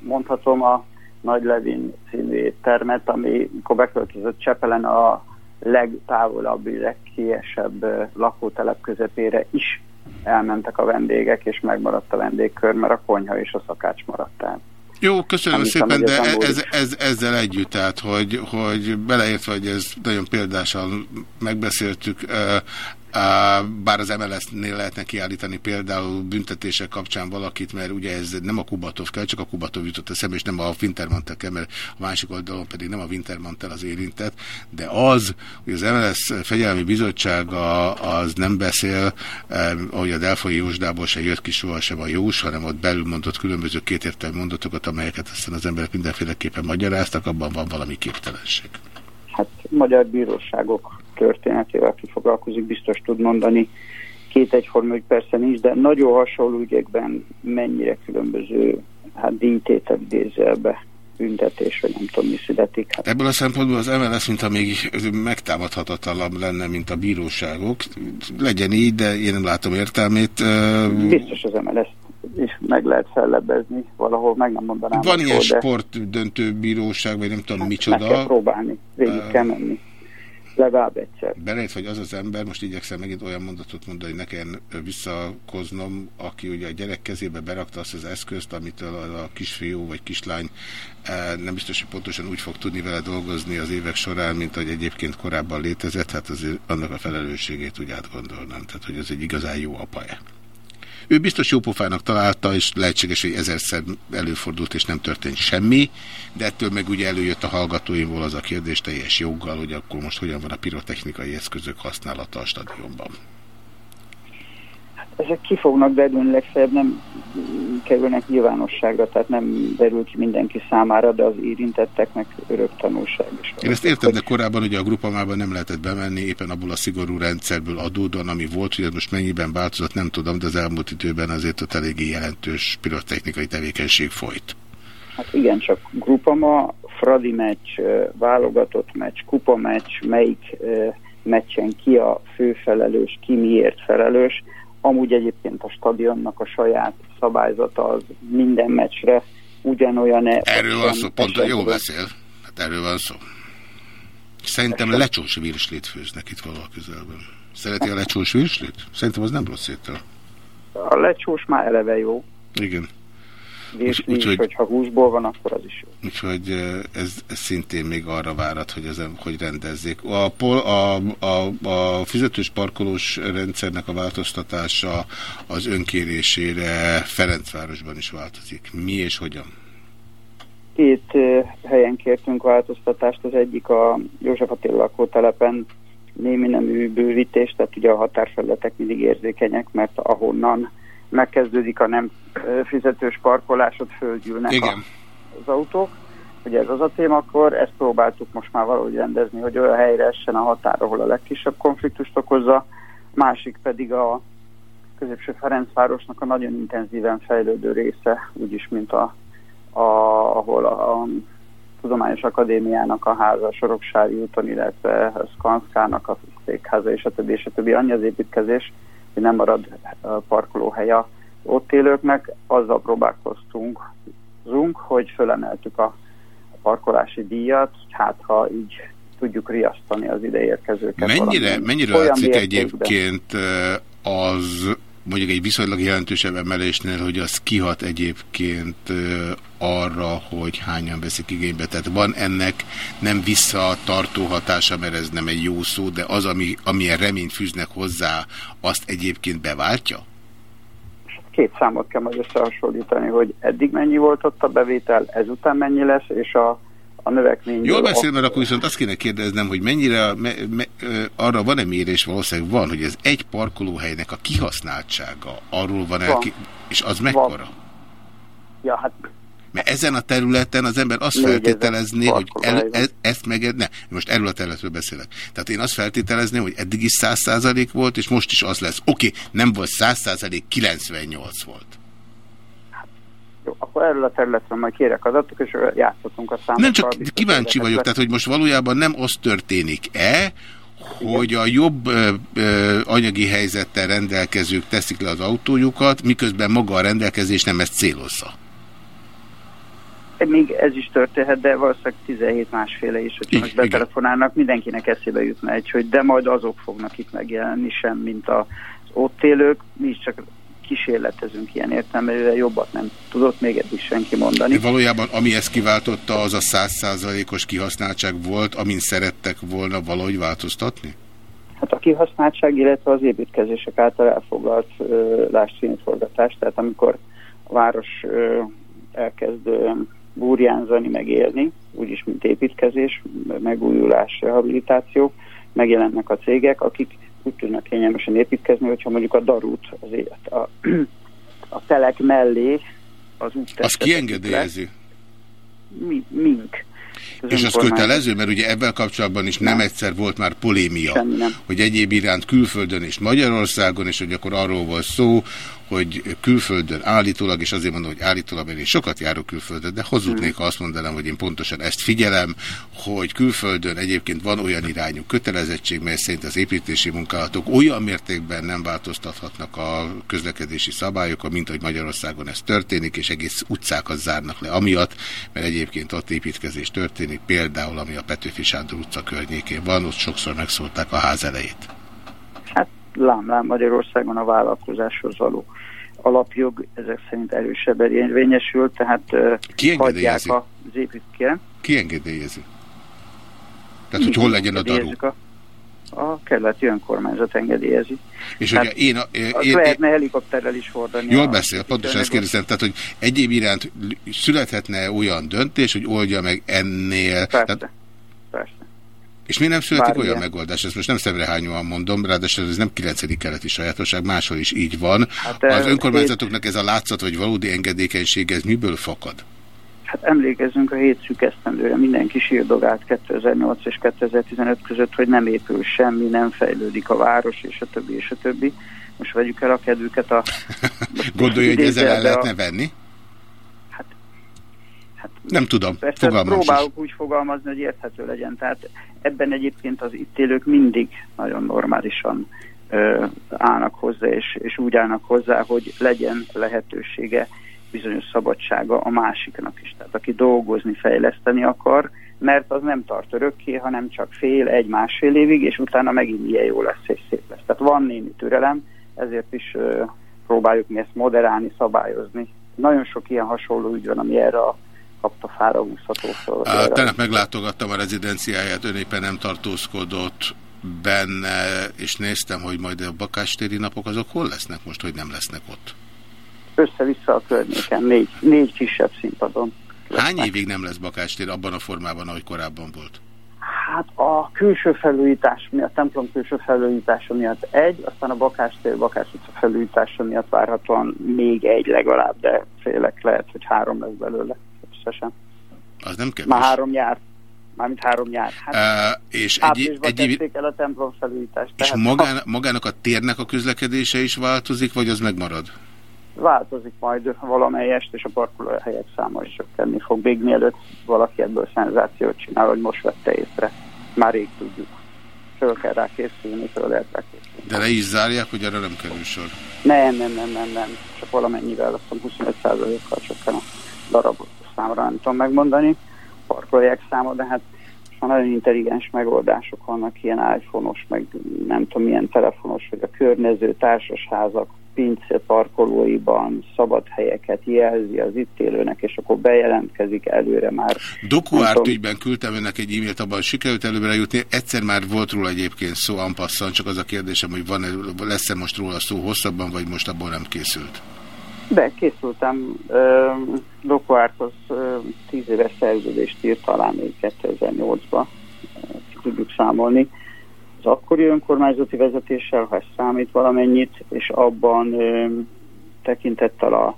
mondhatom a Nagy Levin című éttermet, ami mikor beköltözött Csepelen a legtávolabbi, legkiesebb lakótelep közepére is elmentek a vendégek, és megmaradt a vendégkör, mert a konyha és a szakács maradt el. Jó, köszönöm Nem szépen, de hogy ez ez, ez, ezzel együtt, tehát, hogy, hogy beleértve, hogy ez nagyon példásan megbeszéltük, bár az MLS-nél lehetne kiállítani például büntetések kapcsán valakit, mert ugye ez nem a Kubatov kell, csak a Kubatov jutott eszembe, és nem a Wintermantel kell, mert a másik oldalon pedig nem a Wintermantel az érintett, de az, hogy az MLS fegyelmi bizottsága az nem beszél, eh, ahogy a Delfoi Jósdából se jött ki sohasem a Jós, hanem ott belül mondott különböző kétértelmű mondatokat, amelyeket aztán az emberek mindenféleképpen magyaráztak, abban van valami képtelenség. Hát magyar bíróságok történetével, aki foglalkozik, biztos tud mondani két egyforma ügy persze nincs, de nagyon hasonló ügyekben mennyire különböző hát díjtétel idézelbe büntetés, vagy nem tudom mi születik. Hát Ebből a szempontból az MLS, mint amíg megtámadhatatlanabb lenne, mint a bíróságok. Legyen így, de én nem látom értelmét. biztos az MLS és meg lehet fellebbezni valahol, meg nem mondanám. Van ilyen de sportdöntő bíróság, vagy nem tudom meg micsoda. kell próbálni, végig Ö, kell menni. Legalább egyszer. Belejött, hogy az az ember, most igyekszem megint olyan mondatot mondani, hogy ne kelljen visszakoznom, aki ugye a gyerek kezébe berakta azt az eszközt, amitől a kisfiú vagy kislány eh, nem biztos, hogy pontosan úgy fog tudni vele dolgozni az évek során, mint ahogy egyébként korábban létezett, hát azért annak a felelősségét úgy átgondolnám, tehát hogy ez egy igazán jó apaja. Ő biztos jópofának találta, és lehetséges, hogy ezerszer előfordult, és nem történt semmi, de ettől meg ugye előjött a hallgatóimból az a kérdés teljes joggal, hogy akkor most hogyan van a pirotechnikai eszközök használata a stadionban. Ezek ki fognak derülni, legfeljebb nem kerülnek nyilvánosságra, tehát nem derül ki mindenki számára, de az érintetteknek örök tanulság is. Én ezt értem, de korábban ugye a grupamában nem lehetett bemenni, éppen abból a szigorú rendszerből adódóan, ami volt, hogy ez most mennyiben változott, nem tudom, de az elmúlt időben azért ott eléggé jelentős pirotechnikai tevékenység folyt. Hát igen, csak grupama, Fradi meccs, válogatott meccs, kupa meccs, melyik meccsen ki a főfelelős, ki miért felelős. Amúgy egyébként a stadionnak a saját szabályzata az minden meccsre ugyanolyan-e. Erről van szó, pont jó beszél. Hát erről van szó. Szerintem lecsós virslit főznek itt valahol közelben. Szereti a lecsós virslit? Szerintem az nem rossz étel. A lecsós már eleve jó. Igen. Virsli Úgy- is, úgyhogy- hogyha húsból van, akkor az is jó. Úgyhogy ez, ez szintén még arra várat, hogy, ezen, hogy rendezzék. A, pol, a, a, a fizetős parkolós rendszernek a változtatása az önkérésére Ferencvárosban is változik. Mi és hogyan? Két helyen kértünk változtatást, az egyik a József Attila lakótelepen némi nemű bővítés, tehát ugye a határfelületek mindig érzékenyek, mert ahonnan megkezdődik a nem fizetős parkolás, ott földgyűlnek Igen. A, az autók. Ugye ez az a téma, akkor ezt próbáltuk most már valahogy rendezni, hogy olyan helyre essen a határ, ahol a legkisebb konfliktust okozza, másik pedig a középső Ferencvárosnak a nagyon intenzíven fejlődő része, úgyis, mint a, a, ahol a, a Tudományos Akadémiának a háza a Soroksári úton, illetve a Skanszkának a székháza és a többi, és a többi annyi az építkezés, hogy nem marad ö, parkolóhely a ott élőknek. Azzal próbálkoztunk, zunk, hogy fölemeltük a parkolási díjat, hát ha így tudjuk riasztani az ide érkezőket. Mennyire, mennyire látszik egyébként az mondjuk egy viszonylag jelentősebb emelésnél, hogy az kihat egyébként arra, hogy hányan veszik igénybe. Tehát van ennek nem visszatartó hatása, mert ez nem egy jó szó, de az, ami, amilyen reményt fűznek hozzá, azt egyébként beváltja? két számot kell majd összehasonlítani, hogy eddig mennyi volt ott a bevétel, ezután mennyi lesz, és a, a növekmény. Jól beszél, mert akkor viszont azt kéne kérdeznem, hogy mennyire, me, me, arra van-e mérés, valószínűleg van, hogy ez egy parkolóhelynek a kihasználtsága, arról van el, Van. ki, és az mekkora? Ja, hát Mert ezen a területen az ember azt feltételezné, hogy el, van. e, ezt meg... Ne, most erről a területről beszélek. Tehát én azt feltételezném, hogy eddig is 100% volt, és most is az lesz. Oké, nem volt 100%, 98 volt. Akkor erről a területről majd kérek adatok, és játszhatunk a számokkal. Nem csak kíváncsi vagyok, tehát hogy most valójában nem az történik-e, hogy a jobb ö, ö, anyagi helyzettel rendelkezők teszik le az autójukat, miközben maga a rendelkezés nem ezt célozza. Még ez is történhet, de valószínűleg 17 másféle is, hogyha most betelefonálnak, mindenkinek eszébe jutna egy, hogy de majd azok fognak itt megjelenni sem, mint az ott élők. Mi is csak kísérletezünk ilyen értelmezően, jobbat nem tudott még eddig senki mondani. De valójában ami ezt kiváltotta, az a százszázalékos kihasználtság volt, amin szerettek volna valahogy változtatni? Hát a kihasználtság, illetve az építkezések által elfoglalt ö, lásszínforgatás, tehát amikor a város ö, elkezd ö, burjánzani, meg élni, úgyis mint építkezés, megújulás, rehabilitáció, megjelennek a cégek, akik úgy tudnak kényelmesen építkezni, hogyha mondjuk a darút, az élet, a, a telek mellé az úttestet Az kiengedélyezi? Mi, mink. És az kötelező, mert ugye ebben kapcsolatban is nem, egyszer volt már polémia, hogy egyéb iránt külföldön és Magyarországon, és hogy akkor arról volt szó, hogy külföldön állítólag, és azért mondom, hogy állítólag, mert én sokat járok külföldön, de hazudnék, ha azt mondanám, hogy én pontosan ezt figyelem, hogy külföldön egyébként van olyan irányú kötelezettség, mely szerint az építési munkálatok olyan mértékben nem változtathatnak a közlekedési szabályokon, mint hogy Magyarországon ez történik, és egész utcákat zárnak le amiatt, mert egyébként ott építkezés történik, például ami a Petőfi Sándor utca környékén van, ott sokszor megszólták a ház elejét. Hát lám-lám Magyarországon a vállalkozáshoz való alapjog ezek szerint erősebben érvényesül, tehát hagyják az építkezést. Ki engedélyezi? Tehát, hogy hol legyen a daru? A, a kerületi önkormányzat engedélyezi. És ugye én, Az én, én, lehetne helikopterrel is hordani. Jól a- beszél, pontosan ezt kérdezem, tehát, hogy egyéb iránt születhetne olyan döntés, hogy oldja meg ennél. Persze, Tehát. És miért nem születik Bármilyen. olyan megoldás? Ezt most nem szemrehányóan mondom, ráadásul ez nem 9. keleti sajátosság, máshol is így van. Hát, Az önkormányzatoknak ez a látszat, vagy valódi engedékenység, ez miből fakad? Hát emlékezzünk a hét szűk esztendőre, mindenki sírdogált 2008 és 2015 között, hogy nem épül semmi, nem fejlődik a város, és a többi, és a többi. Most vegyük el a kedvüket a... Gondolja, hogy ezzel el lehetne venni? Nem tudom, Persze fogalmam próbálok úgy fogalmazni, hogy érthető legyen. Tehát ebben egyébként az itt élők mindig nagyon normálisan ö, állnak hozzá, és, és úgy állnak hozzá, hogy legyen lehetősége, bizonyos szabadsága a másiknak is. Tehát aki dolgozni, fejleszteni akar, mert az nem tart örökké, hanem csak fél, egy-másfél évig, és utána megint ilyen jó lesz és szép lesz. Tehát van némi türelem, ezért is ö, próbáljuk mi ezt moderálni, szabályozni. Nagyon sok ilyen hasonló ügy van, ami erre a kapta fára erre- Tegnap meglátogattam a rezidenciáját, ön éppen nem tartózkodott benne, és néztem, hogy majd a bakástéri napok azok hol lesznek most, hogy nem lesznek ott. össze-vissza a környéken, négy, négy kisebb színpadon. Hány évig nem lesz bakástér abban a formában, ahogy korábban volt? Hát a külső felújítás miatt, a templom külső felújítása miatt egy, aztán a Bakástér, Bakás utca felújítása miatt várhatóan még egy legalább, de félek lehet, hogy három lesz belőle összesen. Az nem kevés. Már három nyár. Mármint három nyár. Hát Uh, és egy, egy, el a templom felújítást. és tehát magán, magának a térnek a közlekedése is változik, vagy az megmarad? változik majd valamelyest, és a parkolóhelyek száma is csökkenni fog. Még mielőtt valaki ebből szenzációt csinál, hogy most vette észre. Már rég tudjuk. Föl kell rá készülni, föl lehet rá készülni. De le is zárják, hogy arra nem kerül sor. Nem, nem, nem, nem, nem. Csak valamennyivel, azt hiszem 25%-kal csökken a darab számra, nem tudom megmondani. Parkolóhelyek száma, de hát most már nagyon intelligens megoldások vannak, ilyen iPhone-os, meg nem tudom milyen telefonos, vagy a környező társasházak, pince parkolóiban szabad helyeket jelzi az itt élőnek, és akkor bejelentkezik előre már. Dokuárt ügyben küldtem önnek egy e-mailt, abban sikerült előbbre jutni. Egyszer már volt róla egyébként szó, ampasszan, csak az a kérdésem, hogy van -e, lesz-e most róla szó hosszabban, vagy most abból nem készült. De készültem, ö, Dokuárthoz ö, tíz éves szerződést írt talán még 2008-ban, ki tudjuk számolni. Az akkori önkormányzati vezetéssel, ha ez számít valamennyit, és abban ö, tekintettel a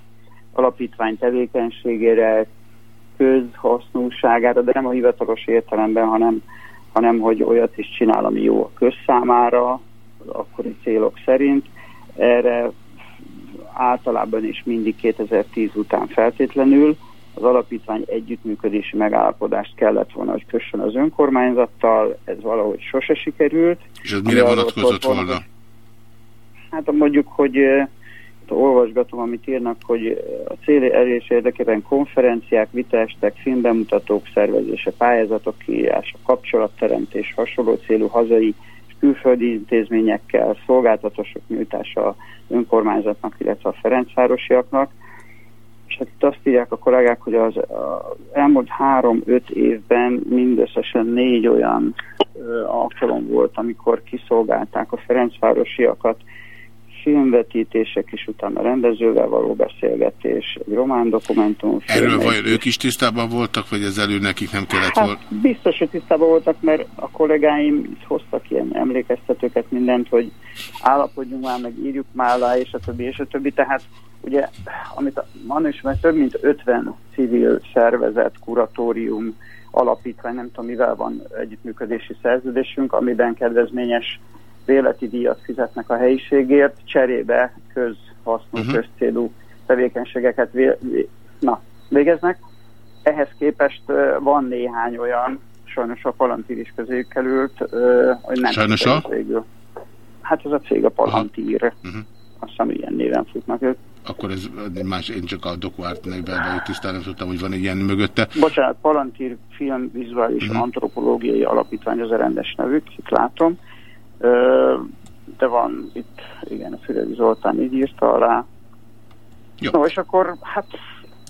alapítvány tevékenységére, közhasznúságára, de nem a hivatalos értelemben, hanem, hanem hogy olyat is csinál, ami jó a közszámára, az akkori célok szerint. Erre általában is mindig 2010 után feltétlenül az alapítvány együttműködési megállapodást kellett volna, hogy kössön az önkormányzattal, ez valahogy sose sikerült. És ez mire vonatkozott volna? Hát mondjuk, hogy itt olvasgatom, amit írnak, hogy a cél elérés érdekében konferenciák, vitaestek, filmbemutatók szervezése, pályázatok kiírása, kapcsolatteremtés, hasonló célú hazai és külföldi intézményekkel, szolgáltatások nyújtása önkormányzatnak, illetve a Ferencvárosiaknak. És hát itt azt írják a kollégák, hogy az, elmúlt három-öt évben mindösszesen négy olyan alkalom volt, amikor kiszolgálták a Ferencvárosiakat, filmvetítések és utána rendezővel való beszélgetés, egy román dokumentum. Erről vajon ők is tisztában voltak, vagy ez elő nekik nem kellett volna? Hát biztos, hogy tisztában voltak, mert a kollégáim hoztak ilyen emlékeztetőket, mindent, hogy állapodjunk már, meg írjuk már alá, és a többi, és a többi. Tehát ugye, amit van is, mert több mint 50 civil szervezet, kuratórium, alapítvány, nem tudom mivel van együttműködési szerződésünk, amiben kedvezményes véleti díjat fizetnek a helyiségért, cserébe Mhm. uh-huh. közcélú tevékenységeket vé- vé- na, végeznek. Ehhez képest van néhány olyan, sajnos a Palantír is közéjük került, hogy nem Sajnos a? végül. Hát ez a cég a Palantír. Uh-huh. Azt hiszem ilyen néven futnak ők. Akkor ez más, én csak a DocuArt nevben tisztán nem tudtam, hogy van egy ilyen mögötte. Bocsánat, Palantír Film Vizuális Mhm. uh-huh. Antropológiai Alapítvány az a rendes nevük, itt látom. De van itt, igen, a Füredi Zoltán így írta alá. Jó. No, és akkor, hát,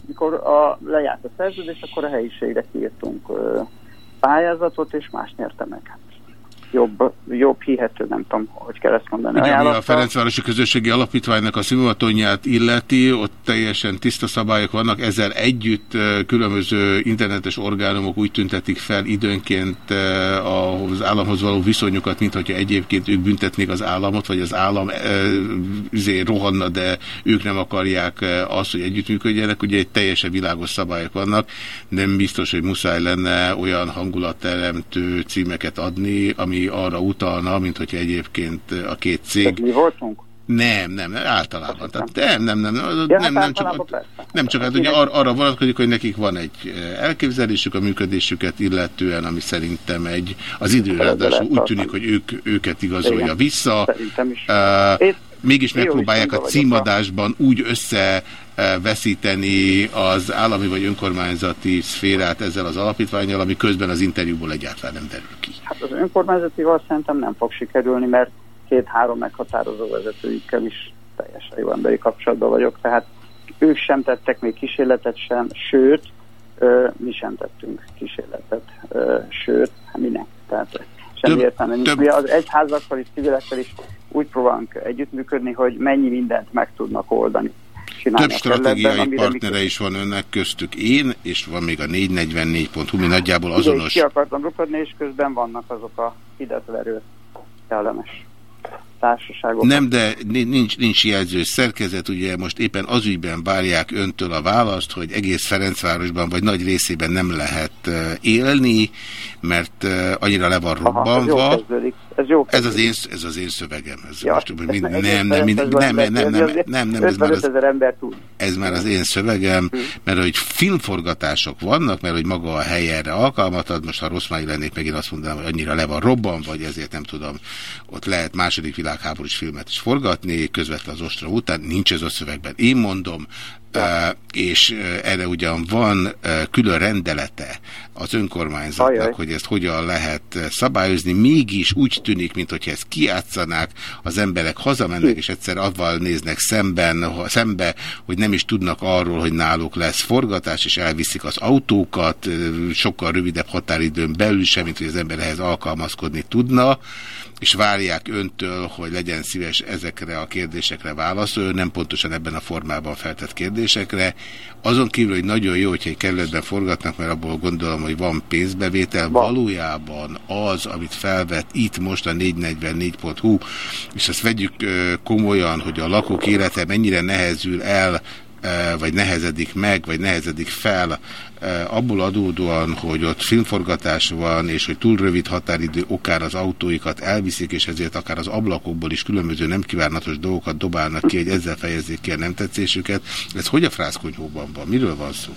mikor a, lejárt a szerződés, akkor a helyiségre kiírtunk pályázatot, és más nyerte meg. Jobb, jobb, hihető, nem tudom, hogy kell ezt mondani. Ugye, ami a. Ferencvárosi Közösségi Alapítványnak a színvonatonját illeti, ott teljesen tiszta szabályok vannak, ezzel együtt különböző internetes orgánumok úgy tüntetik fel időnként az államhoz való viszonyukat, mint hogyha egyébként ők büntetnék az államot, vagy az állam izé, rohanna, de ők nem akarják azt, hogy együttműködjenek. Ugye egy teljesen világos szabályok vannak, nem biztos, hogy muszáj lenne olyan hangulatteremtő címeket adni, ami arra utalna, mint hogyha egyébként a két cég... Mi voltunk? Nem, nem, nem, általában. Tehát nem, nem, nem, nem, Ja, nem, hát nem, csak, nem csak, hát ugye ar, arra vonatkozik, hogy nekik van egy eh, elképzelésük a működésüket illetően, ami szerintem egy, az idő ráadásul úgy tűnik, hogy ők, őket igazolja Igen. vissza. Szerintem is. Uh, Én- mégis megpróbálják a címadásban úgy összeveszíteni az állami vagy önkormányzati szférát ezzel az alapítványjal, ami közben az interjúból egyáltalán nem derül ki. Hát az önkormányzatival szerintem nem fog sikerülni, mert két-három meghatározó vezetőikkel is teljesen jó emberi kapcsolatban vagyok, tehát ők sem tettek még kísérletet sem, sőt, mi sem tettünk kísérletet, sőt, hát minek, tehát semmi Több- értelme nincs. több- Mi az egyházakkal és civilekkel is úgy próbálunk együttműködni, hogy mennyi mindent meg tudnak oldani. Csinálni Több stratégiai amire partnere is van önnek, köztük én, és van még a 444.hu, mi nagyjából Ide azonos. ki akartam rukadni, és közben vannak azok a hidetverő kellemes társaságok. Nem, de ni- nincs, nincs jelző szerkezet, ugye most éppen az ügyben várják öntől a választ, hogy egész Ferencvárosban vagy nagy részében nem lehet eh, élni, mert annyira le van Aha, ez jó robbanva. kezdődik. Ez jó Ez az én, ez az én szövegem. Ez Ja, most, hogy mind, nem, nem, nem, nem, nem, nem, nem, ez már 55 az, ez már az én szövegem, mert hogy filmforgatások vannak, mert hogy maga a hely erre alkalmat ad, most ha rossz májú lennék, megint azt mondanám, hogy annyira le van robban, vagy ezért nem tudom, ott lehet második világháborús filmet is forgatni, közvetlen az ostra után, nincs ez a szövegben. Én mondom, és erre ugyan van külön rendelete az önkormányzatnak, Ajaj. hogy ezt hogyan lehet eh, szabályozni, mégis úgy tűnik, mintha ezt kiátszanák, az emberek hazamennek, és egyszer avval néznek szemben, szembe, hogy nem is tudnak arról, hogy náluk lesz forgatás, és elviszik az autókat, sokkal rövidebb határidőn belül sem, mint hogy az ember ehhez alkalmazkodni tudna, és várják öntől, hogy legyen szíves ezekre a kérdésekre válaszoljon, nem pontosan ebben a formában feltett kérdésekre. Azon kívül, hogy nagyon jó, hogyha egy kerületben forgatnak, mert abból gondolom, hogy van pénzbevétel, valójában az, amit felvett itt most a 444.hu, és ezt vegyük komolyan, hogy a lakók élete mennyire nehezül el, vagy nehezedik meg, vagy nehezedik fel, abból adódóan, hogy ott filmforgatás van, és hogy túl rövid határidő okán az autóikat elviszik, és ezért akár az ablakokból is különböző nem kívánatos dolgokat dobálnak ki, hogy ezzel fejezzék ki a nem tetszésüket. Ez hogy a frászkonyhóban van? Miről van szó?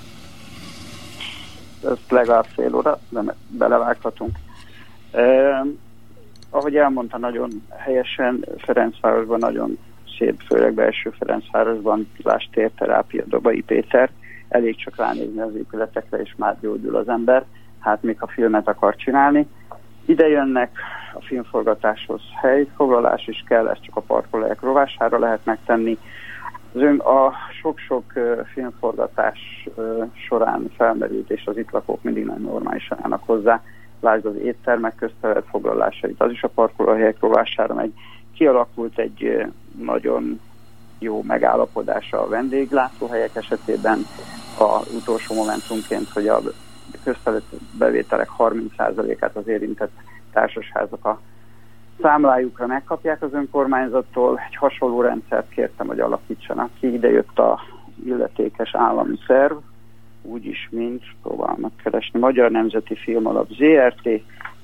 ezt legalább fél óra, de belevághatunk. Eh, ahogy elmondta nagyon helyesen, Ferencvárosban nagyon szép, főleg belső Ferencvárosban, lásd térterápia, Dobai Péter, elég csak ránézni az épületekre, és már gyógyul az ember, hát még ha filmet akar csinálni. Ide jönnek a filmforgatáshoz helyfoglalás is kell, ezt csak a parkolóhelyek rovására lehet megtenni. Az ön, a sok-sok filmforgatás során felmerült, és az itt lakók mindig nagyon normálisan állnak hozzá. Lásd az éttermek köztelet foglalásait, az is a parkolóhelyek rovására megy. Kialakult egy nagyon jó megállapodása a vendéglátóhelyek esetében, a utolsó momentumként, hogy a köztelet bevételek 30%-át az érintett társasházak a számlájukra megkapják az önkormányzattól. Egy hasonló rendszert kértem, hogy alakítsanak ki. Ide jött a illetékes állami szerv, úgyis, mint próbálom megkeresni, Magyar Nemzeti Filmalap ZRT,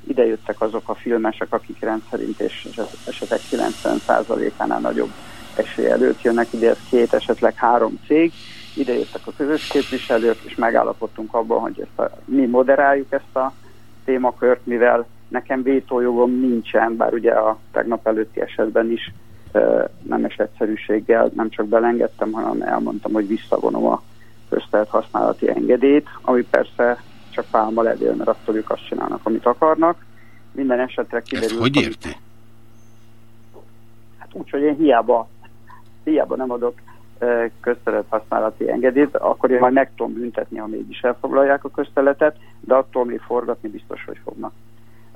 ide jöttek azok a filmesek, akik rendszerint és esetek 90%-ánál nagyobb esély előtt jönnek. Ide, ez két, esetleg három cég, ide jöttek a közös képviselők, és megállapodtunk abban, hogy ezt a, mi moderáljuk ezt a témakört, mivel nekem vétójogom nincsen, bár ugye a tegnap előtti esetben is nemes egyszerűséggel nem csak belengedtem, hanem elmondtam, hogy visszavonom a köztelt használati engedélyt, ami persze csak pálma levél, mert attól ők azt csinálnak, amit akarnak. Minden esetre kiderül. Ezt hogy érti? Hát úgy, hogy én hiába, hiába nem adok köztelet használati engedélyt, akkor én majd meg tudom büntetni, ha mégis elfoglalják a közteletet, de attól még forgatni biztos, hogy fognak.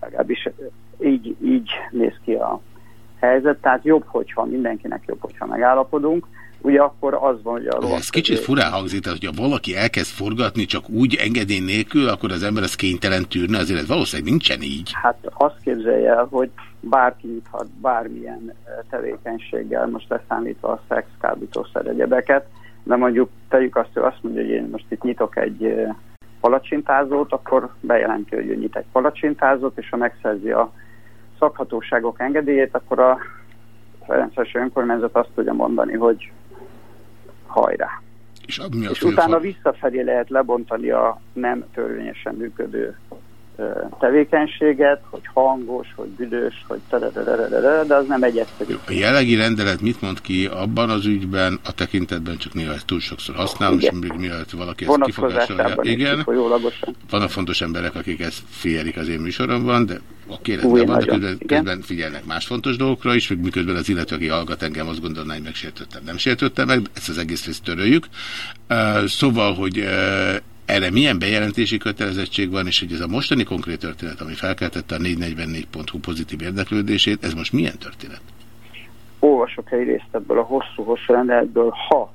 Legalábbis így, így néz ki a helyzet, tehát jobb, hogyha mindenkinek jobb, hogyha megállapodunk, ugye akkor az van, hogy a Ez kicsit furán hangzik, tehát hogyha valaki elkezd forgatni csak úgy engedély nélkül, akkor az ember az kénytelen tűrne, azért ez valószínűleg nincsen így. Hát azt képzelje el, hogy bárki nyithat bármilyen tevékenységgel, most leszámítva a szex, kábítószer, egyebeket, de mondjuk tegyük azt, hogy azt mondja, hogy én most itt nyitok egy palacsintázót, akkor bejelenti, hogy ő nyit egy palacsintázót, és ha megszerzi a szakhatóságok engedélyét, akkor a Ferences önkormányzat azt tudja mondani, hogy hajrá. És, mi és utána visszafelé lehet lebontani a nem törvényesen működő tevékenységet, hogy hangos, hogy büdös, hogy de az nem egy egyszerű. A jelenlegi rendelet mit mond ki abban az ügyben, a tekintetben csak néha túl sokszor használom, Igen. és még mielőtt valaki ezt kifogásolja. Igen, vannak fontos emberek, akik ezt figyelik az én műsoromban, de kérdezben van, de közben, közben figyelnek más fontos dolgokra is, miközben az illető, aki hallgat engem, azt gondolná, hogy megsértöttem. Nem sértöttem meg, ezt az egész részt töröljük. Uh, szóval, hogy uh, erre milyen bejelentési kötelezettség van, és hogy ez a mostani konkrét történet, ami felkeltette a 444.hu pozitív érdeklődését, ez most milyen történet? Olvasok egy részt ebből a hosszú-hosszú rendeletből, ha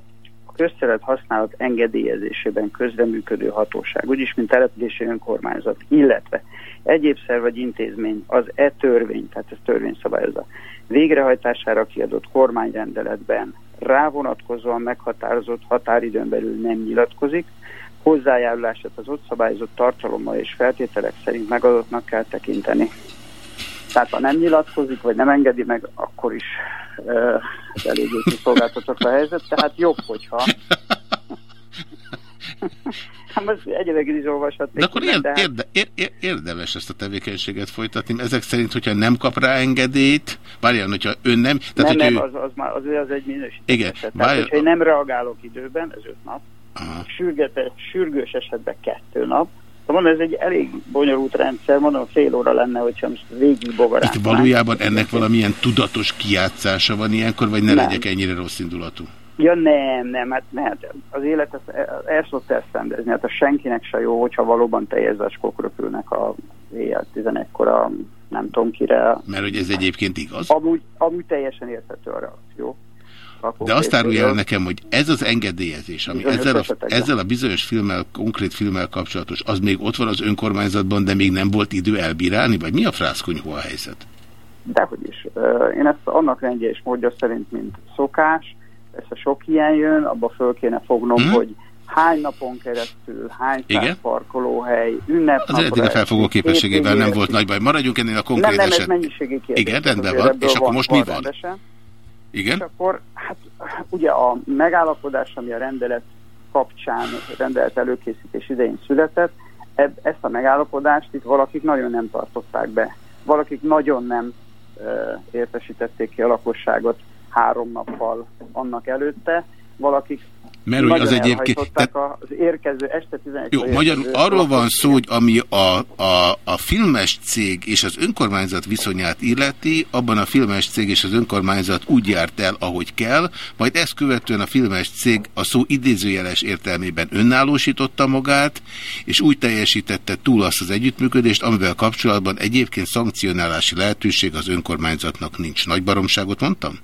közterület használat engedélyezésében közreműködő hatóság, úgyis, mint települési önkormányzat, illetve egyéb szerv vagy intézmény az e-törvény, tehát ez törvényszabályozza, végrehajtására kiadott kormányrendeletben rávonatkozóan meghatározott határidőn belül nem nyilatkozik, hozzájárulását az ott szabályozott tartalommal és feltételek szerint megadottnak kell tekinteni. Tehát ha nem nyilatkozik, vagy nem engedi meg, akkor is uh, eléggé kiszolgáltatott a helyzet, tehát jobb, hogyha Hát most egyébként is olvashatnék. De akkor érde, érde, érde, érdemes ezt a tevékenységet folytatni. Ezek szerint, hogyha nem kap rá engedélyt, várjál, hogyha ön nem... Tehát, nem, nem, ő... az, az, már, az, az egy minőség. Igen. Tehát, várjál... hogyha én nem reagálok időben, ez öt nap, sürgete, sürgős esetben kettő nap. Mondom, ez egy elég bonyolult rendszer, mondom, fél óra lenne, hogyha most végig bogaránk. Itt valójában ennek valamilyen tudatos kijátszása van ilyenkor, vagy ne nem. legyek ennyire rossz indulatú? Ja nem, nem, hát, hát az élet ezt, el szokta ezt rendezni, hát a senkinek se jó, hogyha valóban teljes zacskók röpülnek a éjjel 11-kor a nem tudom kire. Mert hogy ez egyébként igaz? Amúgy, amúgy teljesen érthető a reakció. De azt árulja el nekem, hogy ez az engedélyezés, ami ezzel a, ezzel a bizonyos filmmel, konkrét filmmel kapcsolatos, az még ott van az önkormányzatban, de még nem volt idő elbírálni, vagy mi a frászkonyhó a helyzet? Dehogy is. Én ezt annak rendje és módja szerint, mint szokás, ez a sok ilyen jön, abba föl kéne fognom, hmm. hogy hány napon keresztül, hány száz parkolóhely, ünnepnapra... Az a felfogó képességével nem volt nagy baj. Maradjunk ennél a konkrét nem, nem, eset. Nem, mennyiségi kérdés. Igen, rendben van. És akkor most mi van? Rendesen. Igen. És akkor, hát ugye a megállapodás, ami a rendelet kapcsán, rendelet előkészítés idején született, eb, ezt a megállapodást itt valakik nagyon nem tartották be. Valakik nagyon nem ö, értesítették ki a lakosságot három nappal annak előtte, valakik mert hogy az egyébként... Tehát, az érkező este 11 Jó, magyarul arról van szó, hogy ami a, a, a filmes cég és az önkormányzat viszonyát illeti, abban a filmes cég és az önkormányzat úgy járt el, ahogy kell, majd ezt követően a filmes cég a szó idézőjeles értelmében önállósította magát, és úgy teljesítette túl azt az együttműködést, amivel kapcsolatban egyébként szankcionálási lehetőség az önkormányzatnak nincs. Nagy baromságot mondtam?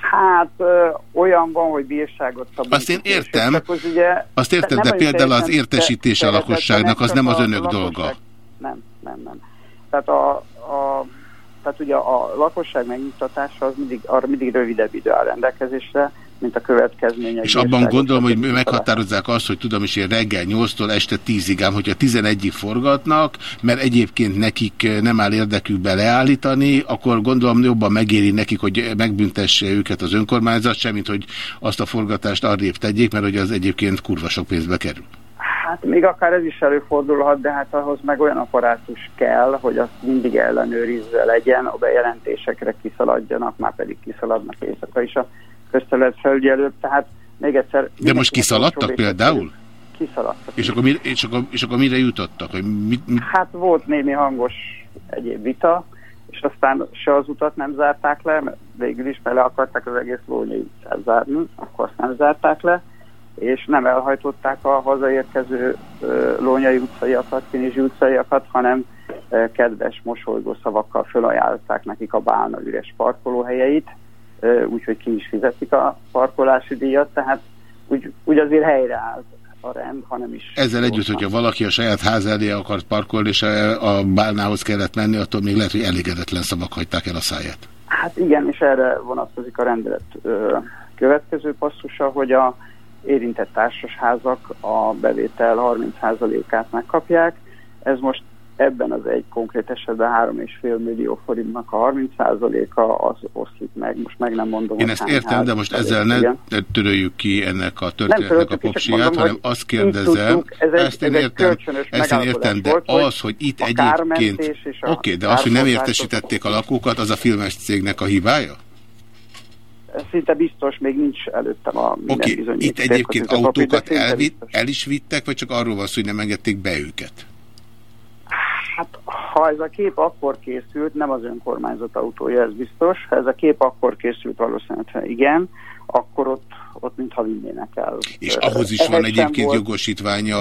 Hát ö, olyan van, hogy bírságot szabunk. Azt én értem, az ugye, azt értem, de például az értesítés a lakosságnak az nem az önök dolga. Nem, nem, nem. Tehát, a, a, tehát ugye a lakosság megnyugtatása az mindig, arra mindig rövidebb idő áll rendelkezésre, mint a következmények. És abban gondolom, hogy meghatározzák azt, hogy tudom is, hogy reggel 8-tól este 10-ig, ám hogyha 11-ig forgatnak, mert egyébként nekik nem áll érdekükbe leállítani, akkor gondolom jobban megéri nekik, hogy megbüntesse őket az önkormányzat, semmint hogy azt a forgatást arrébb tegyék, mert hogy az egyébként kurva sok pénzbe kerül. Hát még akár ez is előfordulhat, de hát ahhoz meg olyan apparátus kell, hogy azt mindig ellenőrizve legyen, a bejelentésekre kiszaladjanak, már pedig kiszaladnak éjszaka is a köztelet felügyelők, tehát még egyszer... De most kiszaladtak például? Kiszaladtak. És akkor, mire, és, akkor, és akkor mire jutottak? Hogy mit, mit? Hát volt némi hangos egyéb vita, és aztán se az utat nem zárták le, mert végül is bele akarták az egész Lónyai utcát zárni, akkor azt nem zárták le, és nem elhajtották a hazaérkező Lónyai utcaiakat, Kinizsi utcaiakat, hanem kedves, mosolygó szavakkal felajánlották nekik a bálna üres parkolóhelyeit, úgyhogy ki is fizetik a parkolási díjat, tehát úgy, úgy azért helyreállt a rend, hanem is... Ezzel együtt, hogyha valaki a saját ház elé akart parkolni, és a bálnához kellett menni, attól még lehet, hogy elégedetlen szavak hagyták el a száját. Hát igen, és erre vonatkozik a rendelet következő passzusa, hogy a érintett társasházak a bevétel 30%-át megkapják. Ez most ebben az egy konkrét esetben 3,5 millió forintnak a 30%-a az oszlik meg, most meg nem mondom. Én ezt értem, de most ezzel ne igen. töröljük ki ennek a történetnek a popsiát, hanem azt kérdezem, ez egy, ezt én ez értem, ezt én értem, de volt, az, hogy itt egyébként, oké, okay, de az, hogy nem értesítették a lakókat, az a filmes cégnek a hibája? szinte biztos, még nincs előttem a minden okay. bizonyíték. Itt egyébként autókat elvitt, el is vittek, vagy csak arról van szó, hogy nem engedték be őket? Ha ez a kép akkor készült, nem az önkormányzat autója, ez biztos. Ha ez a kép akkor készült, valószínűleg igen, akkor ott, ott mintha vinnének el. És ahhoz is van egyébként volt. jogosítványa?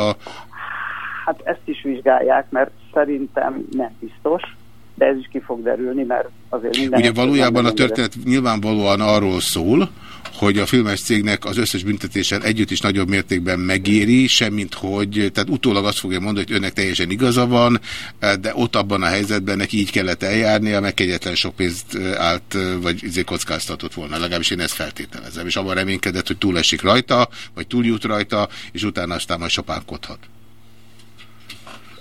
Hát ezt is vizsgálják, mert szerintem nem biztos de ez is ki fog derülni, mert azért minden... Ugye valójában a történet nyilvánvalóan arról szól, hogy a filmes cégnek az összes büntetéssel együtt is nagyobb mértékben megéri, semmint hogy, tehát utólag azt fogja mondani, hogy önnek teljesen igaza van, de ott abban a helyzetben neki így kellett eljárnia, meg egyetlen sok pénzt állt, vagy izé kockáztatott volna, legalábbis én ezt feltételezem, és abban reménykedett, hogy túlesik rajta, vagy túljut rajta, és utána aztán majd sopánkodhat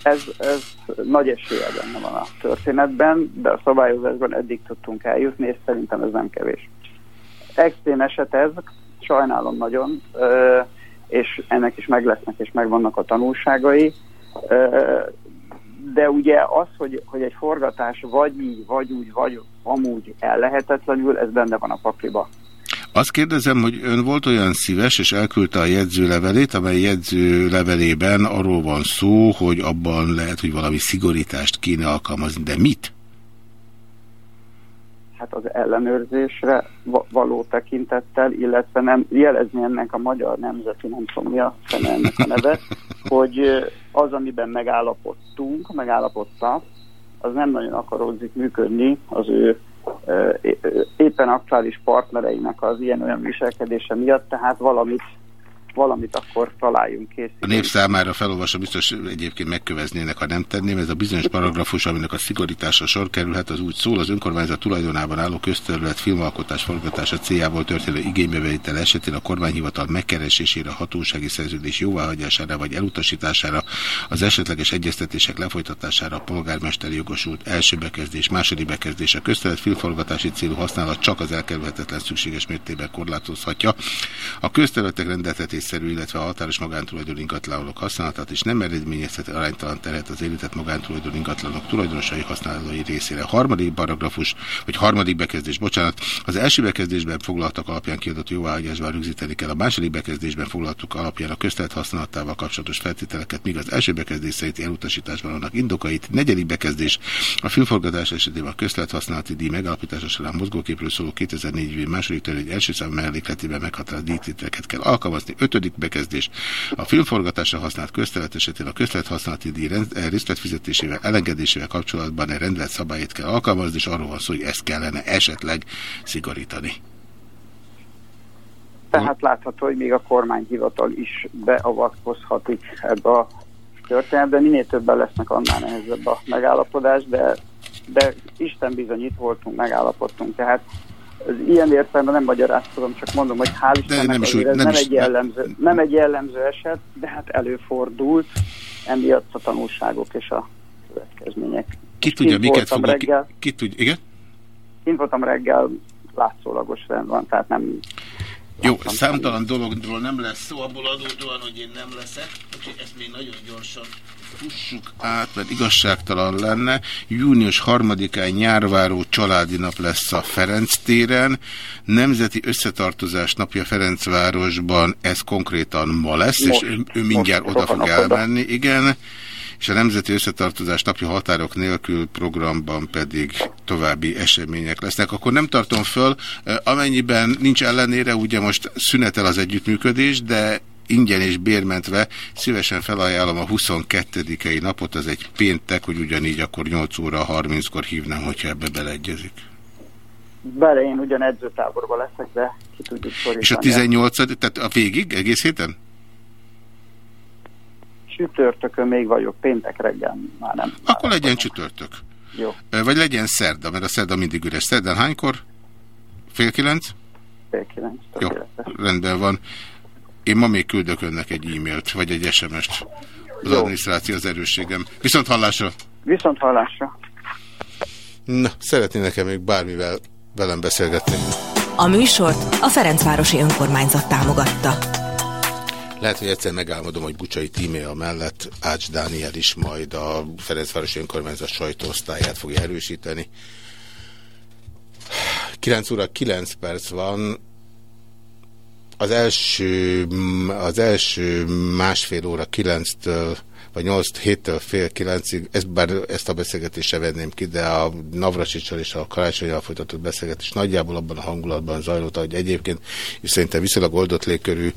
ez, ez nagy esélye benne van a történetben, de a szabályozásban eddig tudtunk eljutni, és szerintem ez nem kevés. Extrém eset ez, sajnálom nagyon, és ennek is meg lesznek, és megvannak a tanulságai, de ugye az, hogy, hogy egy forgatás vagy így, vagy úgy, vagy amúgy ellehetetlenül, ez benne van a pakliba. Azt kérdezem, hogy ön volt olyan szíves, és elküldte a jegyzőlevelét, amely jegyzőlevelében arról van szó, hogy abban lehet, hogy valami szigorítást kéne alkalmazni, de mit? Hát az ellenőrzésre való tekintettel, illetve nem jelezni ennek a magyar nemzeti, nem tudom mi a ennek a neve, hogy az, amiben megállapodtunk, megállapodta, az nem nagyon akaródzik működni az ő éppen aktuális partnereinek az ilyen-olyan viselkedése miatt, tehát valamit valamit akkor találjunk készíteni. A név számára felolvasom, biztos egyébként megköveznének, ha nem tenném. Ez a bizonyos paragrafus, aminek a szigorítása sor kerülhet, az úgy szól, az önkormányzat tulajdonában álló közterület filmalkotás forgatása céljából történő igénybevétel esetén a kormányhivatal megkeresésére, hatósági szerződés jóváhagyására vagy elutasítására, az esetleges egyeztetések lefolytatására a polgármester jogosult első bekezdés, második bekezdés. A közterület filmforgatási célú használat csak az elkerülhetetlen szükséges mértékben korlátozhatja. A közterületek rendeltetés jogszerű, illetve a határos magántulajdon ingatlanok használatát, és nem eredményezhet aránytalan terhet az érintett magántulajdon ingatlanok tulajdonosai használói részére. Harmadik paragrafus, vagy harmadik bekezdés, bocsánat, az első bekezdésben foglaltak alapján kiadott jóváhagyásban rögzíteni kell. A második bekezdésben foglaltuk alapján a köztelet használatával kapcsolatos feltételeket, míg az első bekezdés szerinti elutasításban annak indokait. Negyedik bekezdés a filmforgatás esetében a köztelet használati díj megalapítása során mozgóképről szóló 2004 év második törvény első szám mellékletében meghatározott díjtételeket kell alkalmazni. Ötödik bekezdés. A filmforgatásra használt köztelet esetén a köztelet használati díj eh, részletfizetésével, elengedésével kapcsolatban egy rendelet szabályét kell alkalmazni, és arról van szó, hogy ezt kellene esetleg szigorítani. Tehát látható, hogy még a kormányhivatal is beavatkozhatik ebbe a történetbe. Minél többen lesznek, annál nehezebb a megállapodás, de, de Isten bizony itt voltunk, megállapodtunk. Tehát Ez ilyen értelemben nem magyarázkodom, csak mondom, hogy hál' Istennek nem is úgy- nem nem, is- egy jellemző, nem egy jellemző eset, de hát előfordult, emiatt a tanulságok és a következmények. Ki tudja, miket voltam fogok... Ki, reggel. ki tudja, igen? Kint voltam reggel, látszólagos rend van, tehát nem... Jó, számtalan dologról nem lesz szó, abból adódóan, hogy én nem leszek, úgyhogy ezt még nagyon gyorsan fussuk át, mert igazságtalan lenne. Június 3-án nyárváró családi nap lesz a Ferenc téren. Nemzeti összetartozás napja Ferencvárosban, ez konkrétan ma lesz, Most. és ő, ő mindjárt oda fog rohanok oda. elmenni, igen. És a Nemzeti Összetartozás napja határok nélkül programban pedig további események lesznek. Akkor nem tartom föl, eh, amennyiben nincs ellenére, ugye most szünetel az együttműködés, de ingyen és bérmentve szívesen felajánlom a 22-i napot, az egy péntek, hogy ugyanígy akkor 8 óra 30-kor hívnám, hogyha ebbe beleegyezik. Bele én ugyan edzőtáborban leszek, de ki tudjuk szorítani. És a 18 tehát a végig, egész héten? Csütörtökön még vagyok, péntek reggel már nem. Akkor legyen csütörtök. Jó. Vagy legyen szerda, mert a szerda mindig üres. Szerdán hánykor? Fél kilenc? Fél kilenc. Jó, rendben van. Én ma még küldök önnek egy e-mailt, vagy egy SMS-t. Az Jó. adminisztráció az erősségem. Viszont hallásra! Viszont hallásra. Na, szeretné nekem még bármivel velem beszélgetni. A műsort a Ferencvárosi Önkormányzat támogatta. Lehet, hogy egyszer megálmodom, hogy Bucsai tímél mellett Ács Dániel is majd a Ferencvárosi Önkormányzat sajtóosztályát fogja erősíteni. 9 óra 9 perc van. Az első, az első másfél óra 9-től vagy 8 héttől fél 9-ig, ezt, bár ezt a beszélgetést se venném ki, de a Navracsicsal és a Karácsonyjal folytatott beszélgetés nagyjából abban a hangulatban zajlott, hogy egyébként, és szerintem viszonylag oldott légkörű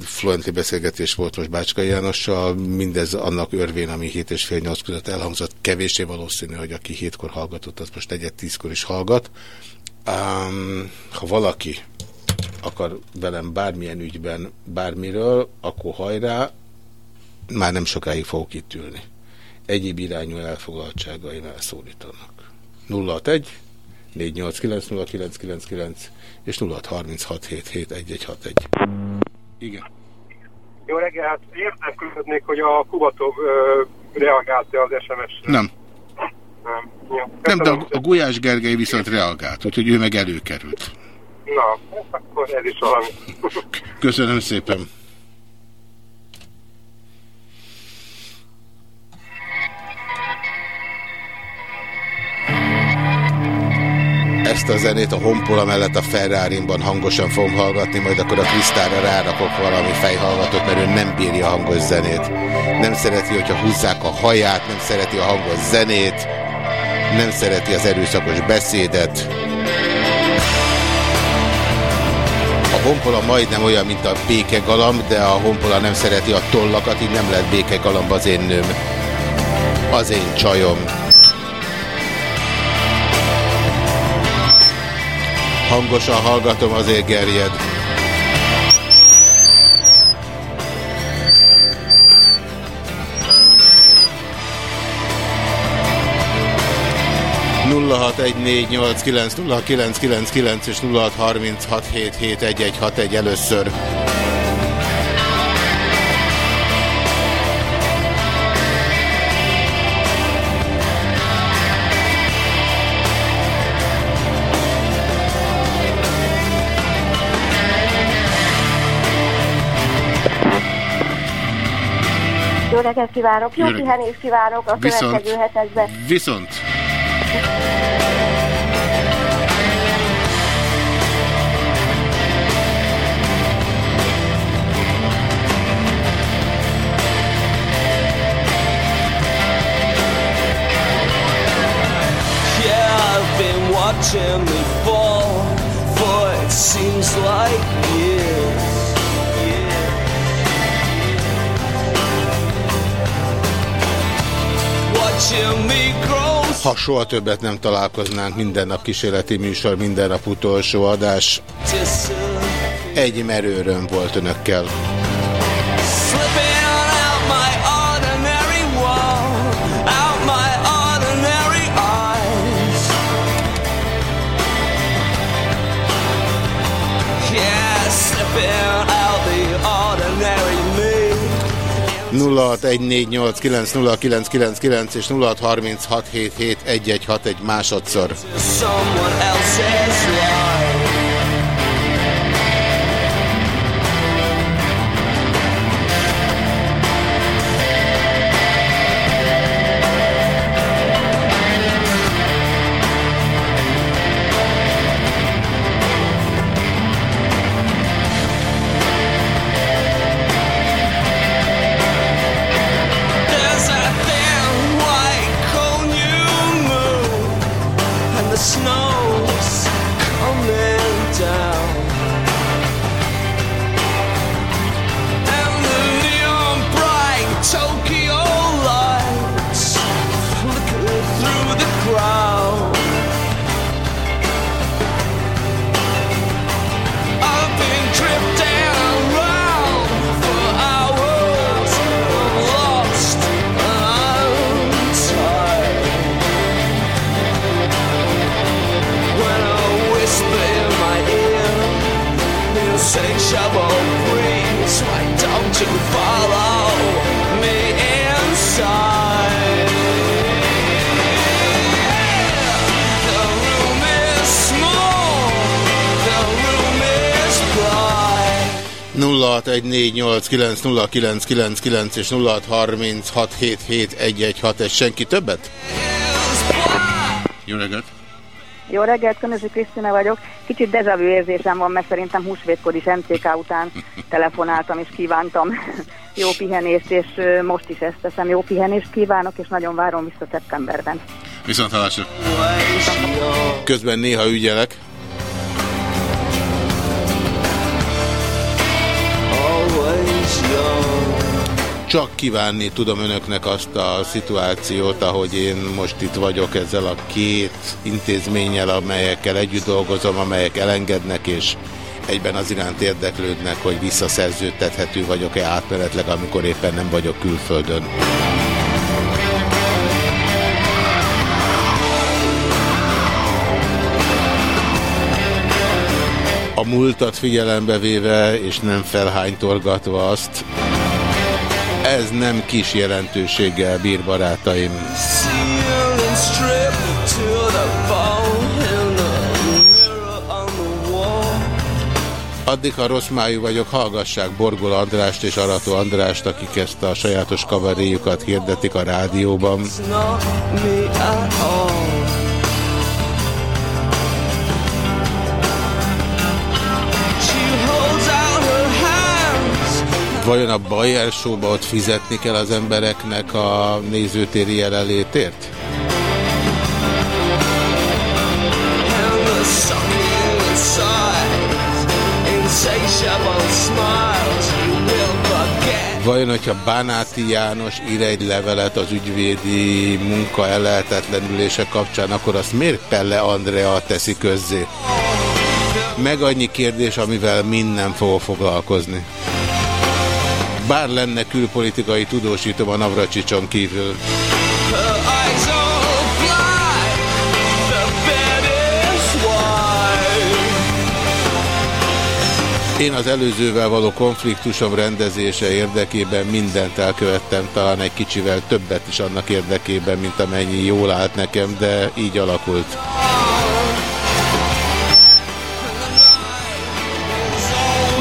fluentli beszélgetés volt most Bácskai Jánossal, mindez annak örvén, ami 7 és fél 8 között elhangzott, kevésé valószínű, hogy aki hétkor hallgatott, az most egyet tízkor is hallgat. Um, ha valaki akar velem bármilyen ügyben bármiről, akkor hajrá, már nem sokáig fogok itt ülni. Egyéb irányú elfogadtságaim elszólítanak. 061 489 0999 és 0636771161. Igen. Jó reggelt! Érdeklődnék, hogy a Kubatov reagált-e az SMS-re. Nem. Nem. Jó. Nem, de a, a Gulyás Gergely viszont reagált, úgyhogy ő meg előkerült. Na, akkor ez is valami. Köszönöm szépen. Ezt a zenét a Honpola mellett a Ferrari-ban hangosan fogom hallgatni, majd akkor a Krisztára rárakok valami fejhallgatót, mert ő nem bírja a hangos zenét. Nem szereti, hogyha húzzák a haját, nem szereti a hangos zenét, nem szereti az erőszakos beszédet. A honpola majdnem olyan, mint a békegalamb, de a honpola nem szereti a tollakat, így nem lehet békegalamb az én nőm. Az én csajom. Hangosan hallgatom, azért gerjed. nulla hat egy Jó reggelt kívánok, jó Jó pihenést kívánok a Viszont- következő hetekben. Viszont Yeah, I've been watching me fall for it seems like years. Ha soha többet nem találkoznánk, minden nap kísérleti műsor, minden nap utolsó adás. Egy merő öröm volt önökkel. 0614890999 és 0636771161 másodszor. Someone else's life. 0614890999 és 0636771161, senki többet? Jó reggelt! Jó reggelt, Könösi Krisztina vagyok. Kicsit dejavű érzésem van, mert szerintem húsvétkor is MCK után telefonáltam és kívántam jó pihenést, és most is ezt teszem. Jó pihenést kívánok, és nagyon várom vissza szeptemberben. Viszont hallásra. Közben néha ügyelek. Csak kívánni tudom önöknek azt a szituációt, ahogy én most itt vagyok ezzel a két intézménnyel, amelyekkel együtt dolgozom, amelyek elengednek, és egyben az iránt érdeklődnek, hogy visszaszerződtethető vagyok-e átmenetleg, amikor éppen nem vagyok külföldön. A múltat figyelembe véve, és nem felhánytorgatva azt, ez nem kis jelentőséggel bír, barátaim. Addig, ha rossz májú vagyok, hallgassák Borgol Andrást és Arató Andrást, akik ezt a sajátos kavaréjukat hirdetik a rádióban. It's not me at all. Vajon a Bayer Show-ba ott fizetni kell az embereknek a nézőtéri jelenlétért? Vajon, hogyha Bánáti János ír egy levelet az ügyvédi munka ellehetetlenülése kapcsán, akkor azt miért Pelle Andrea teszi közzé? Meg annyi kérdés, amivel minden fogok foglalkozni. Bár lenne külpolitikai tudósítom a Navracsics-on kívül. Én az előzővel való konfliktusom rendezése érdekében mindent elkövettem, talán egy kicsivel többet is annak érdekében, mint amennyi jól állt nekem, de így alakult.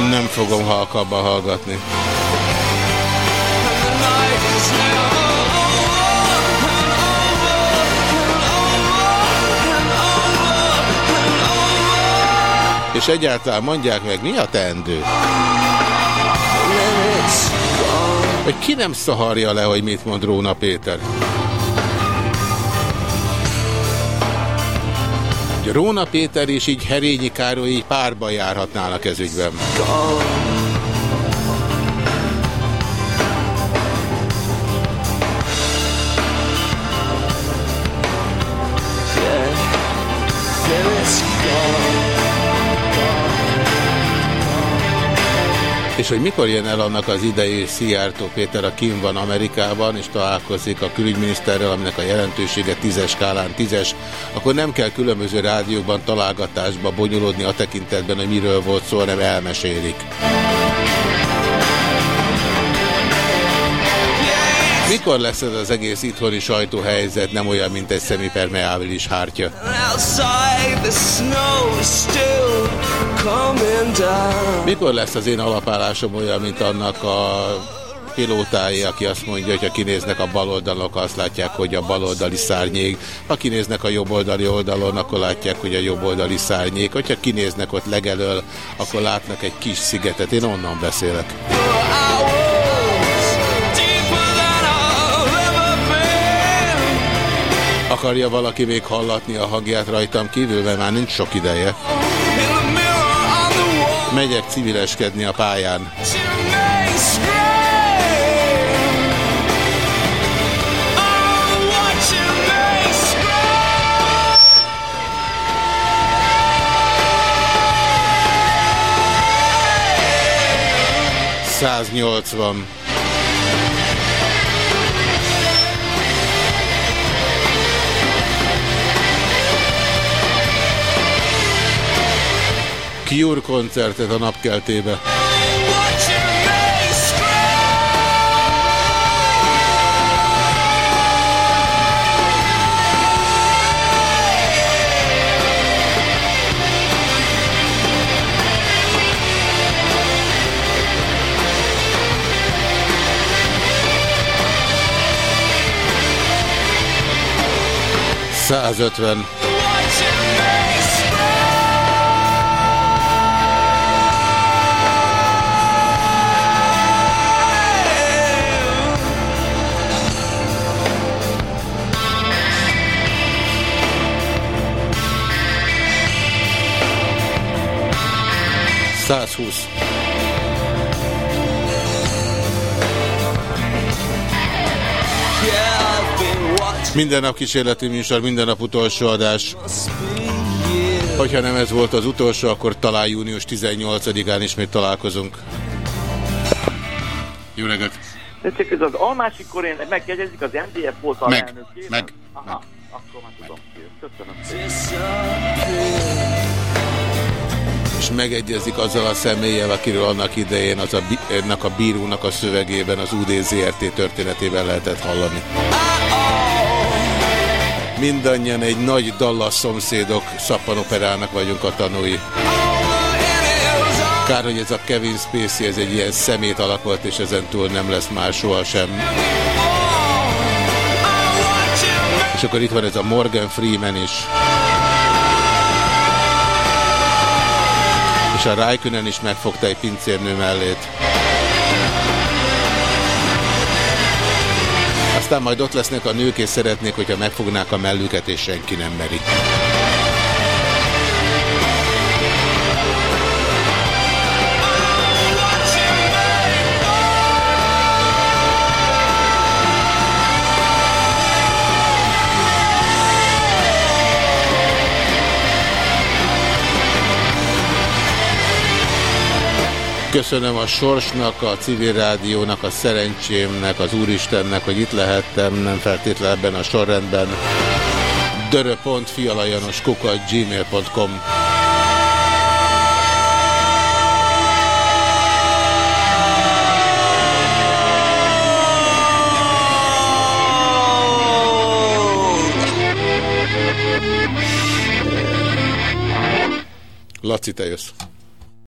Nem fogom halkabban hallgatni. És egyáltalán mondják meg, mi a teendő? Hogy ki nem szaharja le, hogy mit mond Róna Péter? Hogy Róna Péter és így Herényi Károly így párba járhatnának ez ügyben. És hogy mikor jön el annak az idei Szijjártó Péter, a Kim van Amerikában, és találkozik a külügyminiszterrel, aminek a jelentősége tízes skálán tízes, akkor nem kell különböző rádiókban találgatásba bonyolódni a tekintetben, hogy miről volt szó, hanem elmesélik. Mikor lesz ez az egész itthoni sajtóhelyzet nem olyan, mint egy szemipermeábilis hártya? Mikor lesz az én alapállásom olyan, mint annak a pilótái, aki azt mondja, hogy ha kinéznek a baloldalok, azt látják, hogy a baloldali szárnyék. Ha kinéznek a jobboldali oldalon, akkor látják, hogy a jobboldali szárnyék. Hogyha kinéznek ott legelől, akkor látnak egy kis szigetet. Én onnan beszélek. Akarja valaki még hallatni a hangját rajtam kívül, mert már nincs sok ideje. Megyek civileskedni a pályán. Száznyolcvan. Cure koncertet a napkeltébe. Százötven. Százhúsz. Minden nap kísérleti műsor, minden nap utolsó adás. Hogyha nem ez volt az utolsó, akkor talán június 18-án ismét találkozunk. Jó reggelt! De csak ez az Almási Korén megjegyezik az MDF volt Meg, elnökét. meg, Aha, akkor már tudom ki. Köszönöm megegyezik azzal a személlyel, akiről annak idején az a, ennek a bírónak a szövegében az UDZRT történetében lehetett hallani. Mindannyian egy nagy Dallas szomszédok szappanoperának vagyunk a tanúi. Kár, hogy ez a Kevin Spacey, ez egy ilyen szemét alakult, és ezen túl nem lesz már sohasem. És akkor itt van ez a Morgan Freeman is. És a Raikkonen is megfogta egy pincérnő mellét. Aztán majd ott lesznek a nők, és szeretnék, hogyha megfognák a mellüket, és senki nem meri. Köszönöm a sorsnak, a civil rádiónak, a szerencsémnek, az Úristennek, hogy itt lehettem, nem feltétlenül ebben a sorrendben. dörö.fialajanoskukat gmail.com Laci, te jössz.